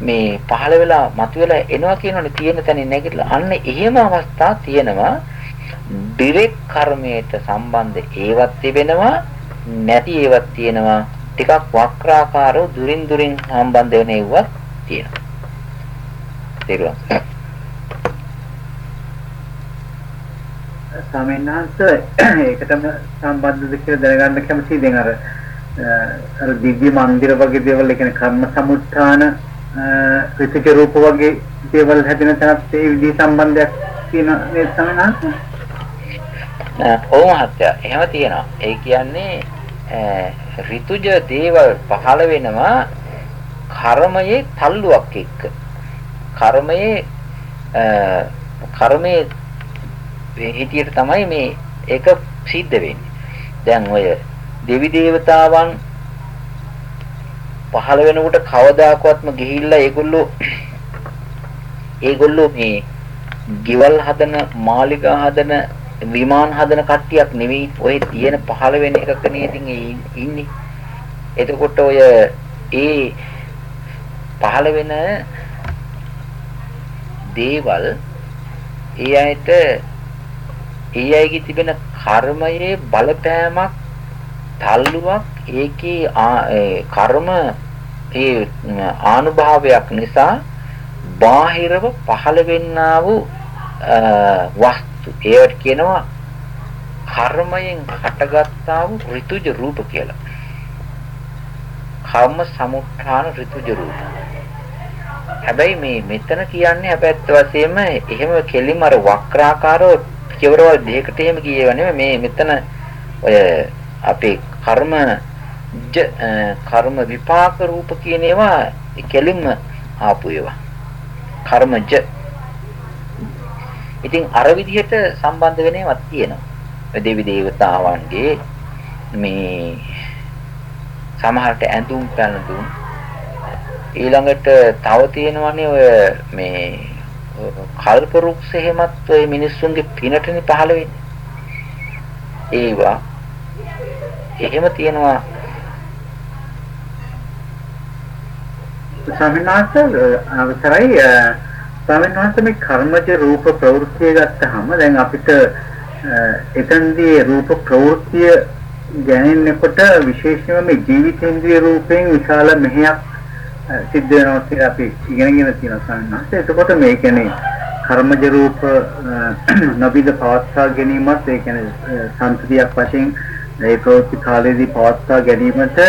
මේ පහළ වෙලා මතුවෙලා එනවා කියනෝනේ තියෙන තැනින් නැගිටලා අන්න එහෙම අවස්ථා තියෙනවා ඩිරෙක්ට් කර්මයට සම්බන්ධ ඒවත් තිබෙනවා නැති ඒවත් තියෙනවා. ටිකක් වක්‍රාකාරව දුරින් දුරින් සම්බන්ධ වෙන ඒවත් තියෙනවා. තේරුණා සමෙන්හන්ස ඒකටම සම්බන්ධද කියලා දැනගන්න කැමතියි දැන් අර අර දිව්‍ය මන්දිර වගේ දේවල් ඒ කියන්නේ කර්ම සමුත්ථාන ඍතික රූප වගේ දේවල් හැදෙන තැනත් ඒ විදිහ සම්බන්ධයක් තියෙන නේද සමෙන්හන්ස ඔව් මහත්තයා එහෙම තියෙනවා ඒ කියන්නේ ඍතුජ දේවල් පහළ වෙනවා කර්මයේ තල්ලුවක් එක්ක කර්මයේ කර්මයේ හිතියට තමයි මේ ඒක සිද්ධ වෙන්නේ. දැන් ඔය දෙවි දේවතාවන් පහළ වෙනකොට කවදාකවත්ම ගිහිල්ලා ඒගොල්ලෝ ඒගොල්ලෝ මේ ගෙවල් හදන මාලිගා හදන විමාන හදන කට්ටියක් නෙවෙයි ඔය තියෙන පහළ වෙන එකක නේද ඉන්නේ. එතකොට ඔය ඒ පහළ වෙන දේවල් ඒ අයට ඒ අයගේ තිබෙන කර්මයේ බලපෑමක් තල්ලුවක් ඒකේ කර්ම ඒ ආනුභාවයක් නිසා බාහිරව පහළ වෙන්නා වූ වස්තු ඒවට කියනවා කර්මයෙන් හටගත්තා වූ ඍතුජ රූප කියලා. කර්ම සමුත්ථාන ඍතුජ රූප. හැබැයි මේ මෙතන කියන්නේ හැබැයි වශයෙන්ම එහෙම කෙලින්ම අර වක්‍රාකාරව කෙවරවල් දෙකකට එහෙම කියේව නෙමෙයි මේ මෙතන ඔය අපේ කර්ම කර්ම විපාක රූප කියන ඒවා කෙලින්ම ආපු ඒවා කර්මජ ඉතින් අර විදිහට සම්බන්ධ වෙන ඒවාත් තියෙනවා දෙවි දේවතාවන්ගේ මේ සමහරට ඇඳුම් පැළඳුම්. ඊළඟට තව තියෙනවනේ ඔය මේ කල්ප රුක්ස එහෙමත් ඔය මිනිස්සුන්ගේ පිනටනේ පහළ වෙන්නේ. ඒවා එහෙම තියෙනවා. ස්වාමිනාස අවසරයි ස්වාමිනාස මේ කර්මජ රූප ප්‍රවෘත්තිය ගත්තාම දැන් අපිට එතනදී රූප ප්‍රවෘත්තිය ගැනෙනකොට විශේෂයෙන්ම මේ ජීවිතේන්ද්‍රිය රූපයෙන් විශාල මෙහෙයක් සිද්ධ වෙනවා කියලා අපි ඉගෙනගෙන තියෙනවා සම්මාස. එතකොට මේ කියන්නේ කර්මජ රූප නබිද පවත්වා ගැනීමත් ඒ කියන්නේ සංතතියක් වශයෙන් ඒ ප්‍රවෘත්ති කාලයේදී පවත්වා ගැනීමට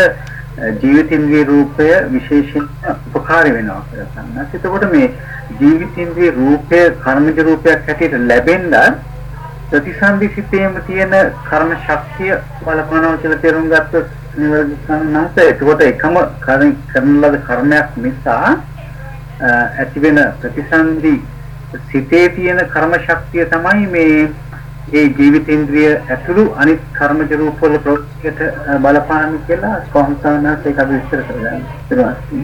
ජීවිතින්ගේ රූපය විශේෂයෙන් උපකාරී වෙනවා කියලා සම්මත. එතකොට මේ ජීවිතින්ගේ රූපය කර්මජ රූපයක් හැටියට ලැබෙන්න ප්‍රතිසන්දි සිතේම තියෙන කර්ම ශක්තිය බලපනවා කියලා තේරුම් ගත්තොත් නිවැරදි සම්මත. එතකොට එකම කරන ලද කර්මයක් නිසා ඇතිවෙන ප්‍රතිසන්දි සිතේ තියෙන කර්ම ශක්තිය තමයි මේ ඒ ජීවිතේන්ද්‍රිය ඇතුළු අනිත් කර්මජ රූපවල ප්‍රවෘත්තියට බලපාන කියලා කොහොමසානස් ඒක අපි විස්තර කරගන්න.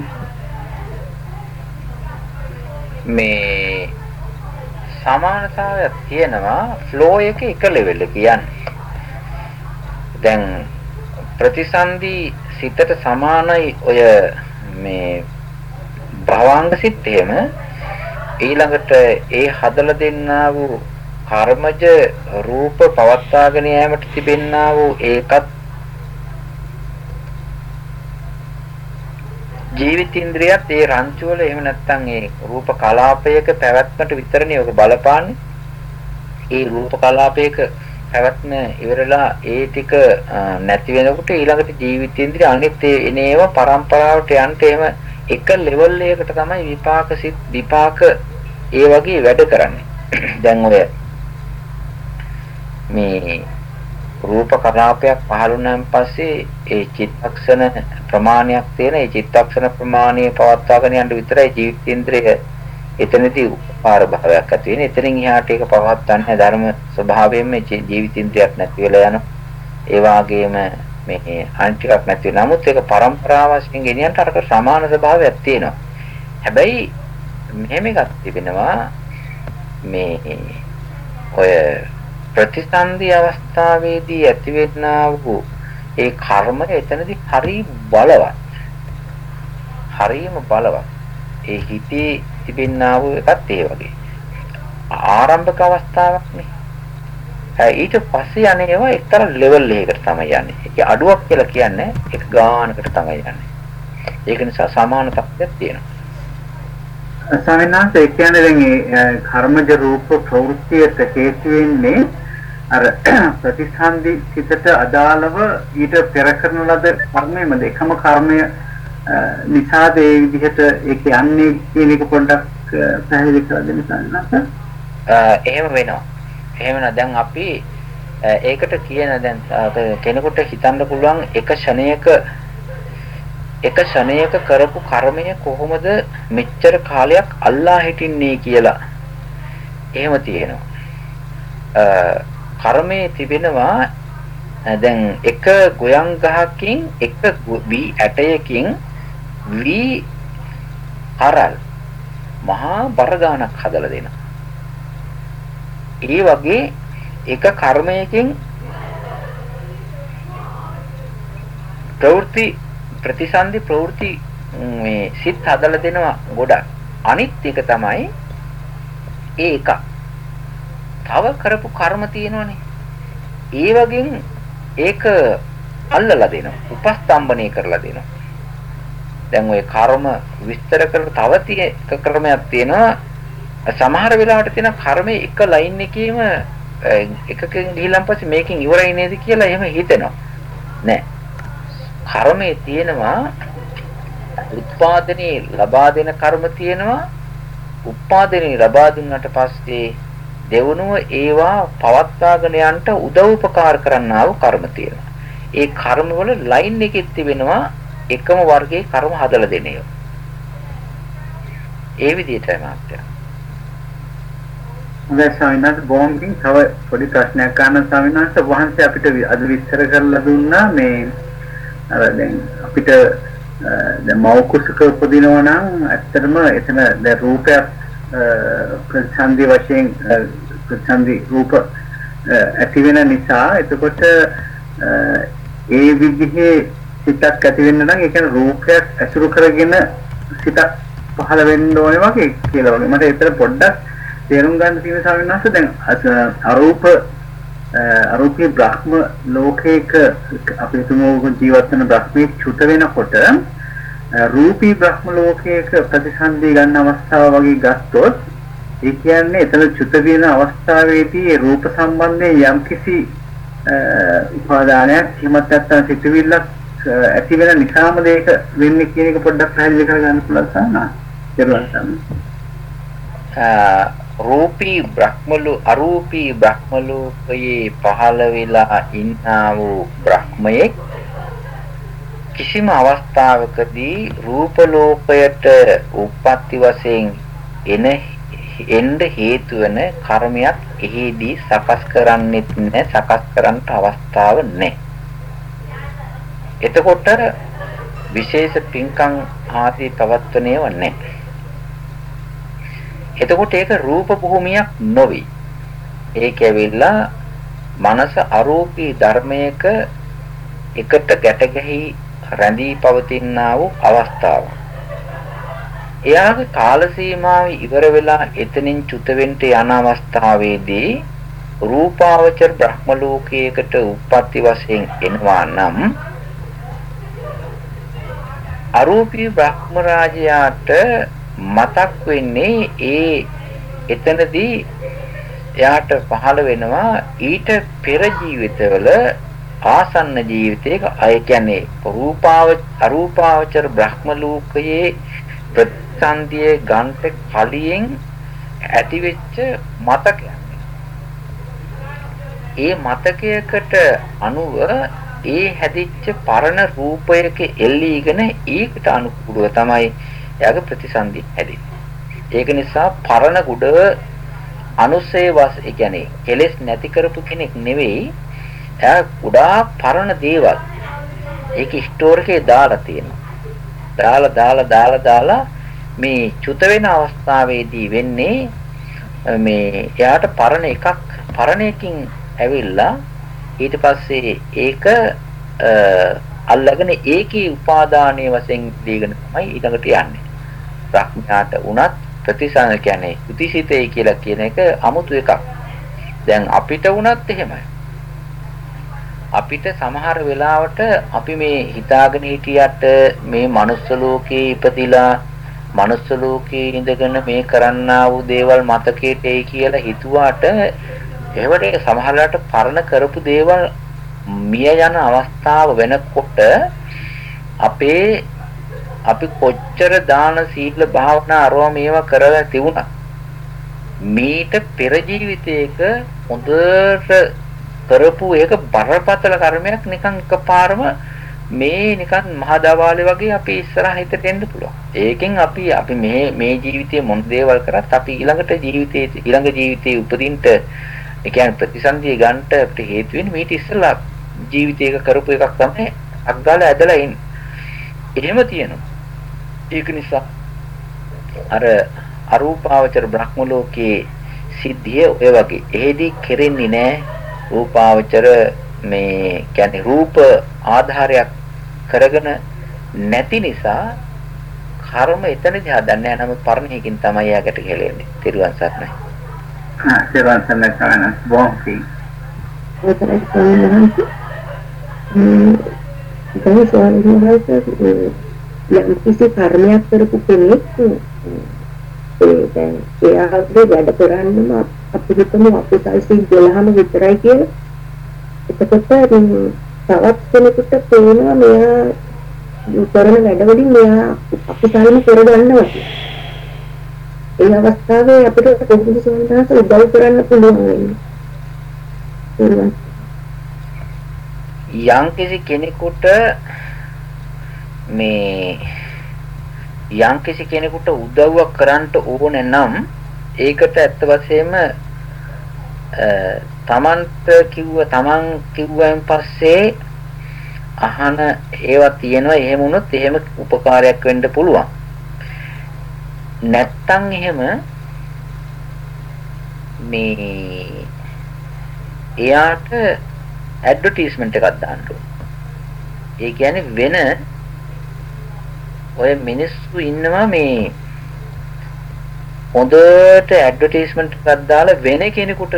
මේ සමානතාවයක් තියෙනවා ෆ්ලෝ එක එක ලෙවල් එක කියන්නේ. දැන් ප්‍රතිසන්දි සිතට සමානයි ඔය මේ භවංග සිත් එහෙම ඊළඟට ඒ හදලා දෙන්නා වූ කර්මජ රූප පවත්වාගෙන යාමට තිබෙන්නා වූ ඒකත් ජීවිතින්ද්‍රියත් ඒ රංචු වල එහෙම නැත්නම් ඒ රූප කලාපයක පැවැත්මට විතරනේ ඔක බලපාන්නේ. ඒ රූප කලාපයක පැවැත්ම ඉවරලා ඒ ටික නැති වෙනකොට ඊළඟට ජීවිතේන්ද්‍රිය අනිත් එනේව પરම්පරාවට යන්න එහෙම එක ලෙවල් එකකට තමයි විපාක සිත් විපාක ඒ වගේ වැඩ කරන්නේ. දැන් ඔය මේ රූප කලාපයක් පහළ වුණාන් පස්සේ ඒ චිත්තක්ෂණ ප්‍රමාණයක් තියෙන ඒ චිත්තක්ෂණ ප්‍රමාණය පවත්වාගෙන යන්න විතරයි ජීවිතේන්ද්‍රය එතනදී උපාර භාවයක් ඇති වෙන්නේ. එතනින් එහාට ඒක පවත්වන්නේ ධර්ම ස්වභාවයෙන්ම ජීවිතේන්ද්‍රයක් නැති වෙලා යන ඒ වාගේම මේ අන්තිකක් නැති වෙන නමුත් ඒක પરම්පරාව වශයෙන් ගෙනියන්න අරක සමාන ස්වභාවයක් තියෙනවා. හැබැයි මෙහෙම එකක් තිබෙනවා මේ ඔය ප්‍රතිසන්දි අවස්ථාවේදී ඇතිවෙනා වූ ඒ කර්මය එතනදී හරි බලවත්. හරිම බලවත්. ඒ හිතේ තිබෙනා වූ එකත් ඒ වගේ. ආරම්භක අවස්ථාවක් නේ. ඊට පස්සේ යන්නේ ඒවා එක්තරා ලෙවල් එකකට තමයි යන්නේ. ඒක අඩුවක් කියලා කියන්නේ එක ගානකට තමයි යන්නේ. ඒක නිසා සමාන තත්ත්වයක් තියෙනවා. ස්වාමීන් වහන්සේ ඒ කියන්නේ දැන් මේ කර්මජ රූප ප්‍රවෘත්තියට හේතු වෙන්නේ අර ප්‍රතිසන්දි සිතට අදාළව ඊට පෙර කරන ලද කර්මයමද එකම කර්මය නිසාද ඒ විදිහට ඒක යන්නේ කියන එක පොඩ්ඩක් පැහැදිලි කරලා දෙන්න සන්නස. එහෙම වෙනවා. එහෙම දැන් අපි ඒකට කියන දැන් කෙනෙකුට හිතන්න පුළුවන් එක ෂණයක එක ෂණයක කරපු කර්මය කොහොමද මෙච්චර කාලයක් අල්ලා හිටින්නේ කියලා. එහෙම තියෙනවා. කර්මයේ තිබෙනවා දැන් එක ගොයන් ගහකින් එක වී ඇටයකින් වී කරල් මහා බර ගානක් හදලා දෙනවා. ඒ වගේ එක කර්මයකින් ප්‍රවෘත්ති ප්‍රතිසන්දි ප්‍රවෘත්ති මේ සිත් හදලා දෙනවා ගොඩක්. අනිත් එක තමයි ඒ එකක්. තව කරපු කර්ම තියෙනවනේ. ඒ වගේ ඒක අල්ලලා දෙනවා. උපස්තම්බණය කරලා දෙනවා. දැන් ওই කර්ම විස්තර කරලා තව තියෙ එක ක්‍රමයක් තියෙනවා. සමහර වෙලාවට තියෙන කර්මයේ එක ලයින් එකේම එකකින් ගිහිල්ලා පස්සේ මේකෙන් ඉවරයි නේද කියලා එහෙම හිතෙනවා. නෑ. කර්මයේ තියෙනවා උත්පාදනයේ ලබා දෙන කර්ම තියෙනවා. උත්පාදනයේ ලබා දුන්නට පස්සේ දෙවනුව ඒවා පවත්වාගෙන යන්න උදව් උපකාර කරන්නා වූ කර්ම තියෙනවා. ඒ කර්ම වල ලයින් එකෙත් තිබෙනවා එකම වර්ගයේ කර්ම හදලා දෙන ඒවා. ඒ විදිහටයි මාත්‍යා. හොඳයි ස්වාමීන් වහන්සේ බොම්කින් තව පොඩි ප්‍රශ්නයක් ගන්න ස්වාමීන් වහන්සේ වහන්සේ අපිට අද විස්තර කරලා දුන්නා මේ අර දැන් අපිට දැන් මව කුසක උපදිනවා නම් ඇත්තටම එතන දැන් රූපයක් ප්‍රතිසන්දි වශයෙන් ප්‍රතිසන්දි රූප ඇති වෙන නිසා එතකොට ඒ විදිහේ සිතක් ඇති වෙන්න නම් ඒ කියන්නේ රූපයක් ඇසුරු කරගෙන සිතක් පහළ වෙන්න ඕනේ වගේ කියලා වගේ. මට ඒතර පොඩ්ඩක් තේරුම් ගන්න තියෙන ස්වාමීන් වහන්සේ දැන් අරූප අරූපී බ්‍රහ්ම ලෝකයක අපි හිතමු ජීවත් වෙන බ්‍රහ්මී චුත වෙනකොට රූපී බ්‍රහ්ම ලෝකයක ප්‍රතිසන්දී ගන්න අවස්ථාව වගේ ගත්තොත් ඒ කියන්නේ එතන චුත වෙන අවස්ථාවේදී රූප සම්බන්ධයෙන් යම්කිසි උපාදානයක් හිමත් නැත්නම් සිතුවිල්ලක් ඇති වෙන නිසාම මේක වෙන්නේ කියන එක පොඩ්ඩක් පැහැදිලි කරගන්න පුළුවන් සානා. රූපී බ්‍රහ්මලු අරූපී බ්‍රහ්මලෝකයේ පහළ වෙලා ඉන්නා වූ බ්‍රහ්මයේ කිසිම අවස්ථාවකදී රූප ලෝකයට උප්පත්ති වශයෙන් එන එන්න හේතු වෙන කර්මයක් එහිදී සකස් කරන්නෙත් නැහැ සකස් කරන්න අවස්ථාව නැහැ. එතකොට විශේෂ පින්කම් ආදී පවත්වන්නේව නැහැ. එතකොට ඒක රූප භූමියක් නොවේ. ඒක ඇවිල්ලා මනස අරූපී ධර්මයක එකට ගැට ගැහි රැඳී පවතිනා වූ අවස්ථාවක්. එයාගේ කාල සීමාව ඉවර වෙලා එතනින් චුත වෙන්න යන අවස්ථාවේදී රූපාවචර බ්‍රහ්ම ලෝකයකට උප්පත්ති වශයෙන් එනවා නම් අරූපී බ්‍රහ්ම රාජයාට මතක් වෙන්නේ ඒ එතනදී එයාට පහළ වෙනවා ඊට පෙර ජීවිතවල ආසන්න ජීවිතයක අය කියන්නේ රූපාව අරූපාවචර බ්‍රහ්ම ලෝකයේ ප්‍රතිසන්දියේ ගන්ට කලියෙන් ඇතිවෙච්ච මතකයක්. ඒ මතකයකට අනුව ඒ හැදිච්ච පරණ රූපයක එල්ලීගෙන ඒකට අනුකූලව තමයි එයාගේ ප්‍රතිසන්දි හැදෙන්නේ. ඒක නිසා පරණ ගුඩ අනුසේ වස් ඒ කියන්නේ කෙලෙස් නැති කරපු කෙනෙක් නෙවෙයි. එයා ගොඩාක් පරණ දේවල් ඒක ස්ටෝර් එකේ දාලා තියෙනවා. දාලා දාලා දාලා දාලා මේ චුත වෙන අවස්ථාවේදී වෙන්නේ මේ එයාට පරණ එකක් පරණ එකකින් ඇවිල්ලා ඊට පස්සේ ඒක අල්ලගෙන ඒකේ උපාදානයේ වශයෙන් දීගෙන තමයි ඊළඟට යන්නේ. ප්‍රඥාට උනත් ප්‍රතිසන කියන්නේ උතිසිතේ කියලා කියන එක 아무තු එකක්. දැන් අපිට උනත් එහෙමයි. අපිට සමහර වෙලාවට අපි මේ හිතාගෙන හිටියට මේ manuss ලෝකේ ඉපදිලා manuss ලෝකේ ඉඳගෙන මේ කරන්නා වූ දේවල් මතකයට එයි කියලා හිතුවාට ඒවට සමහරවිට පරණ කරපු දේවල් මිය යන අවස්ථාව වෙනකොට අපේ අපි කොච්චර දාන සීල භාවනා අරවා මේවා කරලා තිබුණා මීට පෙර ජීවිතයක හොඳට කරපු ඒක බරපතල කර්මයක් නිකන් එකපාරම මේ නිකන් මහදවාලේ වගේ අපි ඉස්සරහ හිතට එන්න පුළුවන්. ඒකෙන් අපි අපි මේ මේ ජීවිතයේ මොන දේවල් කරත් අපි ඊළඟට ජීවිතයේ ඊළඟ ජීවිතයේ උපදින්න ඒ කියන්නේ ප්‍රතිසන්දිය ගන්නට අපිට හේතු වෙන්නේ මේක ඉස්සලා ජීවිතයක කරපු එකක් තමයි අග්ගාල ඇදලා ඉන්නේ. එහෙම තියෙනවා. ඒක නිසා අර අරූපාවචර බ්‍රහ්ම ලෝකයේ සිද්ධිය ඔය වගේ. එහෙදි කෙරෙන්නේ නැහැ රූපාවචර මේ කියන්නේ රූප ආධාරයක් කරගෙන නැති නිසා කර්ම එතනදී හදන්නේ නැහැ නමුත් පරණයකින් තමයි යාකට ගෙලෙන්නේ. තිරුවන් සරණයි. ආ තිරුවන් සරණයි කරන බොම්පි. ස්වාමීන් වහන්සේ යම් කිසි කර්මයක් කරපු කෙනෙක් ඒ දැන් එයාගේ වැඩ කරන්නම අපි හිතමු අකුසල් සිත් 12ම විතරයි කියලා. එතකොට තවත් කෙනෙකුට පේනවා මෙයා කරන වැඩවලින් මෙයා අකුසල්ම කරගන්නවා ඒ අවස්ථාවේ අපිට කොහොමද සෝමදාස උදව් කරන්න පුළුවන් වෙන්නේ? යම් කෙනෙකුට මේ යම්කිසි කෙනෙකුට උදව්වක් කරන්න ඕනේ නම් ඒකට ඇත්ත වශයෙන්ම තමන්ට කිව්ව තමන් කිව්වයින් පස්සේ අහන ඒවා තියෙනවා. එහෙම වුණොත් එහෙම උපකාරයක් වෙන්න පුළුවන්. නැත්තම් එහෙම මේ එයාට ඇඩ්වර්ටයිස්මන්ට් එකක් දාන්න ඒ කියන්නේ වෙන ඔය මිනිස්සු ඉන්නවා මේ හොඳට ඇඩ්වර්ටයිස්මන්ට් එකක් දාලා වෙන කෙනෙකුට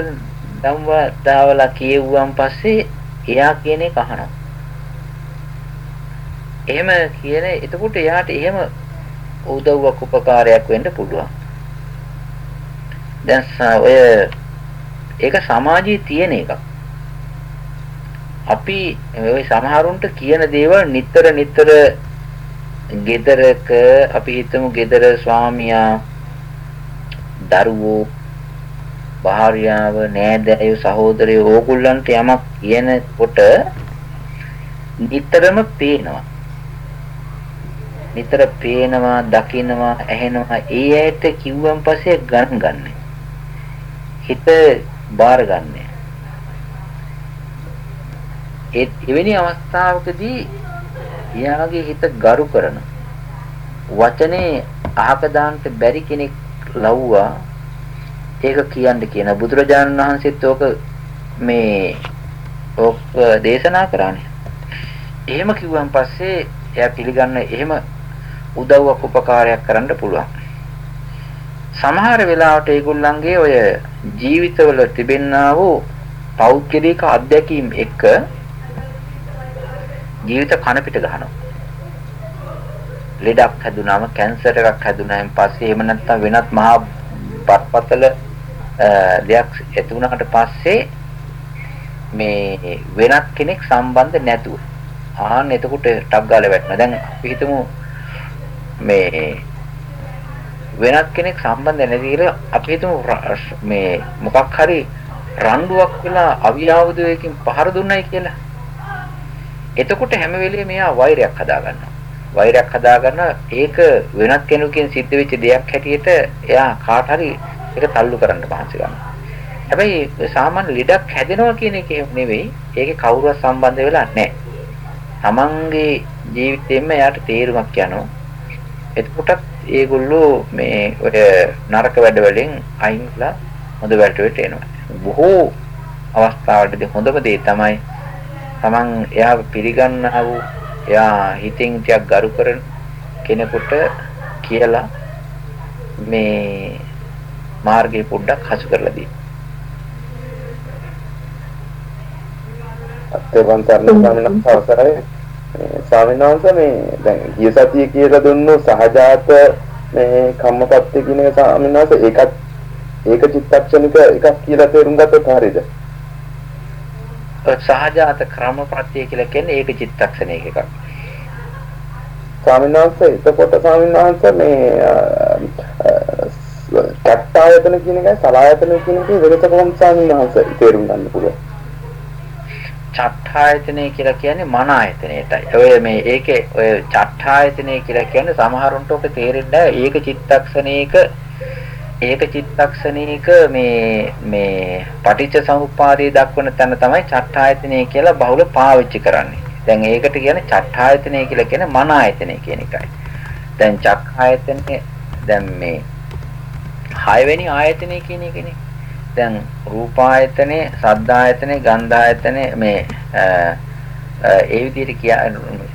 දම්වා දාවලා කියෙව්වන් පස්සේ එයා කියන එක අහනවා. එහෙම කියන එතකොට එයාට එහෙම උදව්වක් උපකාරයක් වෙන්න පුළුවන්. දැන් ඔය ඒක සමාජයේ තියෙන එකක්. අපි ওই සමහරුන්ට කියන දේවල් නිතර නිතර ගෙදරක අපි හිතමු ගෙදර ස්වාමියා දරුවෝ භාර්යාව නෑදෑයෝ සහෝදරයෝ ඕගොල්ලන්ට යමක් කියනකොට නිතරම පේනවා. නිතර පේනවා දකිනවා ඇහෙනවා. ඒ ඇයට කිව්වන් පස්සේ ගණන් ගන්න. හිත බාර ගන්න. ඒ එවැනි අවස්ථාවකදී එයාගේ හිත ගරු කරන වචනේ අහක දාන්න බැරි කෙනෙක් ලව්වා ඒක කියන්න කියන බුදුරජාණන් වහන්සේත් ඕක මේ ඕක දේශනා කරානේ. එහෙම කිව්වන් පස්සේ එයා පිළිගන්න එහෙම උදව්වක් උපකාරයක් කරන්න පුළුවන්. සමහර වෙලාවට ඒගොල්ලන්ගේ ඔය ජීවිතවල තිබෙන්නා වූ පෞද්ගලික අත්දැකීම් එක්ක ජීවිත කන පිට ගහනවා. ලෙඩක් හැදුනාම කැන්සර් එකක් හැදුනායින් පස්සේ එහෙම නැත්නම් වෙනත් මහා බරපතල දෙයක් ඇති වුණාට පස්සේ මේ වෙනත් කෙනෙක් සම්බන්ධ නැතුව ආන්න එතකොට ටක් ගාලා වැටෙනවා. දැන් අපි හිතමු මේ වෙනත් කෙනෙක් සම්බන්ධ නැති කියලා අපි හිතමු මේ මොකක් හරි රණ්ඩුවක් වෙලා අවියාවුදයකින් පහර දුන්නයි කියලා. එතකොට හැම වෙලේම මෙයා වෛරයක් හදා ගන්නවා. වෛරයක් හදා ගන්න ඒක වෙනත් කෙනෙකුගෙන් සිද්ධ වෙච්ච දෙයක් හැටියට එයා කාට හරි ඒක තල්ලු කරන්න පහන්සි ගන්නවා. හැබැයි සාමාන්‍ය ලෙඩක් හැදෙනවා කියන එක නෙවෙයි. ඒකේ කවුරුවත් සම්බන්ධ වෙලා නැහැ. තමන්ගේ ජීවිතේම එයාට තේරුමක් යනවා. එතකොටත් ඒගොල්ලෝ මේ ඔය නරක වැඩ වලින් අයින් වෙලා හොඳ වැඩට එනවා. බොහෝ අවස්ථාවලදී හොඳම දේ තමයි තමන් එයා පිළිගන්නා වූ එයා හිතින් ටිකක් ගරු කරන කෙනෙකුට කියලා මේ මාර්ගය පොඩ්ඩක් හසු කරලා දී. අත්වන් තරණ ස්වාමීන් අවසරයි ස්වාමීන් වහන්සේ මේ දැන් ගිය සතියේ කියලා දුන්නු සහජාත මේ කම්මපත්ති කියන එක ස්වාමීන් වහන්සේ ඒකත් ඒක චිත්තක්ෂණික එකක් කියලා තේරුම් ගත්තොත් හරියද? සහජාත ක්‍රමපත්‍ය කියලා කියන්නේ ඒක චිත්තක්ෂණයක එකක්. ස්වාමීන් වහන්සේ එතකොට ස්වාමීන් වහන්සේ මේ චට්ඨායතන කියන එකයි සලායතන කියන එකේ වෙනස කොහොමද ස්වාමීන් වහන්සේ තේරුම් ගන්න පුළුවන්? චට්ඨායතනය කියලා කියන්නේ මන ආයතනයටයි. ඔය මේ ඒකේ ඔය චට්ඨායතනය කියලා කියන්නේ සමහරුන්ට ඔක තේරෙන්නේ නැහැ. ඒක චිත්තක්ෂණයක ඒක චිත්තක්ෂණයක මේ මේ පටිච්ච සමුප්පාදයේ දක්වන තැන තමයි චට්ඨායතනය කියලා බහුල පාවිච්චි කරන්නේ. දැන් ඒකට කියන්නේ චට්ඨායතනය කියලා කියන්නේ මන ආයතනය කියන එකයි. දැන් චක්ඛායතනය දැන් මේ හයවෙනි ආයතනය කියන එකනේ. දැන් රූපායතනේ, සද්දායතනේ, ගන්ධායතනේ මේ ඒ විදිහට කිය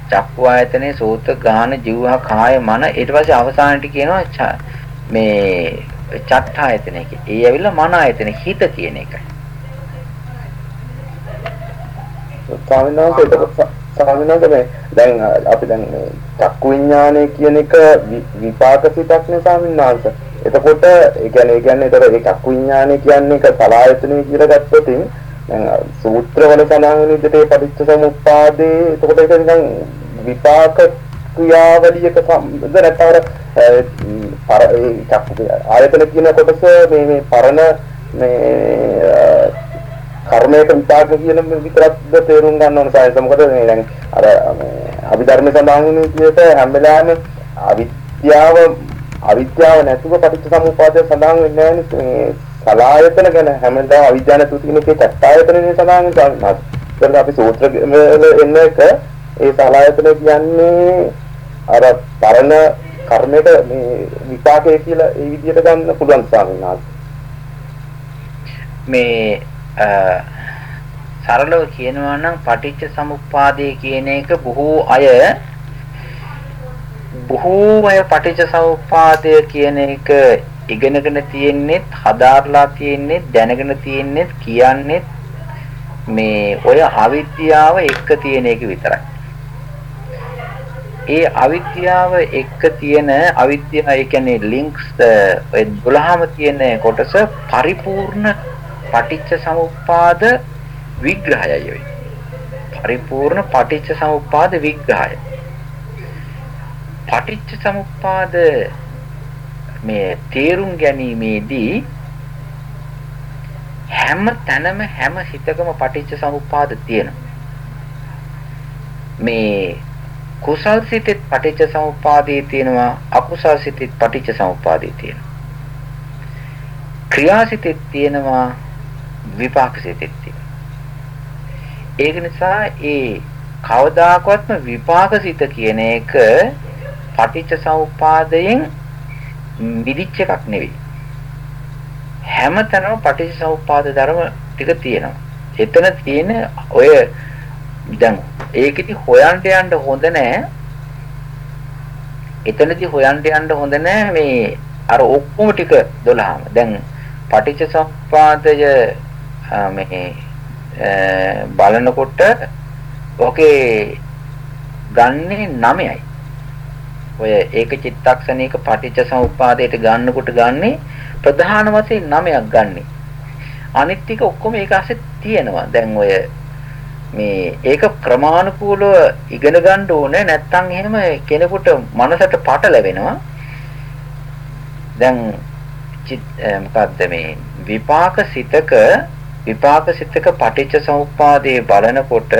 චක්කු ආයතනේ, සෝත, ගාන, જીවහ, කාය, මන ඊට පස්සේ අවසානට කියනවා මේ චට්ඨායතනය කිය. ඒ ඇවිල්ලා මන ආයතන හිත කියන එකයි. ස්වාමීන් වහන්සේ ස්වාමීන් වහන්සේ දැන් අපි දැන් චක්කු විඥානය කියන එක විපාක සිතක් නේ ස්වාමීන් වහන්සේ. එතකොට ඒ කියන්නේ ඒ කියන්නේ ඒතර ඒ චක්කු විඥානය කියන්නේ එක සලායතනෙ කියලා ගත්තොත් දැන් සූත්‍රවල සඳහන් වෙන විදිහට පටිච්ච සමුප්පාදේ එතකොට ඒක නිකන් විපාක ක්‍රියාවලියක සම්බන්ධ නැත්නම් අර ඒ චක්කු ආයතන කියන කොටස මේ මේ පරණ මේ කර්මයක විපාක කියන විතරක්ද තේරුම් ගන්න ඕන සායස මොකද මේ දැන් අර මේ අභිධර්ම සඳහන් වෙන විදිහට හැම වෙලාවෙම අවිද්‍යාව අවිද්‍යාව නැතුව පටිච්ච සමුප්පාදය සඳහන් වෙන්නේ නැහැ මේ සලායතන ගැන හැමදාම අවිද්‍යාව නැතුව තියෙන එකේ චත්තායතනනේ සඳහන් වෙනවා. ඒකට අපි සූත්‍ර වල එන්න එක ඒ සලායතන කියන්නේ අර පරණ කර්මයට මේ විපාකය කියලා ඒ විදිහට ගන්න පුළුවන් ස්වාමීන් වහන්සේ. මේ සරලව කියනවා නම් පටිච්ච සමුප්පාදය කියන එක බොහෝ අය බොහෝ අය පටිච්ච සමුප්පාදය කියන එක ඉගෙනගෙන තියෙන්නේ හදාarලා තියෙන්නේ දැනගෙන තියෙන්නේ කියන්නේ මේ ඔය අවිද්‍යාව එක්ක තියෙන එක විතරයි. ඒ අවිද්‍යාව එක්ක තියෙන අවිද්‍යාව ඒ කියන්නේ ලින්ක්ස් ඔය 12ම තියෙන කොටස පරිපූර්ණ පටිච්ච සමුප්පාද විග්‍රහයයි ඔය. පරිපූර්ණ පටිච්ච සමුප්පාද විග්‍රහය. පටිච්ච සමුප්පාද මේ තේරුම් ගැනීමේදී හැම තැනම හැම හිතකම පටිච්ච සමුප්පාද තියෙනවා. මේ කුසල් සිතෙත් පටිච්ච සමුප්පාදේ තියෙනවා අකුසල් සිතෙත් පටිච්ච සමුප්පාදේ තියෙනවා. ක්‍රියාසිතෙත් තියෙනවා විපාක සිතෙත් තියෙනවා. ඒක නිසා ඒ කවදාකවත්ම විපාක සිත කියන එක පටිච්ච සමුප්පාදයෙන් මිදිච්ච එකක් නෙවෙයි. හැමතැනම පටිච්චසමුප්පාද ධර්ම ටික තියෙනවා. එතන තියෙන ඔය දැන් ඒකෙදි හොයන්න යන්න හොඳ නෑ. එතනදි හොයන්න යන්න හොඳ නෑ මේ අර ඔක්කොම ටික 12ම. දැන් පටිච්චසමුප්පාදය මේ බලනකොට ඔකේ ගන්නේ 9යි. ඔය ඒක චිත්තක්ෂණයක පටිච්ච සමුප්පාදයට ගන්නකොට ගන්නේ ප්‍රධාන වශයෙන් 9ක් ගන්නෙ. අනිත් ටික ඔක්කොම ඒක ඇස්සේ තියෙනවා. දැන් ඔය මේ ඒක ක්‍රමානුකූලව ඉගෙන ගන්න ඕනේ නැත්නම් එහෙම කෙනෙකුට මනසට පටලැවෙනවා. දැන් මොකද්ද මේ විපාක සිතක විපාක සිතක පටිච්ච සමුප්පාදයේ බලනකොට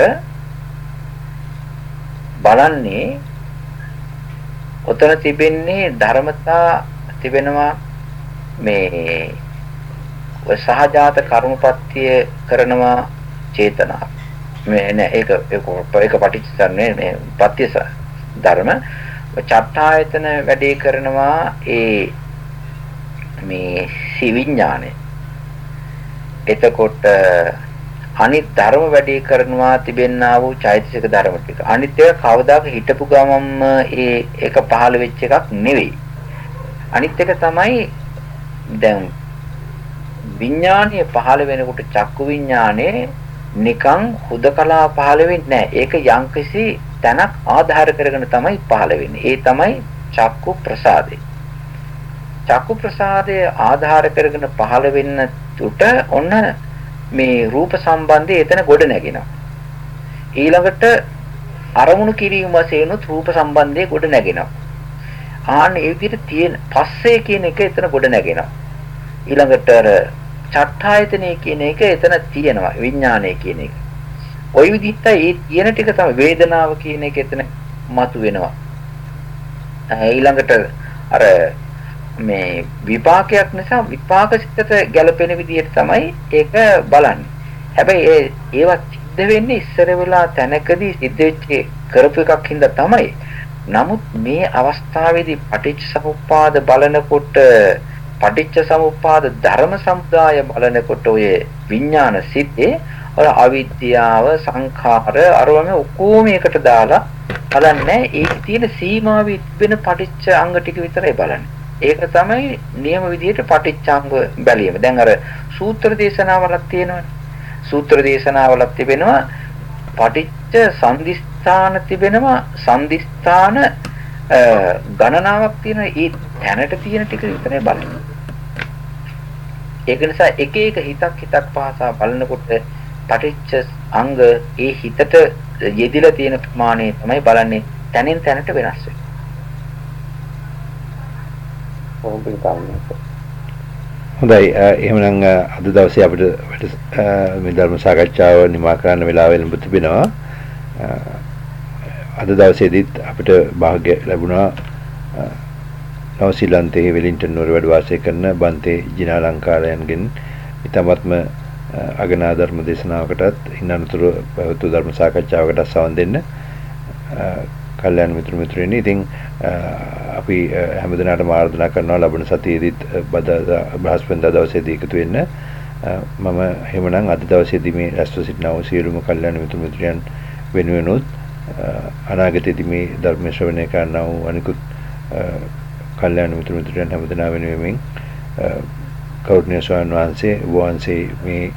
බලන්නේ ඔතන තිබෙන්නේ ධර්මතා තිබෙනවා මේ ඔය සහජාත කර්මපත්‍ය කරනවා චේතනාව. මේ නෑ ඒක ඒක ඒක පටිච්චසන්නේ මේ පත්‍ය ධර්ම චත්තායතන වැඩේ කරනවා ඒ මේ සිවිඥානේ. එතකොට අනිත් ධර්ම වැඩේ කරනවා තිබෙන්නා වූ චෛතසික ධර්ම ටික. අනිත් ඒවා කවදාක හිටපු ගමම්ම ඒ ඒක පහළ වෙච්ච එකක් නෙවෙයි. අනිත් එක තමයි දැන් විඥානීය පහළ වෙනකොට චක්කු විඥානේ නිකන් හුදකලා පහළ වෙන්නේ නැහැ. ඒක යම්කිසි තැනක් ආධාර කරගෙන තමයි පහළ වෙන්නේ. ඒ තමයි චක්කු ප්‍රසාදේ. චක්කු ප්‍රසාදය ආධාර කරගෙන පහළ වෙන්න තුට ඔන්න මේ රූප සම්බන්ධය එතන ගොඩ නැගෙනවා. ඊළඟට අරමුණු කිරීම වශයෙන් රූප සම්බන්ධය ගොඩ නැගෙනවා. ආන්න ඒ විදිහට තියෙන පස්සේ කියන එක එතන ගොඩ නැගෙනවා. ඊළඟට අර චට්ඨායතනෙ කියන එක එතන තියෙනවා විඥානය කියන එක. ওই විදිහට ඒ තියෙන ටික තමයි වේදනාව කියන එක එතන මතු වෙනවා. ඊළඟට අර මේ විපාකයක් නිසා විපාක සිතට ගැලපෙන විදිහට තමයි ඒක බලන්නේ. හැබැයි ඒ ඒවත් සිද්ධ වෙන්නේ ඉස්සර වෙලා තැනකදී සිද්ධ වෙච්ච කරපු එකක් හින්දා තමයි නමුත් මේ අවස්ථාවේදී පටිච්ච සමුප්පාද බලනකොට පටිච්ච සමුප්පාද ධර්ම සමුදාය බලනකොට ඔය විඥාන සිත්තේ අර අවිද්‍යාව සංඛාර අරවම ඔක්කොම එකට දාලා බලන්නේ ඒකේ තියෙන සීමාවෙ තිබෙන පටිච්ච අංග ටික විතරයි බලන්නේ. ඒක තමයි නියම විදිහට පටිච්චාංග බැලීම. දැන් අර සූත්‍ර දේශනාවලක් තියෙනවනේ. සූත්‍ර දේශනාවලක් තිබෙනවා පටිච්ච සම්දිස්ථාන තිබෙනවා සම්දිස්ථාන ගණනාවක් තියෙන ඒ තැනට තියෙන ටික විතරයි බලන්නේ. ඒක නිසා එක එක හිතක් හිතක් පහසා බලනකොට පටිච්ච අංග ඒ හිතට යෙදිලා තියෙන ප්‍රමාණය තමයි බලන්නේ තැනින් තැනට වෙනස් හොඳයි. එහෙමනම් අද දවසේ අපිට මේ ධර්ම සාකච්ඡාව නිමා කරන්න වෙලාව ලැබුණ තිබෙනවා අද දවසේදීත් අපිට වාග්ය ලැබුණා නවසීලන්තයේ වෙලින්ටන් නුවර වැඩ වාසය කරන බන්තේ ජිනාලංකාරයන්ගෙන් ඊටමත්ම අගනා ධර්ම දේශනාවකටත් ඉන්නතුරු පැවතු ධර්ම සාකච්ඡාවකට සවන් දෙන්න. කල්යාණ මිතුරු මිතුරියනි ඉතින් අපි හැමදිනාටම ආරාධනා කරනවා ලබන සතියේදීත් බදාදා බ්‍රහස්පතින්දා දවසේදී එකතු වෙන්න. මම එහෙමනම් අද දවසේදී මේ රැස්ව සිටිනා වූ සියලුම කල්යාණ මිතුරු මිතුරියන් වෙනුවෙනුත් අනාගතයේදී මේ ධර්ම ශ්‍රවණය කරනා වූ අනිකුත් කල්යාණ මිතුරු මිතුරන් හැමදෙනා වෙනුවෙන් කෞර්ණ්‍ය ස්වාමීන් වහන්සේ වහන්සේ මේ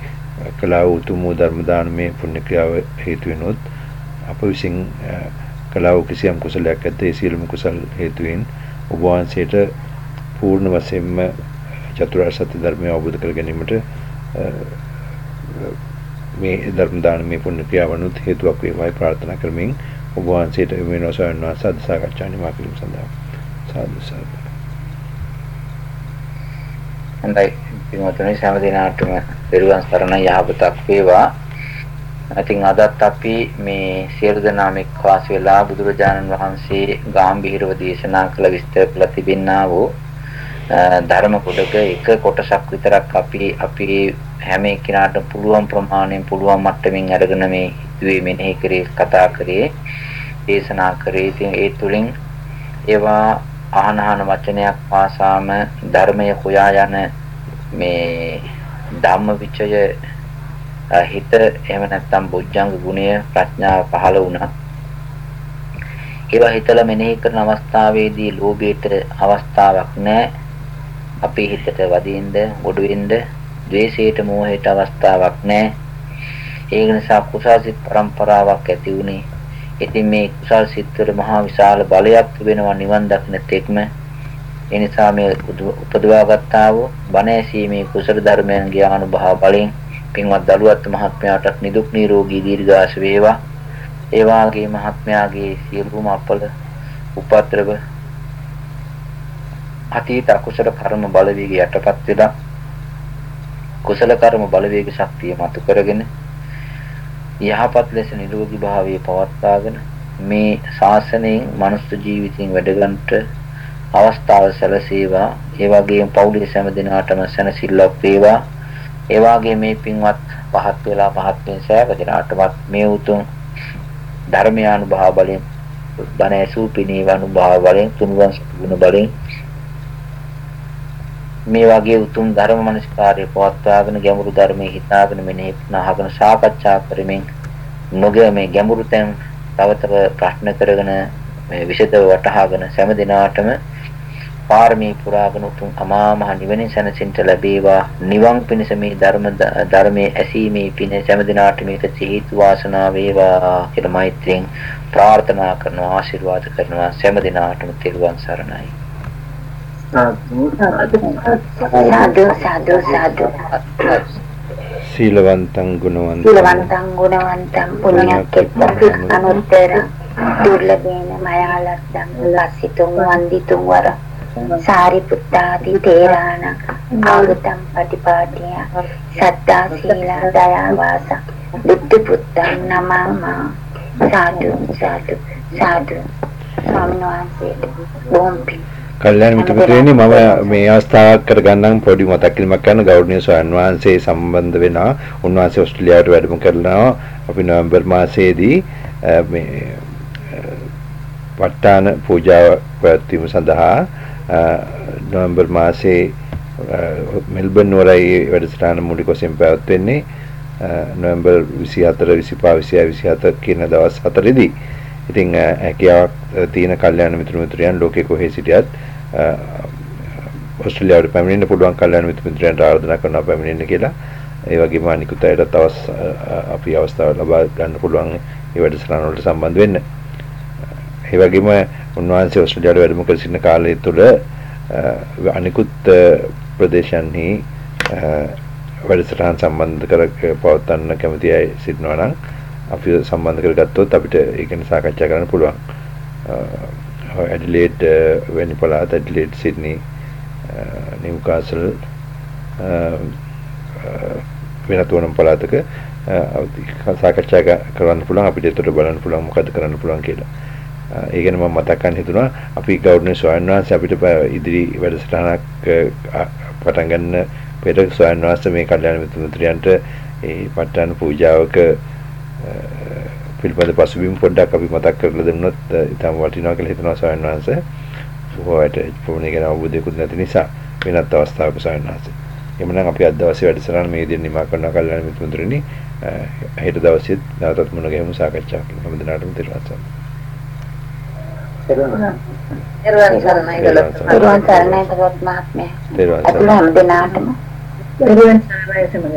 කලාව උතුම් ධර්ම දානමේ පුණ්‍ය ක්‍රියාව හේතු වෙනොත් අප විසින් කළා වූ කිසියම් කුසලයක් ඇත ඒ සියලුම කුසල් හේතුවෙන් ඔබ වහන්සේට පූර්ණ වශයෙන්ම චතුරාර්ය සත්‍ය ධර්මය අවබෝධ කර ගැනීමට අ, මේ ධර්ම දානමය පුණ්‍ය ක්‍රියාවනුත් හේතුවක් වේවායි ප්‍රාර්ථනා කරමින් ඔබ වහන්සේට වෙන සොයන වාසද සාකච්ඡා නිමා කිරීම සඳහා සාදු සාදු හොඳයි පින්වතුනි හැම දිනාටම පෙරුවන් සරණ යහපතක් වේවා. ඉතින් අදත් අපි මේ සියලු දෙනාම එක්වාස වෙලා බුදුරජාණන් වහන්සේ ගාම්භීරව දේශනා කළ විස්තර කළ තිබෙනා වූ අ, ධර්ම කොටක එක කොටසක් විතරක් අපි අපි හැම එකිනාට පුළුවන් ප්‍රමාණයෙන් පුළුවන් මට්ටමින් අරගෙන මේ හිතුවේ මෙනෙහි කරේ කතා කරේ දේශනා කරේ ඉතින් ඒ තුලින් ඒවා අහන අහන වචනයක් පාසාම ධර්මය හොයා යන මේ ධම්මවිචය අ, හිත එහෙම නැත්නම් බොජ්ජංග ගුණය ප්‍රඥාව පහළ වුණා. ඒවා හිතලා මෙනෙහි කරන අවස්ථාවේදී ලෝභයට අවස්ථාවක් නැහැ. අපේ හිතට වදින්න, ඔඩුවෙන්න, ද්වේෂයට, මෝහයට අවස්ථාවක් නැහැ. ඒක නිසා කුසල් සිත් પરම්පරාවක් ඇති වුණේ. ඉතින් මේ කුසල් සිත් වල මහා විශාල බලයක් තිබෙනවා නිවන් දක්න තෙක්ම. ඒ නිසා මේ උදු- උපදවා ගත්තා වූ බණ ඇසීමේ කුසල ධර්මයන්ගේ අනුභව බලෙන් පින්වත් දලුවත් මහත්මයාටත් නිදුක් නිරෝගී දීර්ඝාස වේවා. ඒ වාගේ මහත්මයාගේ සියලුම අපල උපද්‍රව අතීත අකුසල කර්ම බලවේග යටපත් වෙලා කුසල කර්ම බලවේග ශක්තිය මතු කරගෙන යහපත් ලෙස නිරෝගී භාවයේ පවත්වාගෙන මේ ශාසනයෙන් මනුස්ස ජීවිතයෙන් වැඩගන්ට අවස්ථාව සැලසේවා. ඒ වගේම පෞලිය සෑම දිනාටම සැනසෙල්ලක් වේවා. ඒ වගේම මේ පින්වත් පහත් වෙලා පහත් වෙන සෑම දිනාටමත් මේ උතුම් ධර්මයානුභව බලෙන් බණ ඇසූ පිනීව අනුභව බලෙන් තුන්වන් ගුණ බලෙන් මේ වගේ උතුම් ධර්ම මනස්කාරය පවත්වාගෙන ගැඹුරු ධර්මයේ හිතාගෙන මෙනෙහි නහගෙන සාකච්ඡා කරමින් නොගිය මේ ගැඹුරු තැන් තව තව ප්‍රශ්න කරගෙන මේ විෂදව වටහාගෙන සෑම දිනාටම පාරමී පුරාගෙන උතුම් අමා මහ නිවනින් සැනසෙන්න ලැබේවා. නිවන් පිණිස මේ ධර්ම ධර්මයේ ඇසීමේ පින සෑම දිනාට මේක හේතු වාසනා වේවා කියලා මෛත්‍රියෙන් ප්‍රාර්ථනා කරනවා ආශිර්වාද කරනවා. සෑම දිනාටම තෙරුවන් සරණයි. සාදු සාදු සාදු සාදු සීලවන්තං ගුණවන්තං සීලවන්තං ගුණවන්තං පුණ්‍යක්කෙත්තං අනුත්තර. දුර්ලභේන මයාලත්තං ලස්සිතුං වන්දිතුං වර. සාරිපුත්තාදි තේරාණ. ආගතං පටිපාටිය. සත්තා සීලා දයා වාස. බුද්ධ පුත්තං නමං සාදු සාදු සාදු. ස්වාමීන් වහන්සේට බොහොම පිං කල්යාණ මිත්‍රපතියනි මම මේ අවස්ථාවක් කරගන්නම් පොඩි මතක් කිරීමක් කරන ගෞරවනීය ස්වාමීන් වහන්සේ සම්බන්ධ වෙනවා. උන්වහන්සේ ඕස්ට්‍රේලියාවට වැඩම කරනවා. අපි නොවැම්බර් මාසයේදී අ, මේ අ, වට්ටාන පූජාව පැවැත්වීම සඳහා අ, නොවැම්බර් මාසයේ අ, මෙල්බන් නුවරයි වැඩසටහන මූලික වශයෙන් පැවැත්වෙන්නේ අ, නොවැම්බර් 24 25 26 27 කියන දවස් හතරෙදී ඉතින් අ, හැකියාවක් අ, තියෙන කල්යාණ මිත්‍ර මිත්‍රයන් ලෝකේ කොහේ සිටියත් අ, ඕස්ට්‍රේලියාවට පැමිණෙන්න පුළුවන් කල්යාණ මිත්‍ර මිත්‍රයන්ට ආරාධනා කරනවා පැමිණෙන්න කියලා. ඒ වගේම අනිකුත් අයටත් අවස් අ, අ, අපි අවස්ථාව ලබා ගන්න පුළුවන් මේ වැඩසටහන වලට සම්බන්ධ වෙන්න. ඒ වගේම උන්වහන්සේ ඕස්ට්‍රේලියාවට වැඩම කර සිටින කාලය තුළ අ, අනිකුත් අ, ප්‍රදේශයන්හි අ, වැඩසටහන් සම්බන්ධ කර පවත්වන්න කැමති අය සිටිනවා නම් අපි සම්බන්ධ කරගත්තොත් අපිට ඒක ගැන සාකච්ඡා කරන්න පුළුවන්. ඇඩිලේඩ් වෙනි පළාත ඇඩිලේඩ් සිඩ්නි නිව්කාසල් වෙනත් ඕනම පළාතක අ, සාකච්ඡා ක- කරන්න පුළුවන් අපිට ඒතර බලන්න පුළුවන් මොකද කරන්න පුළුවන් කියලා. අ, ඒ ගැන මම මතක් කරන්න හිතුණා අපි ගෞරවනීය ස්වාමීන් වහන්සේ අපිට ප- ඉදිරි වැඩසටහනක් අ, අ, පටන් ගන්න පෙර ස්වාමීන් වහන්සේ මේ කල්යාණ මිත්‍ර මිත්‍රයන්ට ඒ ප ဋ ාණ පූජාවක පිළිපද පසුබිම් පොඩ්ඩක් අපි මතක් කරලා දුන්නොත් ඉතාම වටිනවා කියලා හිතනවා ස්වාමීන් වහන්සේ. ඔයාලට ප්‍රෝණේ ගැන අවබෝධයකුත් නැති නිසා වෙනත් අවස්ථාවක ස්වාමීන් වහන්සේ. එhmenan අපි අද දවසේ වැඩසටහන මේ විදිහට නිමා කරනවා මිත්‍ර මිත්‍රනි. හෙට දවසෙත් නැවතත් මුණ ගැහෙමු සාකච්ඡා කරමු. හැම දිනකටම තෙරුවන් සරණයි. නිර්වාණ සරණයි තෙරුවන් සරණයි. තවත් මහත්මයා තෙරුවන් සරණයි. හැම දිනාටම නිර්වාණ සරණයි සමග